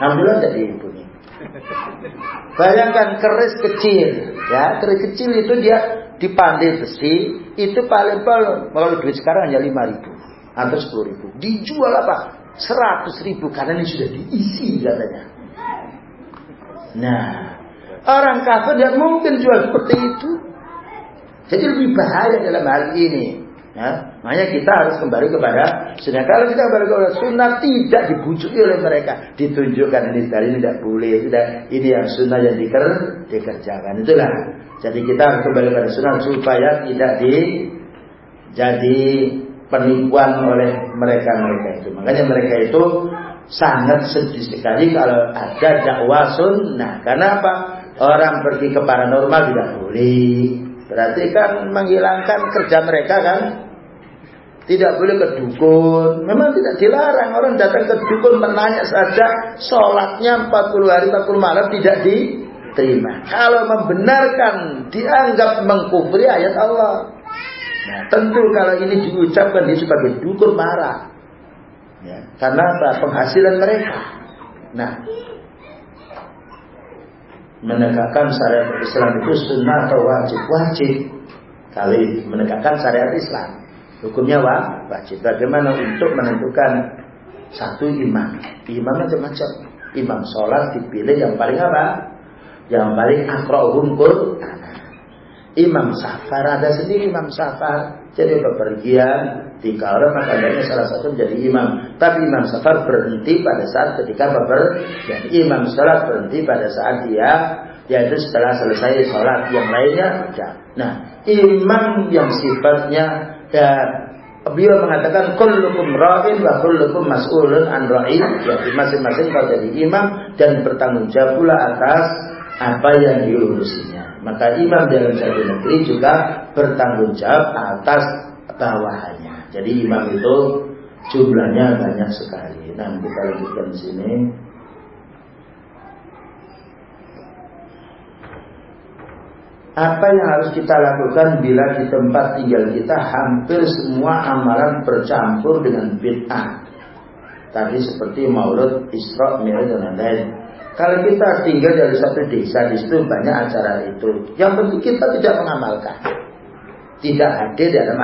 Alhamdulillah tidak dihubungi. Bayangkan keris kecil, ya keris kecil itu dia dipandai besi, itu paling paling kalau duit sekarang hanya lima ribu atau sepuluh ribu. Dijual apa? Seratus ribu karena ini sudah diisi katanya. Nah, orang kafir tidak mungkin jual seperti itu. Jadi lebih bahaya dalam hal ini. Ya, makanya kita harus kembali kepada sunnah. Kalau kita kembali kepada sunnah tidak dibujuki oleh mereka, ditunjukkan ini dari ini tidak boleh, tidak ini yang sunnah yang diker, dikerjakan itulah. Jadi kita harus kembali kepada sunnah supaya tidak di jadi penipuan oleh mereka-mereka itu. Makanya mereka itu sangat sedih sekali kalau ada dakwah sunnah. Kenapa? Orang pergi ke paranormal tidak boleh. Berarti kan menghilangkan kerja mereka kan? Tidak boleh ke dukun. Memang tidak dilarang orang datang ke dukun menanya saja sholatnya 40 hari 40 malam tidak diterima. Kalau membenarkan dianggap mengkufri ayat Allah. Nah, tentu kalau ini diucapkan dia sebagai dukun marah. Ya, karena apa? Penghasilan mereka. Nah, menegakkan syariat Islam itu sunnah atau wajib? Wajib. Kali menegakkan syariat Islam. Hukumnya wajib. Bagaimana untuk menentukan satu imam? Imam macam-macam. Imam sholat dipilih yang paling apa? Yang paling akrahum Quran. Imam Safar ada sendiri Imam Safar. Jadi bepergian orang maka adanya salah satu menjadi imam. Tapi Imam Safar berhenti pada saat ketika bepergian. Imam sholat berhenti pada saat dia yaitu setelah selesai sholat yang lainnya ya. Nah imam yang sifatnya ya, beliau mengatakan kullukum ra'in wa kullukum mas'ulun an ra'in ya masing-masing kau jadi imam dan bertanggung jawab pula atas apa yang diurusinya. Maka imam dalam satu negeri juga bertanggung jawab atas bawahannya. Jadi imam itu jumlahnya banyak sekali. Nah, kita lanjutkan di sini. Apa yang harus kita lakukan bila di tempat tinggal kita hampir semua amalan bercampur dengan bid'ah? Tadi seperti maulud, isra, mi'raj dan lain-lain. Kalau kita tinggal dari satu desa, di situ banyak acara itu. Yang penting kita tidak mengamalkan. Tidak hadir dalam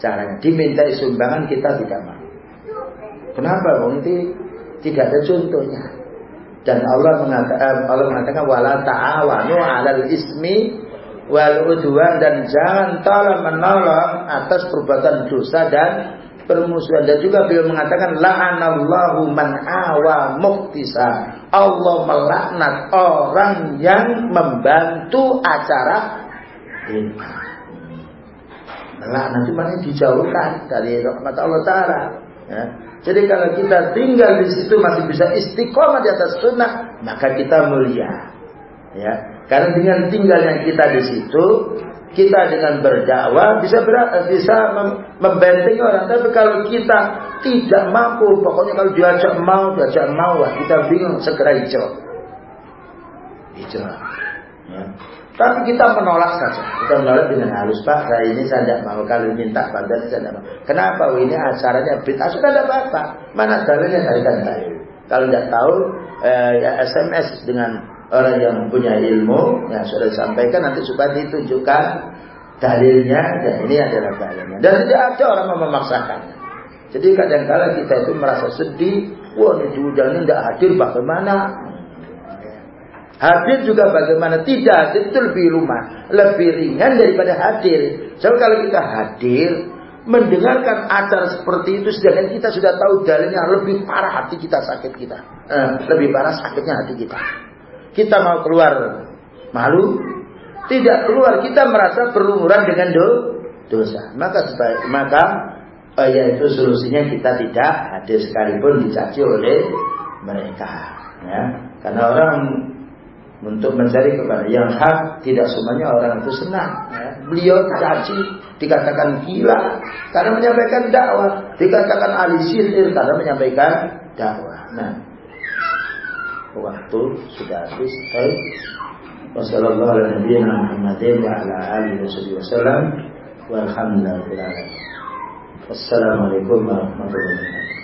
acaranya. Diminta sumbangan kita tidak mau. Kenapa? Itu tidak ada contohnya. Dan Allah mengatakan, Allah mengatakan wala ta'awanu 'alal ismi wal udwan dan jangan tolong menolong atas perbuatan dosa dan permusuhan dan juga beliau mengatakan la'anallahu man awa muktisa Allah melaknat orang yang membantu acara ini melaknat itu mana dijauhkan dari rahmat Allah Taala ya. jadi kalau kita tinggal di situ masih bisa istiqomah di atas sunnah maka kita mulia ya karena dengan tinggalnya kita di situ kita dengan berdakwah bisa ber, bisa membentengi orang. Tapi kalau kita tidak mampu, pokoknya kalau diajak mau, diajak mau, kita bingung segera hijau. Hijau. Ya. Tapi kita menolak saja. Kita menolak dengan halus Pak. Saya ini saya tidak mau. Kalau minta bantuan saya tidak mau. Kenapa? Oh, ini acaranya bid'ah. Sudah tidak apa-apa. Mana dalilnya dari kan tahu. Kalau tidak tahu, eh, ya SMS dengan orang yang punya ilmu, ya sudah disampaikan nanti supaya ditunjukkan dalilnya, dan ini adalah dalilnya. Dan tidak ada orang yang memaksakannya. Jadi kadang-kala kita itu merasa sedih, wah ini hujan ini tidak hadir bagaimana? Hadir juga bagaimana? Tidak hadir itu lebih rumah, lebih ringan daripada hadir. So kalau kita hadir, mendengarkan acara seperti itu, sedangkan kita sudah tahu dalilnya lebih parah hati kita sakit kita, eh, lebih parah sakitnya hati kita. Kita mau keluar malu, tidak keluar kita merasa berlumuran dengan do, dosa. Maka sebaik, maka eh, yaitu solusinya kita tidak hadir sekalipun dicaci oleh mereka. Ya. Karena orang untuk mencari kepada yang hak tidak semuanya orang itu senang ya. beliau caci dikatakan gila karena menyampaikan dakwah. Dikatakan ahli sihir karena menyampaikan dakwah. Nah waktu sudah habis baik. Wassalamualaikum warahmatullahi wabarakatuh. Wassalamualaikum warahmatullahi wabarakatuh